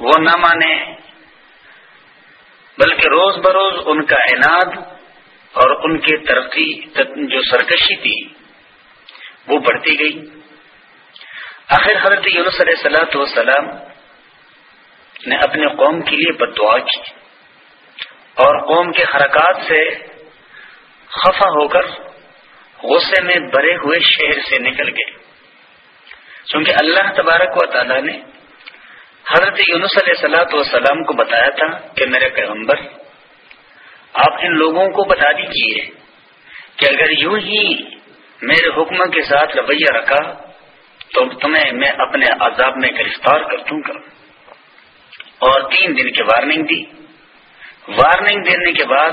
وہ نہ مانے، بلکہ روز بروز ان کا عناد اور ان کی ترقی، جو سرکشی تھی، وہ بڑھتی گئی۔ آخر حضرت یونس علیہ سلاۃ وسلام نے اپنے قوم کے لیے بد دعا کی اور قوم کے حرکات سے خفا ہو کر غصے میں بھرے ہوئے شہر سے نکل گئے۔ چونکہ اللہ تبارک و تعالی نے حضرت یونس علیہ سلاۃ وسلام کو بتایا تھا کہ میرے پیغمبر، آپ ان لوگوں کو بتا دیجیے کہ اگر یوں ہی میرے حکم کے ساتھ رویہ رکھا تو تمہیں میں اپنے عذاب میں گرفتار کر دوں گا۔ اور تین دن کی وارننگ دی۔ وارننگ دینے کے بعد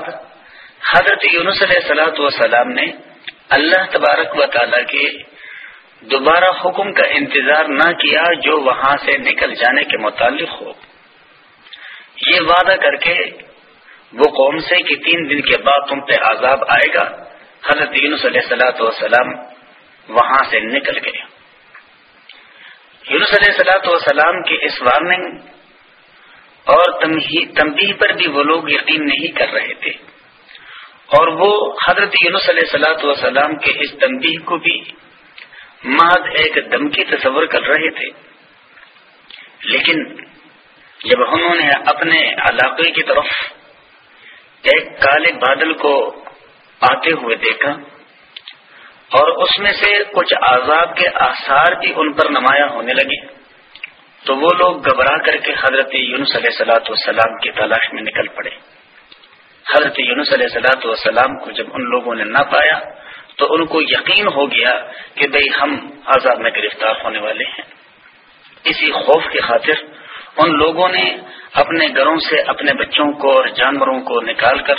حضرت یونس علیہ سلاۃ وسلام نے اللہ تبارک و تعالی کے دوبارہ حکم کا انتظار نہ کیا جو وہاں سے نکل جانے کے متعلق ہو۔ یہ وعدہ کر کے وہ قوم سے کہ تین دن کے بعد تم پہ عذاب آئے گا۔ حضرت یونس علیہ سلاۃ والسلام وہاں سے نکل گئے۔ یونس علیہ سلاۃ والسلام کی اس وارننگ اور تمبی پر بھی وہ لوگ یقین نہیں کر رہے تھے۔ اور وہ حضرت یونس علیہ سلاۃ والسلام کے اس تمبی کو بھی محض ایک دمکی تصور کر رہے تھے۔ لیکن جب انہوں نے اپنے علاقے کی طرف ایک کالے بادل کو آتے ہوئے دیکھا اور اس میں سے کچھ عذاب کے آثار بھی ان پر نمایاں ہونے لگے، تو وہ لوگ گھبرا کر کے حضرت یونس علیہ سلاۃ والسلام کی تلاش میں نکل پڑے۔ حضرت یونس علیہ سلاۃ والسلام کو جب ان لوگوں نے نہ پایا تو ان کو یقین ہو گیا کہ بھئی ہم عذاب میں گرفتار ہونے والے ہیں۔ اسی خوف کی خاطر ان لوگوں نے اپنے گھروں سے اپنے بچوں کو اور جانوروں کو نکال کر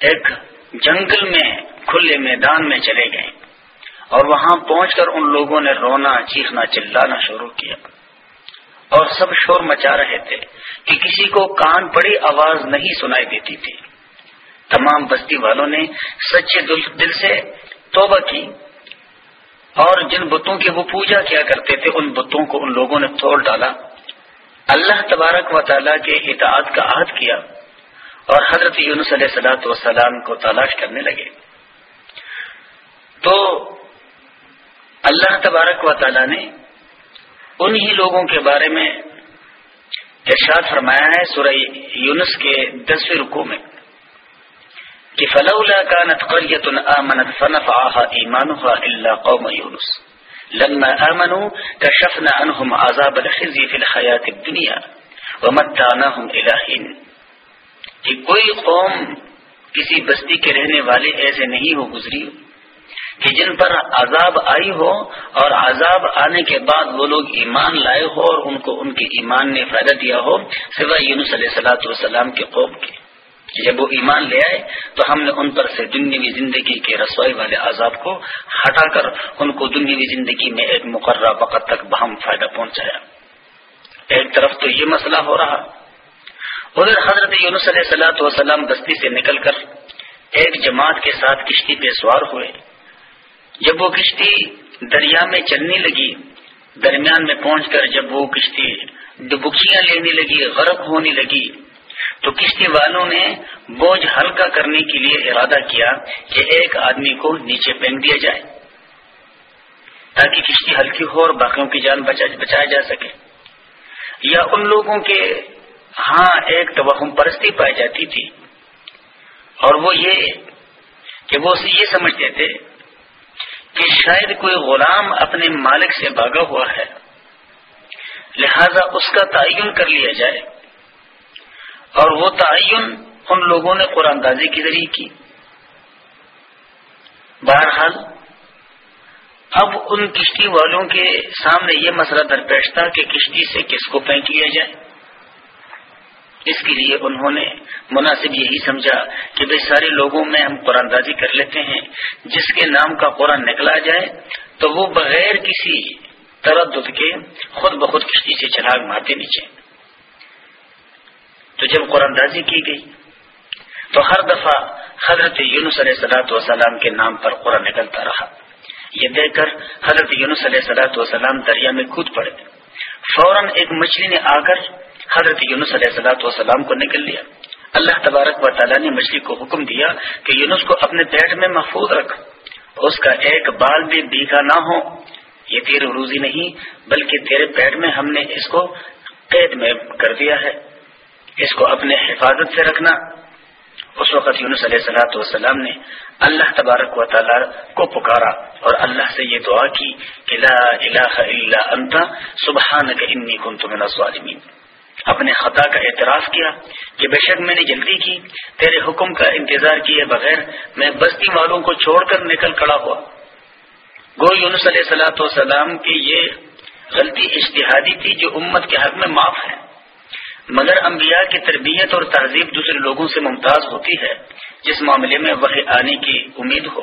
ایک جنگل میں، کھلے میدان میں چلے گئے اور وہاں پہنچ کر ان لوگوں نے رونا، چیخنا، چلانا شروع کیا اور سب شور مچا رہے تھے کہ کسی کو کان پڑی آواز نہیں سنائی دیتی تھی۔ تمام بستی والوں نے سچے دل سے توبہ کی اور جن بتوں کی وہ پوجا کیا کرتے تھے، ان بتوں کو ان لوگوں نے توڑ ڈالا۔ اللہ تبارک و تعالیٰ کے اطاعت کا عہد کیا اور حضرت یونس علیہ سلاۃ وسلام کو تلاش کرنے لگے۔ تو اللہ تبارک و تعالیٰ نے انہی لوگوں کے بارے میں ارشاد فرمایا ہے، سورہ یونس کے دسویں رکو میں۔ کہ فلولا كانت قرية آمنت فنفعها إيمانها إلا قوم يونس لما آمنوا كشفنا عنهم عذاب الخزي في الحياة الدنيا ومتعناهم إلى حين کہ کوئی قوم کسی بستی کے رہنے والے ایسے نہیں ہو گزری کہ جن پر عذاب آئی ہو اور عذاب آنے کے بعد وہ لوگ ایمان لائے ہو اور ان کو ان کے ایمان نے فائدہ دیا ہو، سوائے یونس علیہ سلاۃ والسلام کے قوم کے۔ جب وہ ایمان لے آئے تو ہم نے ان پر سے دنیوی زندگی کے رسوائی والے عذاب کو ہٹا کر ان کو دنیوی زندگی میں ایک مقررہ وقت تک بہم فائدہ پہنچایا۔ ایک طرف تو یہ مسئلہ ہو رہا، ادھر حضرت یونس علیہ سلاۃ وسلام بستی سے نکل کر ایک جماعت کے ساتھ کشتی پہ سوار ہوئے۔ جب وہ کشتی دریا میں چلنے لگی، درمیان میں پہنچ کر جب وہ کشتی ڈبکیاں لینے لگی، غرق ہونے لگی تو کشتی والوں نے بوجھ ہلکا کرنے کے لیے ارادہ کیا کہ ایک آدمی کو نیچے پھینک دیا جائے، تاکہ کشتی ہلکی ہو اور باقیوں کی جان بچایا جا سکے۔ یا ان لوگوں کے ہاں ایک توہم پرستی پائی جاتی تھی۔ اور وہ یہ کہ وہ یہ سمجھتے تھے کہ شاید کوئی غلام اپنے مالک سے بھاگا ہوا ہے، لہذا اس کا تعین کر لیا جائے۔ اور وہ تعین ان لوگوں نے قرآن دازی کے ذریعے کی۔ بہرحال، اب ان کشتی والوں کے سامنے یہ مسئلہ درپیش تھا کہ کشتی سے کس کو پھینک لیا جائے۔ اس کے لیے انہوں نے مناسب یہی سمجھا کہ بھائی سارے لوگوں میں ہم قرآن دازی کر لیتے ہیں۔ جس کے نام کا قرآن نکلا جائے، تو وہ بغیر کسی تردد کے خود بخود کشتی سے چلاگ مارتے نیچے۔ تو جب قرآن دازی کی گئی، تو ہر دفعہ حضرت یونس علیہ سلاۃ وسلام کے نام پر قرآن نکلتا رہا۔ یہ دیکھ کر حضرت یونس علیہ سلاۃ وسلام دریا میں کود پڑے۔ فوراً ایک مچھلی نے آ کر حضرت یونس علیہ سلاۃ وسلام کو نکل لیا۔ اللہ تبارک و تعالیٰ نے مچھلی کو حکم دیا کہ یونس کو اپنے پیٹ میں محفوظ رکھ۔ اس کا ایک بال بھی بیگا نہ ہو۔ یہ تیرے روزی نہیں، بلکہ تیرے پیٹ میں ہم نے اس کو قید میں کر دیا ہے۔ اس کو اپنے حفاظت سے رکھنا۔ اس وقت یونس علیہ سلاۃ والسلام نے اللہ تبارک و تعالیٰ کو پکارا اور اللہ سے یہ دعا کی کہ لا الہ الا انت، سبحانک انی کنت من الظالمین۔ اپنے خطا کا اعتراف کیا کہ بے شک میں نے جلدی کی، تیرے حکم کا انتظار کیے بغیر میں بستی والوں کو چھوڑ کر نکل کڑا ہوا۔ گو یونس علیہ سلاۃ والسلام کی یہ غلطی اشتہادی تھی جو امت کے حق میں معاف ہے۔ مگر انبیاء کی تربیت اور تہذیب دوسرے لوگوں سے ممتاز ہوتی ہے، جس معاملے میں وہ آنے کی امید ہو۔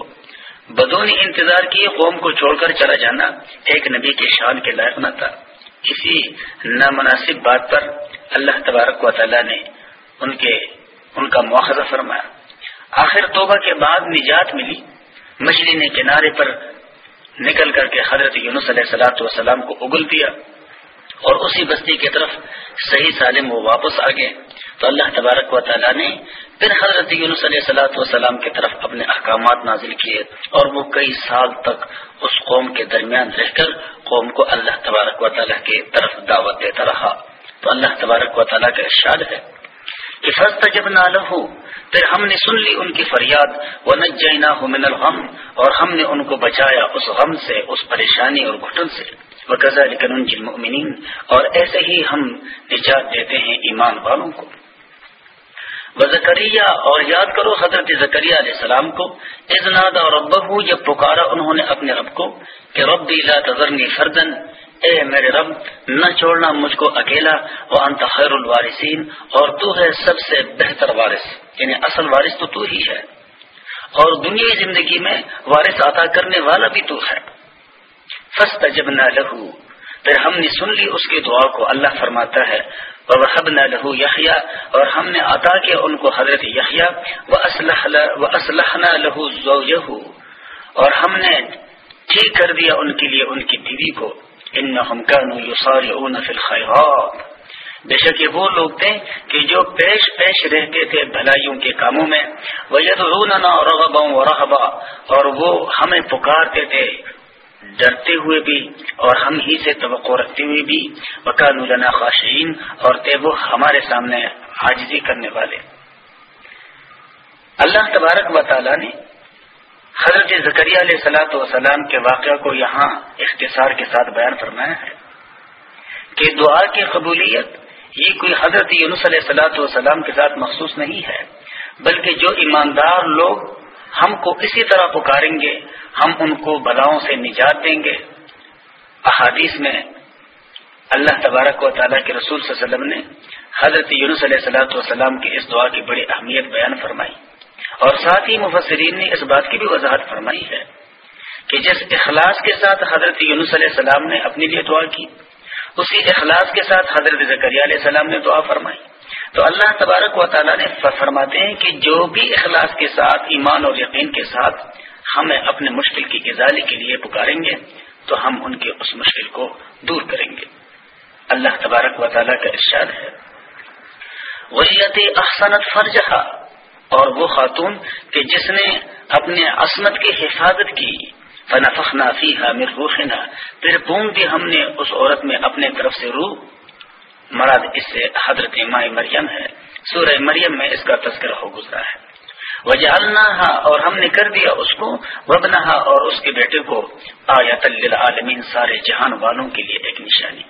بدون انتظار کی قوم کو چھوڑ کر چلا جانا ایک نبی کے شان کے لائق نہ تھا۔ اسی نامناسب بات پر اللہ تبارک و تعالیٰ نے ان کے، ان کا مواخذہ فرمایا۔ آخر توبہ کے بعد نجات ملی۔ مچھلی نے کنارے پر نکل کر کے حضرت یونس علیہ سلاۃ والسلام کو اگل دیا۔ اور اسی بستی کی طرف صحیح سالم وہ واپس آ گئے۔ تو اللہ تبارک و تعالیٰ نے پھر حضرت یونس علیہ سلاۃ والسلام کی طرف اپنے احکامات نازل کیے اور وہ کئی سال تک اس قوم کے درمیان رہ کر قوم کو اللہ تبارک و تعالیٰ کی طرف دعوت دیتا رہا۔ تو اللہ تبارک و تعالیٰ کا ارشاد ہے کہ فسٹ جب نہ لہو پھر ہم نے سن لی ان کی فریاد وہ نجینا من الغم اور ہم نے ان کو بچایا اس غم سے، اس پریشانی اور گھٹن سے۔ وہ غزہ لیکن المؤمنین۔ اور ایسے ہی ہم نجات دیتے ہیں ایمان والوں کو۔ وہ اور یاد کرو حضرت زکریہ علیہ السلام کو ازناد اور رب جب پکارا انہوں نے اپنے رب کو کہ رب لا تذرنی فردن اے میرے رب، نہ چھوڑنا مجھ کو اکیلا وہ انت خیر الوارثین، اور تو ہے سب سے بہتر وارث یعنی اصل وارث تو تو ہی ہے۔ اور دنیا زندگی میں وارث عطا کرنے والا بھی تو ہے۔ فسٹ جب نہ لہو پھر ہم نے سن لی اس کی دعا کو اللہ فرماتا ہے وہ نہ لہو یحیا اور ہم نے عطا کیا ان کو حضرت یحیا وہ اسلح نہ لہو اور ہم نے ٹھیک کر دیا ان کے لیے ان کی بیوی کو۔ ان فی الخیرات بے شک یہ وہ لوگ تھے کہ جو پیش پیش رہتے تھے بھلائیوں کے کاموں میں۔ وہ رغبا و رحبا اور وہ ہمیں پکارتے تھے۔ ڈرتے ہوئے بھی اور ہم ہی سے توقع رکھتے ہوئے بھی وکان لنا خاشین اور تھے وہ ہمارے سامنے حاجزی کرنے والے۔ اللہ تبارک و تعالی نے حضرت زکریہ علیہ سلاۃ وسلام کے واقعہ کو یہاں اختصار کے ساتھ بیان فرمایا ہے کہ دعا کی قبولیت یہ کوئی حضرت یونس علیہ سلاۃ والسلام کے ساتھ مخصوص نہیں ہے، بلکہ جو ایماندار لوگ ہم کو اسی طرح پکاریں گے، ہم ان کو بلاؤں سے نجات دیں گے۔ احادیث میں اللہ تبارک و تعالیٰ کے رسول صلی اللہ علیہ وسلم نے حضرت یونس علیہ سلاۃ والسلام کی اس دعا کی بڑی اہمیت بیان فرمائی۔ اور ساتھ ہی مفسرین نے اس بات کی بھی وضاحت فرمائی ہے کہ جس اخلاص کے ساتھ حضرت یونس علیہ السلام نے اپنے لیے دعا کی، اسی اخلاص کے ساتھ حضرت زکریہ علیہ السلام نے دعا فرمائی۔ تو اللہ تبارک و تعالیٰ نے فرماتے ہیں کہ جو بھی اخلاص کے ساتھ، ایمان اور یقین کے ساتھ ہمیں اپنے مشکل کی ازالی کے لیے پکاریں گے، تو ہم ان کے اس مشکل کو دور کریں گے۔ اللہ تبارک و تعالیٰ کا ارشاد ہے۔ ولیت احسنت فرجہ اور وہ خاتون کہ جس نے اپنے عصمت کی حفاظت کی۔ فنفخ نافی حامر روحنا۔ پھر بون بھی ہم نے اس عورت میں اپنے طرف سے روح مراد اس سے حضرت مائی مریم ہے۔ سورہ مریم میں اس کا تذکرہ ہو گزرا ہے۔ وجالنا اور ہم نے کر دیا اس کو۔ وبنا اور اس کے بیٹے کو۔ آیت للعالمین سارے جہان والوں کے لیے ایک نشانی۔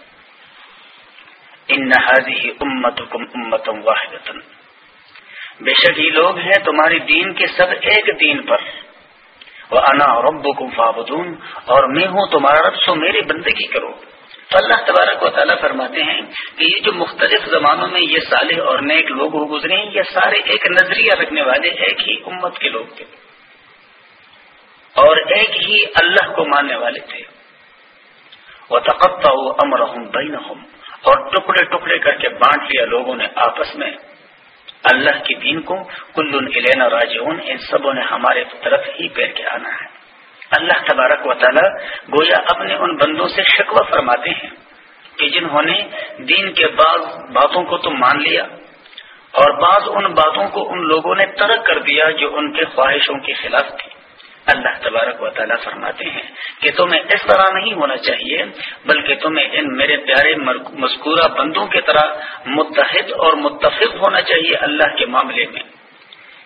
ان نہادی امت امتم واحد بے شک ہی لوگ ہیں تمہاری دین کے سب ایک دین پر۔ وہ انا رب فابدون اور میں ہوں تمہارا رب، سو میری بندگی کرو۔ تو اللہ تبارک و تعالیٰ فرماتے ہیں کہ یہ جو مختلف زمانوں میں یہ صالح اور نیک لوگ ہو گزرے ہیں، یہ سارے ایک نظریہ رکھنے والے، ایک ہی امت کے لوگ تھے۔ اور ایک ہی اللہ کو ماننے والے تھے۔ وہ تقبہ امر ہوں اور ٹکڑے ٹکڑے کر کے بانٹ لیا لوگوں نے آپس میں۔ اللہ کے دین کو کل الینا راجعون، ان سبوں نے ہمارے طرف ہی پیر کے آنا ہے۔ اللہ تبارک و تعالی گویا اپنے ان بندوں سے شکوہ فرماتے ہیں کہ جنہوں نے دین کے بعض باتوں کو تو مان لیا اور بعض ان باتوں کو ان لوگوں نے ترک کر دیا جو ان کے خواہشوں کے خلاف تھی۔ اللہ تبارک و تعالیٰ فرماتے ہیں کہ تمہیں اس طرح نہیں ہونا چاہیے بلکہ تمہیں ان میرے پیارے مذکورہ بندوں کی طرح متحد اور متفق ہونا چاہیے اللہ کے معاملے میں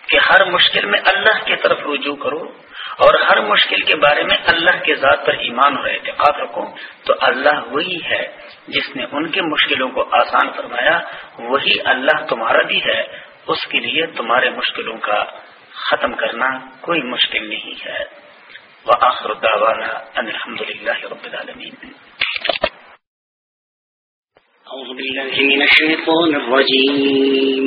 کہ ہر مشکل میں اللہ کی طرف رجوع کرو۔ اور ہر مشکل کے بارے میں اللہ کے ذات پر ایمان اور اعتقاد رکھو، تو اللہ وہی ہے جس نے ان کی مشکلوں کو آسان فرمایا، وہی اللہ تمہارا بھی ہے۔ اس کے لیے تمہارے مشکلوں کا ختم کرنا کوئی مشکل نہیں ہے۔ وآخر دعوانا ان الحمد لله رب العالمين أعوذ بالله من الشيطان الرجيم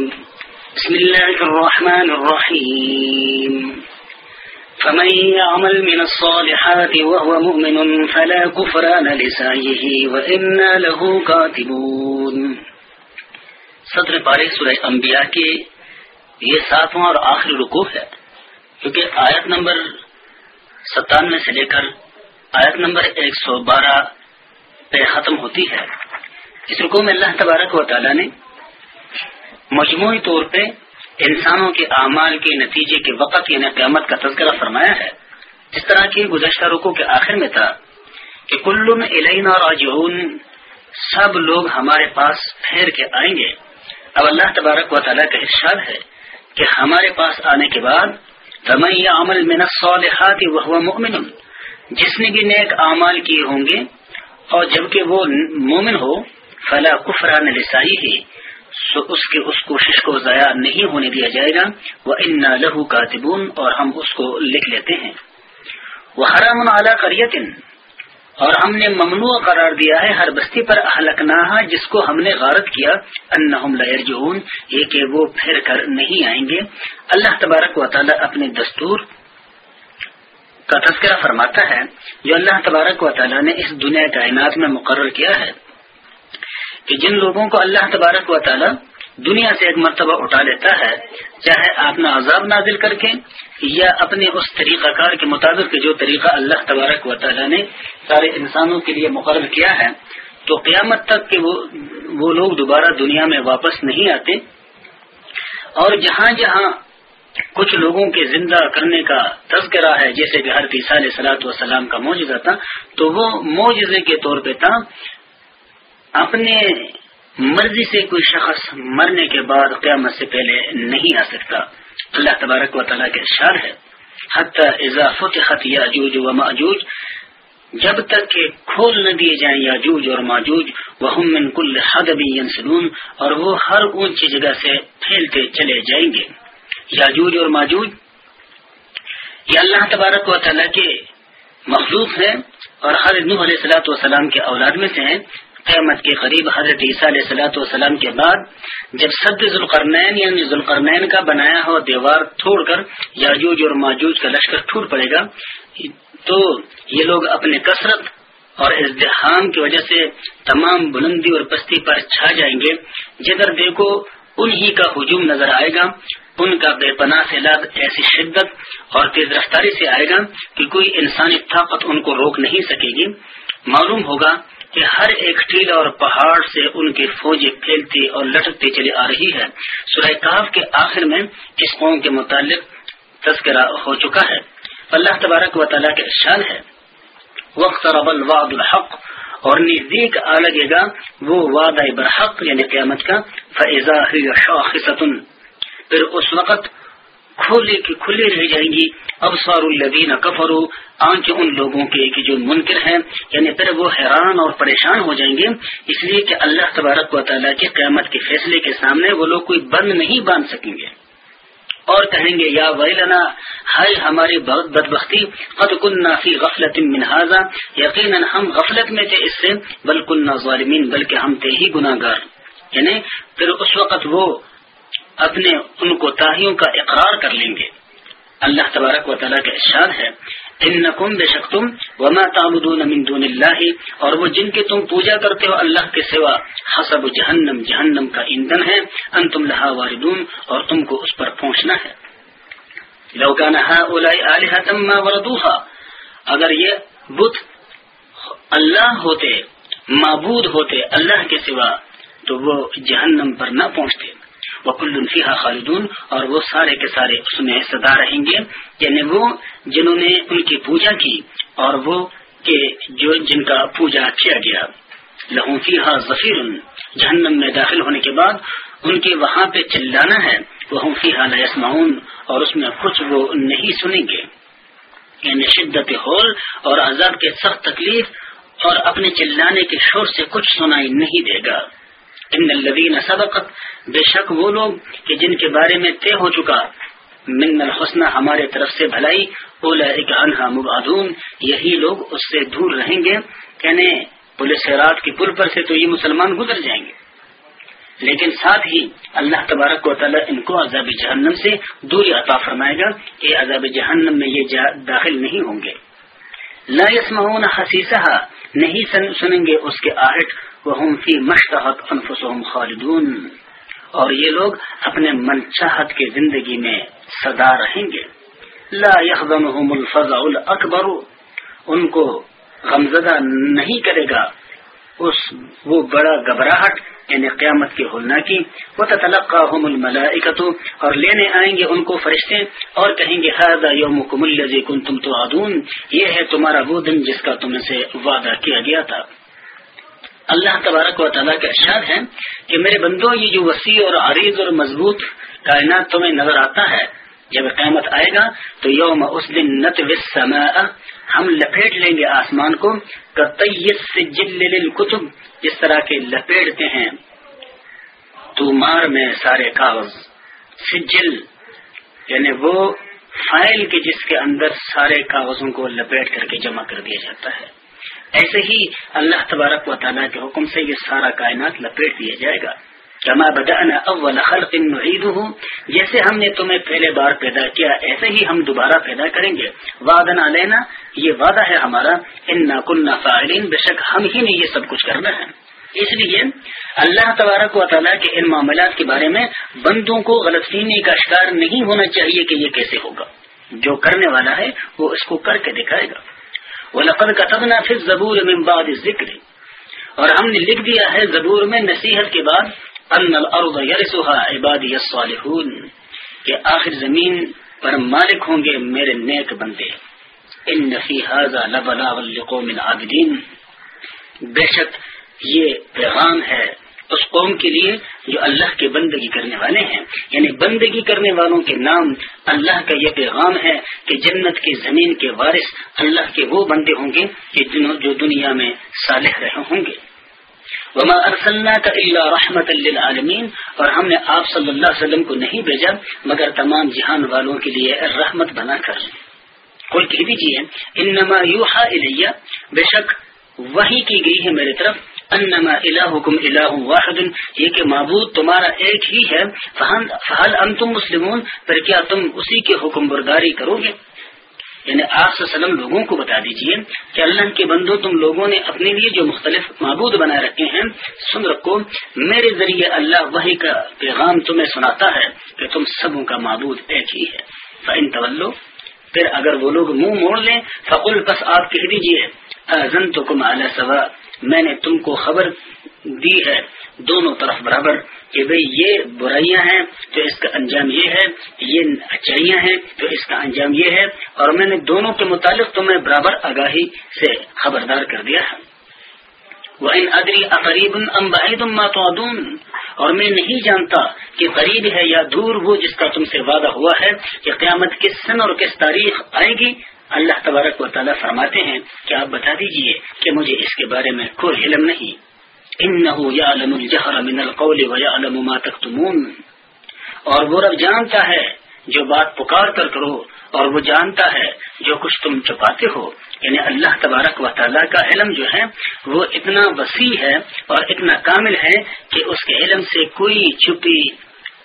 بسم الله الرحمن الرحيم فمن يعمل من الصالحات وهو مؤمن فلا كفران لسعيه وإنا له كاتبون صدر پارے سورہ انبیاء کے یہ ساتواں اور آخری رکو ہے، کیونکہ آیت نمبر ستانوے سے لے کر آیت نمبر ایک سو بارہ پہ ختم ہوتی ہے۔ اس رکو میں اللہ تبارک و تعالیٰ نے مجموعی طور پہ انسانوں کے اعمال کے نتیجے کے وقت یعنی قیامت کا تذکرہ فرمایا ہے۔ اس طرح کی گزشتہ رکو کے آخر میں تھا کہ کل علینا راجعون، سب لوگ ہمارے پاس پھیر کے آئیں گے۔ اب اللہ تبارک و تعالیٰ کا ارشاد ہے کہ ہمارے پاس آنے کے بعد تمہیں عمل میں الصالحات وہ مؤمن، جس نے بھی نیک اعمال کیے ہوں گے اور جبکہ وہ مومن ہو، فلا کفران لسائی ہی سو اس کے اس کوشش کو ضائع نہیں ہونے دیا جائے گا۔ وہ ان لہو کاتبون اور ہم اس کو لکھ لیتے ہیں۔ وہ حرام اعلیٰ کریت اور ہم نے ممنوع قرار دیا ہے ہر بستی پر اہلکنا جس کو ہم نے غارت کیا۔ انہم لرجعون یہ کہ وہ پھر کر نہیں آئیں گے۔ اللہ تبارک و تعالی اپنے دستور کا تذکرہ فرماتا ہے۔ جو اللہ تبارک و تعالی نے اس دنیا کائنات میں مقرر کیا ہے۔ کہ جن لوگوں کو اللہ تبارک و تعالی دنیا سے ایک مرتبہ اٹھا لیتا ہے، چاہے اپنا عذاب نازل کر کے یا اپنے اس طریقہ کار کے مطابق جو طریقہ اللہ تبارک و تعالیٰ نے سارے انسانوں کے لیے مقرر کیا ہے، تو قیامت تک کہ وہ وہ لوگ دوبارہ دنیا میں واپس نہیں آتے۔ اور جہاں جہاں کچھ لوگوں کے زندہ کرنے کا تذکرہ ہے، جیسے کہ ہر علیہ سلاۃ وسلام کا موجودہ تھا، تو وہ موجزے کے طور پہ تھا اپنے مرضی سے کوئی شخص مرنے کے بعد قیامت سے پہلے نہیں آ سکتا۔ اللہ تبارک و تعالیٰ کے اشار ہے اضافت خط یاجوج و ماجوج، جب تک کہ کھول نہ دیے جائیں یاجوج اور ماجوج وہ من کل حدبی ینسلون اور وہ ہر اونچی جگہ سے پھیلتے چلے جائیں گے۔ یاجوج اور ماجوج، یہ اللہ تبارک و تعالیٰ کے مخلوق ہیں اور ہر نوح علیہ السلاۃ والسلام کے اولاد میں سے ہیں۔ قیامت کے قریب حضرت عیسیٰ علیہ سلاۃ والسلام کے بعد جب سد ذوالقرنین یعنی ذوالقرنین کا بنایا ہوا دیوار توڑ کر یاجوج اور ماجوج کا لشکر ٹوٹ پڑے گا، تو یہ لوگ اپنے کثرت اور ازدحام کی وجہ سے تمام بلندی اور پستی پر چھا جائیں گے۔ جدھر دیکھو، انہی کا ہجوم نظر آئے گا، ان کا بے پناہ سیلاب ایسی شدت اور تیز رفتاری سے آئے گا کہ کوئی انسانی طاقت ان کو روک نہیں سکے گی۔ معلوم ہوگا کہ ہر ایک ٹیل اور پہاڑ سے ان کی فوجیں پھیلتی اور لٹکتی چلی آ رہی ہے۔ سورہ کاف کے آخر میں اس قوم کے متعلق تذکرہ ہو چکا ہے۔ اللہ تبارک و تعالیٰ کے شان ہے۔ وقت الوعد الحق۔ اور نزدیک آ لگے گا وہ وعدہ برحق یعنی قیامت کا۔ فیضا پھر اس وقت کھولے کی کھلی رہ جائیں گی۔ ابسار الدین کفرو آنکھ ان لوگوں کے کہ جو منکر ہیں یعنی پھر وہ حیران اور پریشان ہو جائیں گے۔ اس لیے کہ اللہ تبارک و تعالیٰ کے قیامت کے فیصلے کے سامنے وہ لوگ کوئی بند نہیں باندھ سکیں گے۔ اور کہیں گے، یا ویلنا، ہائے ہماری بدبختی، قد کننا فی غفلت منہذا یقیناً ہم غفلت میں تھے اس سے بلکن ظالمین، بلکہ ہم تھے ہی گناہ گار یعنی پھر اس وقت وہ اپنے ان کو تاہیوں کا اقرار کر لیں گے۔ اللہ تبارک و تعالیٰ کا ارشاد ہے ان نقم بے شک تم وما تعبدون من دون اللہ، اور وہ جن کی تم پوجا کرتے ہو اللہ کے سوا، حسب جہنم جہنم کا ایندھن ہے ان تم لہا واردون، اور تم کو اس پر پہنچنا ہے۔ لوکانہ وردوہا، اگر یہ بت اللہ ہوتے، معبود ہوتے اللہ کے سوا، تو وہ جہنم پر نہ پہنچتے۔ وہ کلفیہ خالدون، اور وہ سارے کے سارے اس میں سدا رہیں گے یعنی وہ جنہوں نے ان کی پوجا کی، اور وہ کہ جو جن کا پوجا کیا گیا۔ لہو فیحا ظفیر جہنم میں داخل ہونے کے بعد ان کے وہاں پہ چلانا ہے وہ فیحا لسماؤن اور اس میں کچھ وہ نہیں سنیں گے۔ یعنی شدت ہول اور عذاب کے سخت تکلیف، اور اپنے چلانے کے شور سے کچھ سنائی نہیں دے گا۔ ان الذین سبقت بے شک وہ لوگ کہ جن کے بارے میں طے ہو چکا، من الحسنہ ہمارے طرف سے بھلائی انہا مبعدون، یہی لوگ اس سے دور رہیں گے یعنی پولیس رات کی پل پر سے تو یہ مسلمان گزر جائیں گے۔ لیکن ساتھ ہی اللہ تبارک و تعالیٰ ان کو عذاب جہنم سے دوری عطا فرمائے گا کہ عذاب جہنم میں یہ داخل نہیں ہوں گے۔ لا يسمعون حسیسہ نہیں سنیں گے اس کے آہٹ۔ وہ فی مشتحت انفسهم خالدون۔ اور یہ لوگ اپنے من چاہت کی زندگی میں سدا رہیں گے۔ لا يحزنهم الفضا الاکبر ان کو غمزدہ نہیں کرے گا۔ اس وہ بڑا گھبراہٹ یعنی قیامت کی ہولنا کی وہ تلقا اور لینے آئیں گے ان کو فرشتے۔ اور کہیں گے یوم کن تم تو یہ ہے تمہارا وہ دن جس کا تم سے وعدہ کیا گیا تھا۔ اللہ تبارک و تعالیٰ کا ارشاد ہے کہ میرے بندوں، یہ جو وسیع اور عریض اور مضبوط کائنات تمہیں نظر آتا ہے، جب قیامت آئے گا تو یوم اس دن نت ہم لپیٹ لیں گے آسمان کو کتب جس طرح کے لپیٹتے ہیں تو مار میں سارے کاغذ۔ سجل یعنی وہ فائل کے جس کے اندر سارے کاغذوں کو لپیٹ کر کے جمع کر دیا جاتا ہے۔ ایسے ہی اللہ تبارک و تعالیٰ کے حکم سے یہ سارا کائنات لپیٹ دیا جائے گا۔ کما بدأنا اول خلق نعیدہ جیسے ہم نے تمہیں پہلے بار پیدا کیا، ایسے ہی ہم دوبارہ پیدا کریں گے۔ وعدنا لینا یہ وعدہ ہے ہمارا، انا كنا فاعلین، بے شک ہم ہی نے یہ سب کچھ کرنا ہے۔ اس لیے اللہ تبارک و تعالیٰ کے ان معاملات کے بارے میں بندوں کو غلط فہمی کا شکار نہیں ہونا چاہیے کہ یہ کیسے ہوگا۔ جو کرنے والا ہے، وہ اس کو کر کے دکھائے گا۔ وہ لقد کا پھر زبور میں بعد ذکر اور ہم نے لکھ دیا ہے زبور میں نصیحت کے بعد ان الارض يرثها عبادي الصالحون۔ کہ آخر زمین پر مالک ہوں گے میرے نیک بندے۔ ان فی هذا لبلاغ لقوم عابدین بے شک یہ پیغام ہے اس قوم کے لیے جو اللہ کے بندگی کرنے والے ہیں یعنی بندگی کرنے والوں کے نام اللہ کا یہ پیغام ہے کہ جنت کی زمین کے وارث اللہ کے وہ بندے ہوں گے کہ جو دنیا میں صالح رہے ہوں گے۔ وما ارسلنا کا اللہ رحمت للعالمین اور ہم نے آپ صلی اللہ علیہ وسلم کو نہیں بھیجا، مگر تمام جہان والوں کے لیے رحمت بنا کر۔ کوئی کہہ دیجیے انما یوحا الیہ بے شک وہی کی گئی ہے میری طرف۔ انما الہکم الہ واحد. یہ کہ معبود تمہارا ایک ہی ہے. فہل انتم مسلمون؟ پھر کیا تم اسی کے حکم برداری کرو گے؟ یعنی آپ سے سلم لوگوں کو بتا دیجیے کہ اللہ کے بندو تم لوگوں نے اپنے لیے جو مختلف معبود بنائے رکھے ہیں، سن رکھو، میرے ذریعے اللہ وہی کا پیغام تمہیں سناتا ہے کہ تم سبوں کا معبود ایک ہی ہے۔ فائن طلو پھر اگر وہ لوگ منہ موڑ لیں، فقل، بس آپ کہہ دیجیے تو کم سوا میں نے تم کو خبر دی ہے دونوں طرف برابر کہ بھئی یہ برائیاں ہیں، تو اس کا انجام یہ ہے، یہ اچائیاں ہیں، تو اس کا انجام یہ ہے۔ اور میں نے دونوں کے متعلق تمہیں برابر آگاہی سے خبردار کر دیا ہے۔ وہ ان ادری اقریب اور میں نہیں جانتا کہ قریب ہے یا دور وہ جس کا تم سے وعدہ ہوا ہے کہ قیامت کس سن اور کس تاریخ آئے گی۔ اللہ تبارک و تعالیٰ فرماتے ہیں کہ آپ بتا دیجیے کہ مجھے اس کے بارے میں کوئی علم نہیں۔ من القول ما تكتمون اور وہ رب جانتا ہے جو بات پکار کر کرو، اور وہ جانتا ہے جو کچھ تم چپاتے ہو۔ یعنی اللہ تبارک و تعالیٰ کا علم جو ہے، وہ اتنا وسیع ہے اور اتنا کامل ہے کہ اس کے علم سے کوئی چھپی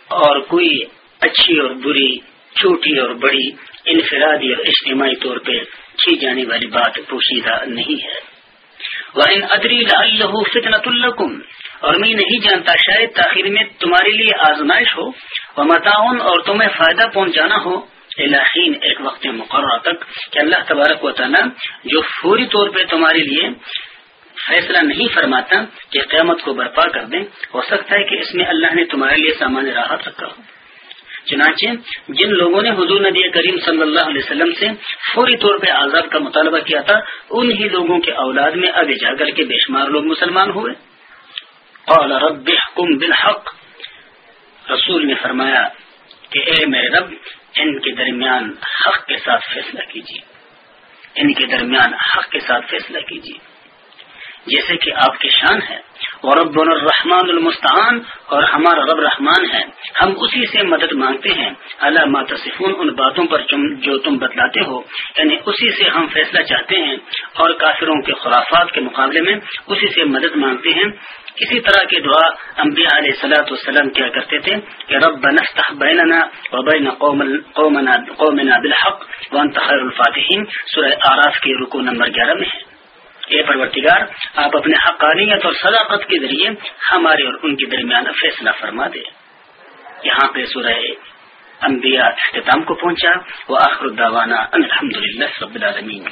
اور کوئی اچھی اور بری، چھوٹی اور بڑی انفرادی اور اجتماعی طور پہ کی جانے والی بات پوشیدہ نہیں ہے۔ ادری اللہ فطنت الکم اور میں نہیں جانتا شاید تاخیر میں تمہارے لیے آزمائش ہو وہ متعاون اور تمہیں فائدہ پہنچانا ہو۔ الہین ایک وقت مقررہ تک کہ اللہ تبارک و تعالیٰ جو فوری طور پہ تمہارے لیے فیصلہ نہیں فرماتا کہ قیامت کو برپا کر دیں، ہو سکتا ہے کہ اس میں اللہ نے تمہارے لیے سامان راحت رکھا ہو۔ چنانچہ جن لوگوں نے حضور نبی کریم صلی اللہ علیہ وسلم سے فوری طور پہ آزاد کا مطالبہ کیا تھا انہی لوگوں کے اولاد میں اب جا کر کے بے شمار لوگ مسلمان ہوئے۔ قال رب بالحق۔ رسول نے فرمایا کہ اے میرے رب، ان کے درمیان حق کے ساتھ فیصلہ کیجیے۔ ان کے درمیان حق کے ساتھ فیصلہ کیجیے۔ جیسے کہ آپ کی شان ہے۔ اور رب الرحمان المستعان، اور ہمارا رب رحمان ہے۔ ہم اسی سے مدد مانگتے ہیں۔ اللہ ماتصفون ان باتوں پر جو تم بتلاتے ہو۔ یعنی اسی سے ہم فیصلہ چاہتے ہیں۔ اور کافروں کے خرافات کے مقابلے میں اسی سے مدد مانگتے ہیں۔ اسی طرح کی دعا انبیاء علیہ صلاۃ والسلام کیا کرتے تھے کہ رب نفتح بیننا وبین قومنا قومنا بالحق وانت خیر الفاتحین۔ سورہ آراف کے رکو نمبر گیارہ میں ہے۔ اے پرورتگار آپ اپنے حقانیت اور صداقت کے ذریعے ہمارے اور ان کے درمیان فیصلہ فرما دے۔ یہاں پہ سورہ انبیاء اختتام کو پہنچا۔ وہ آخر الداوانہ الحمد للہ العالمین۔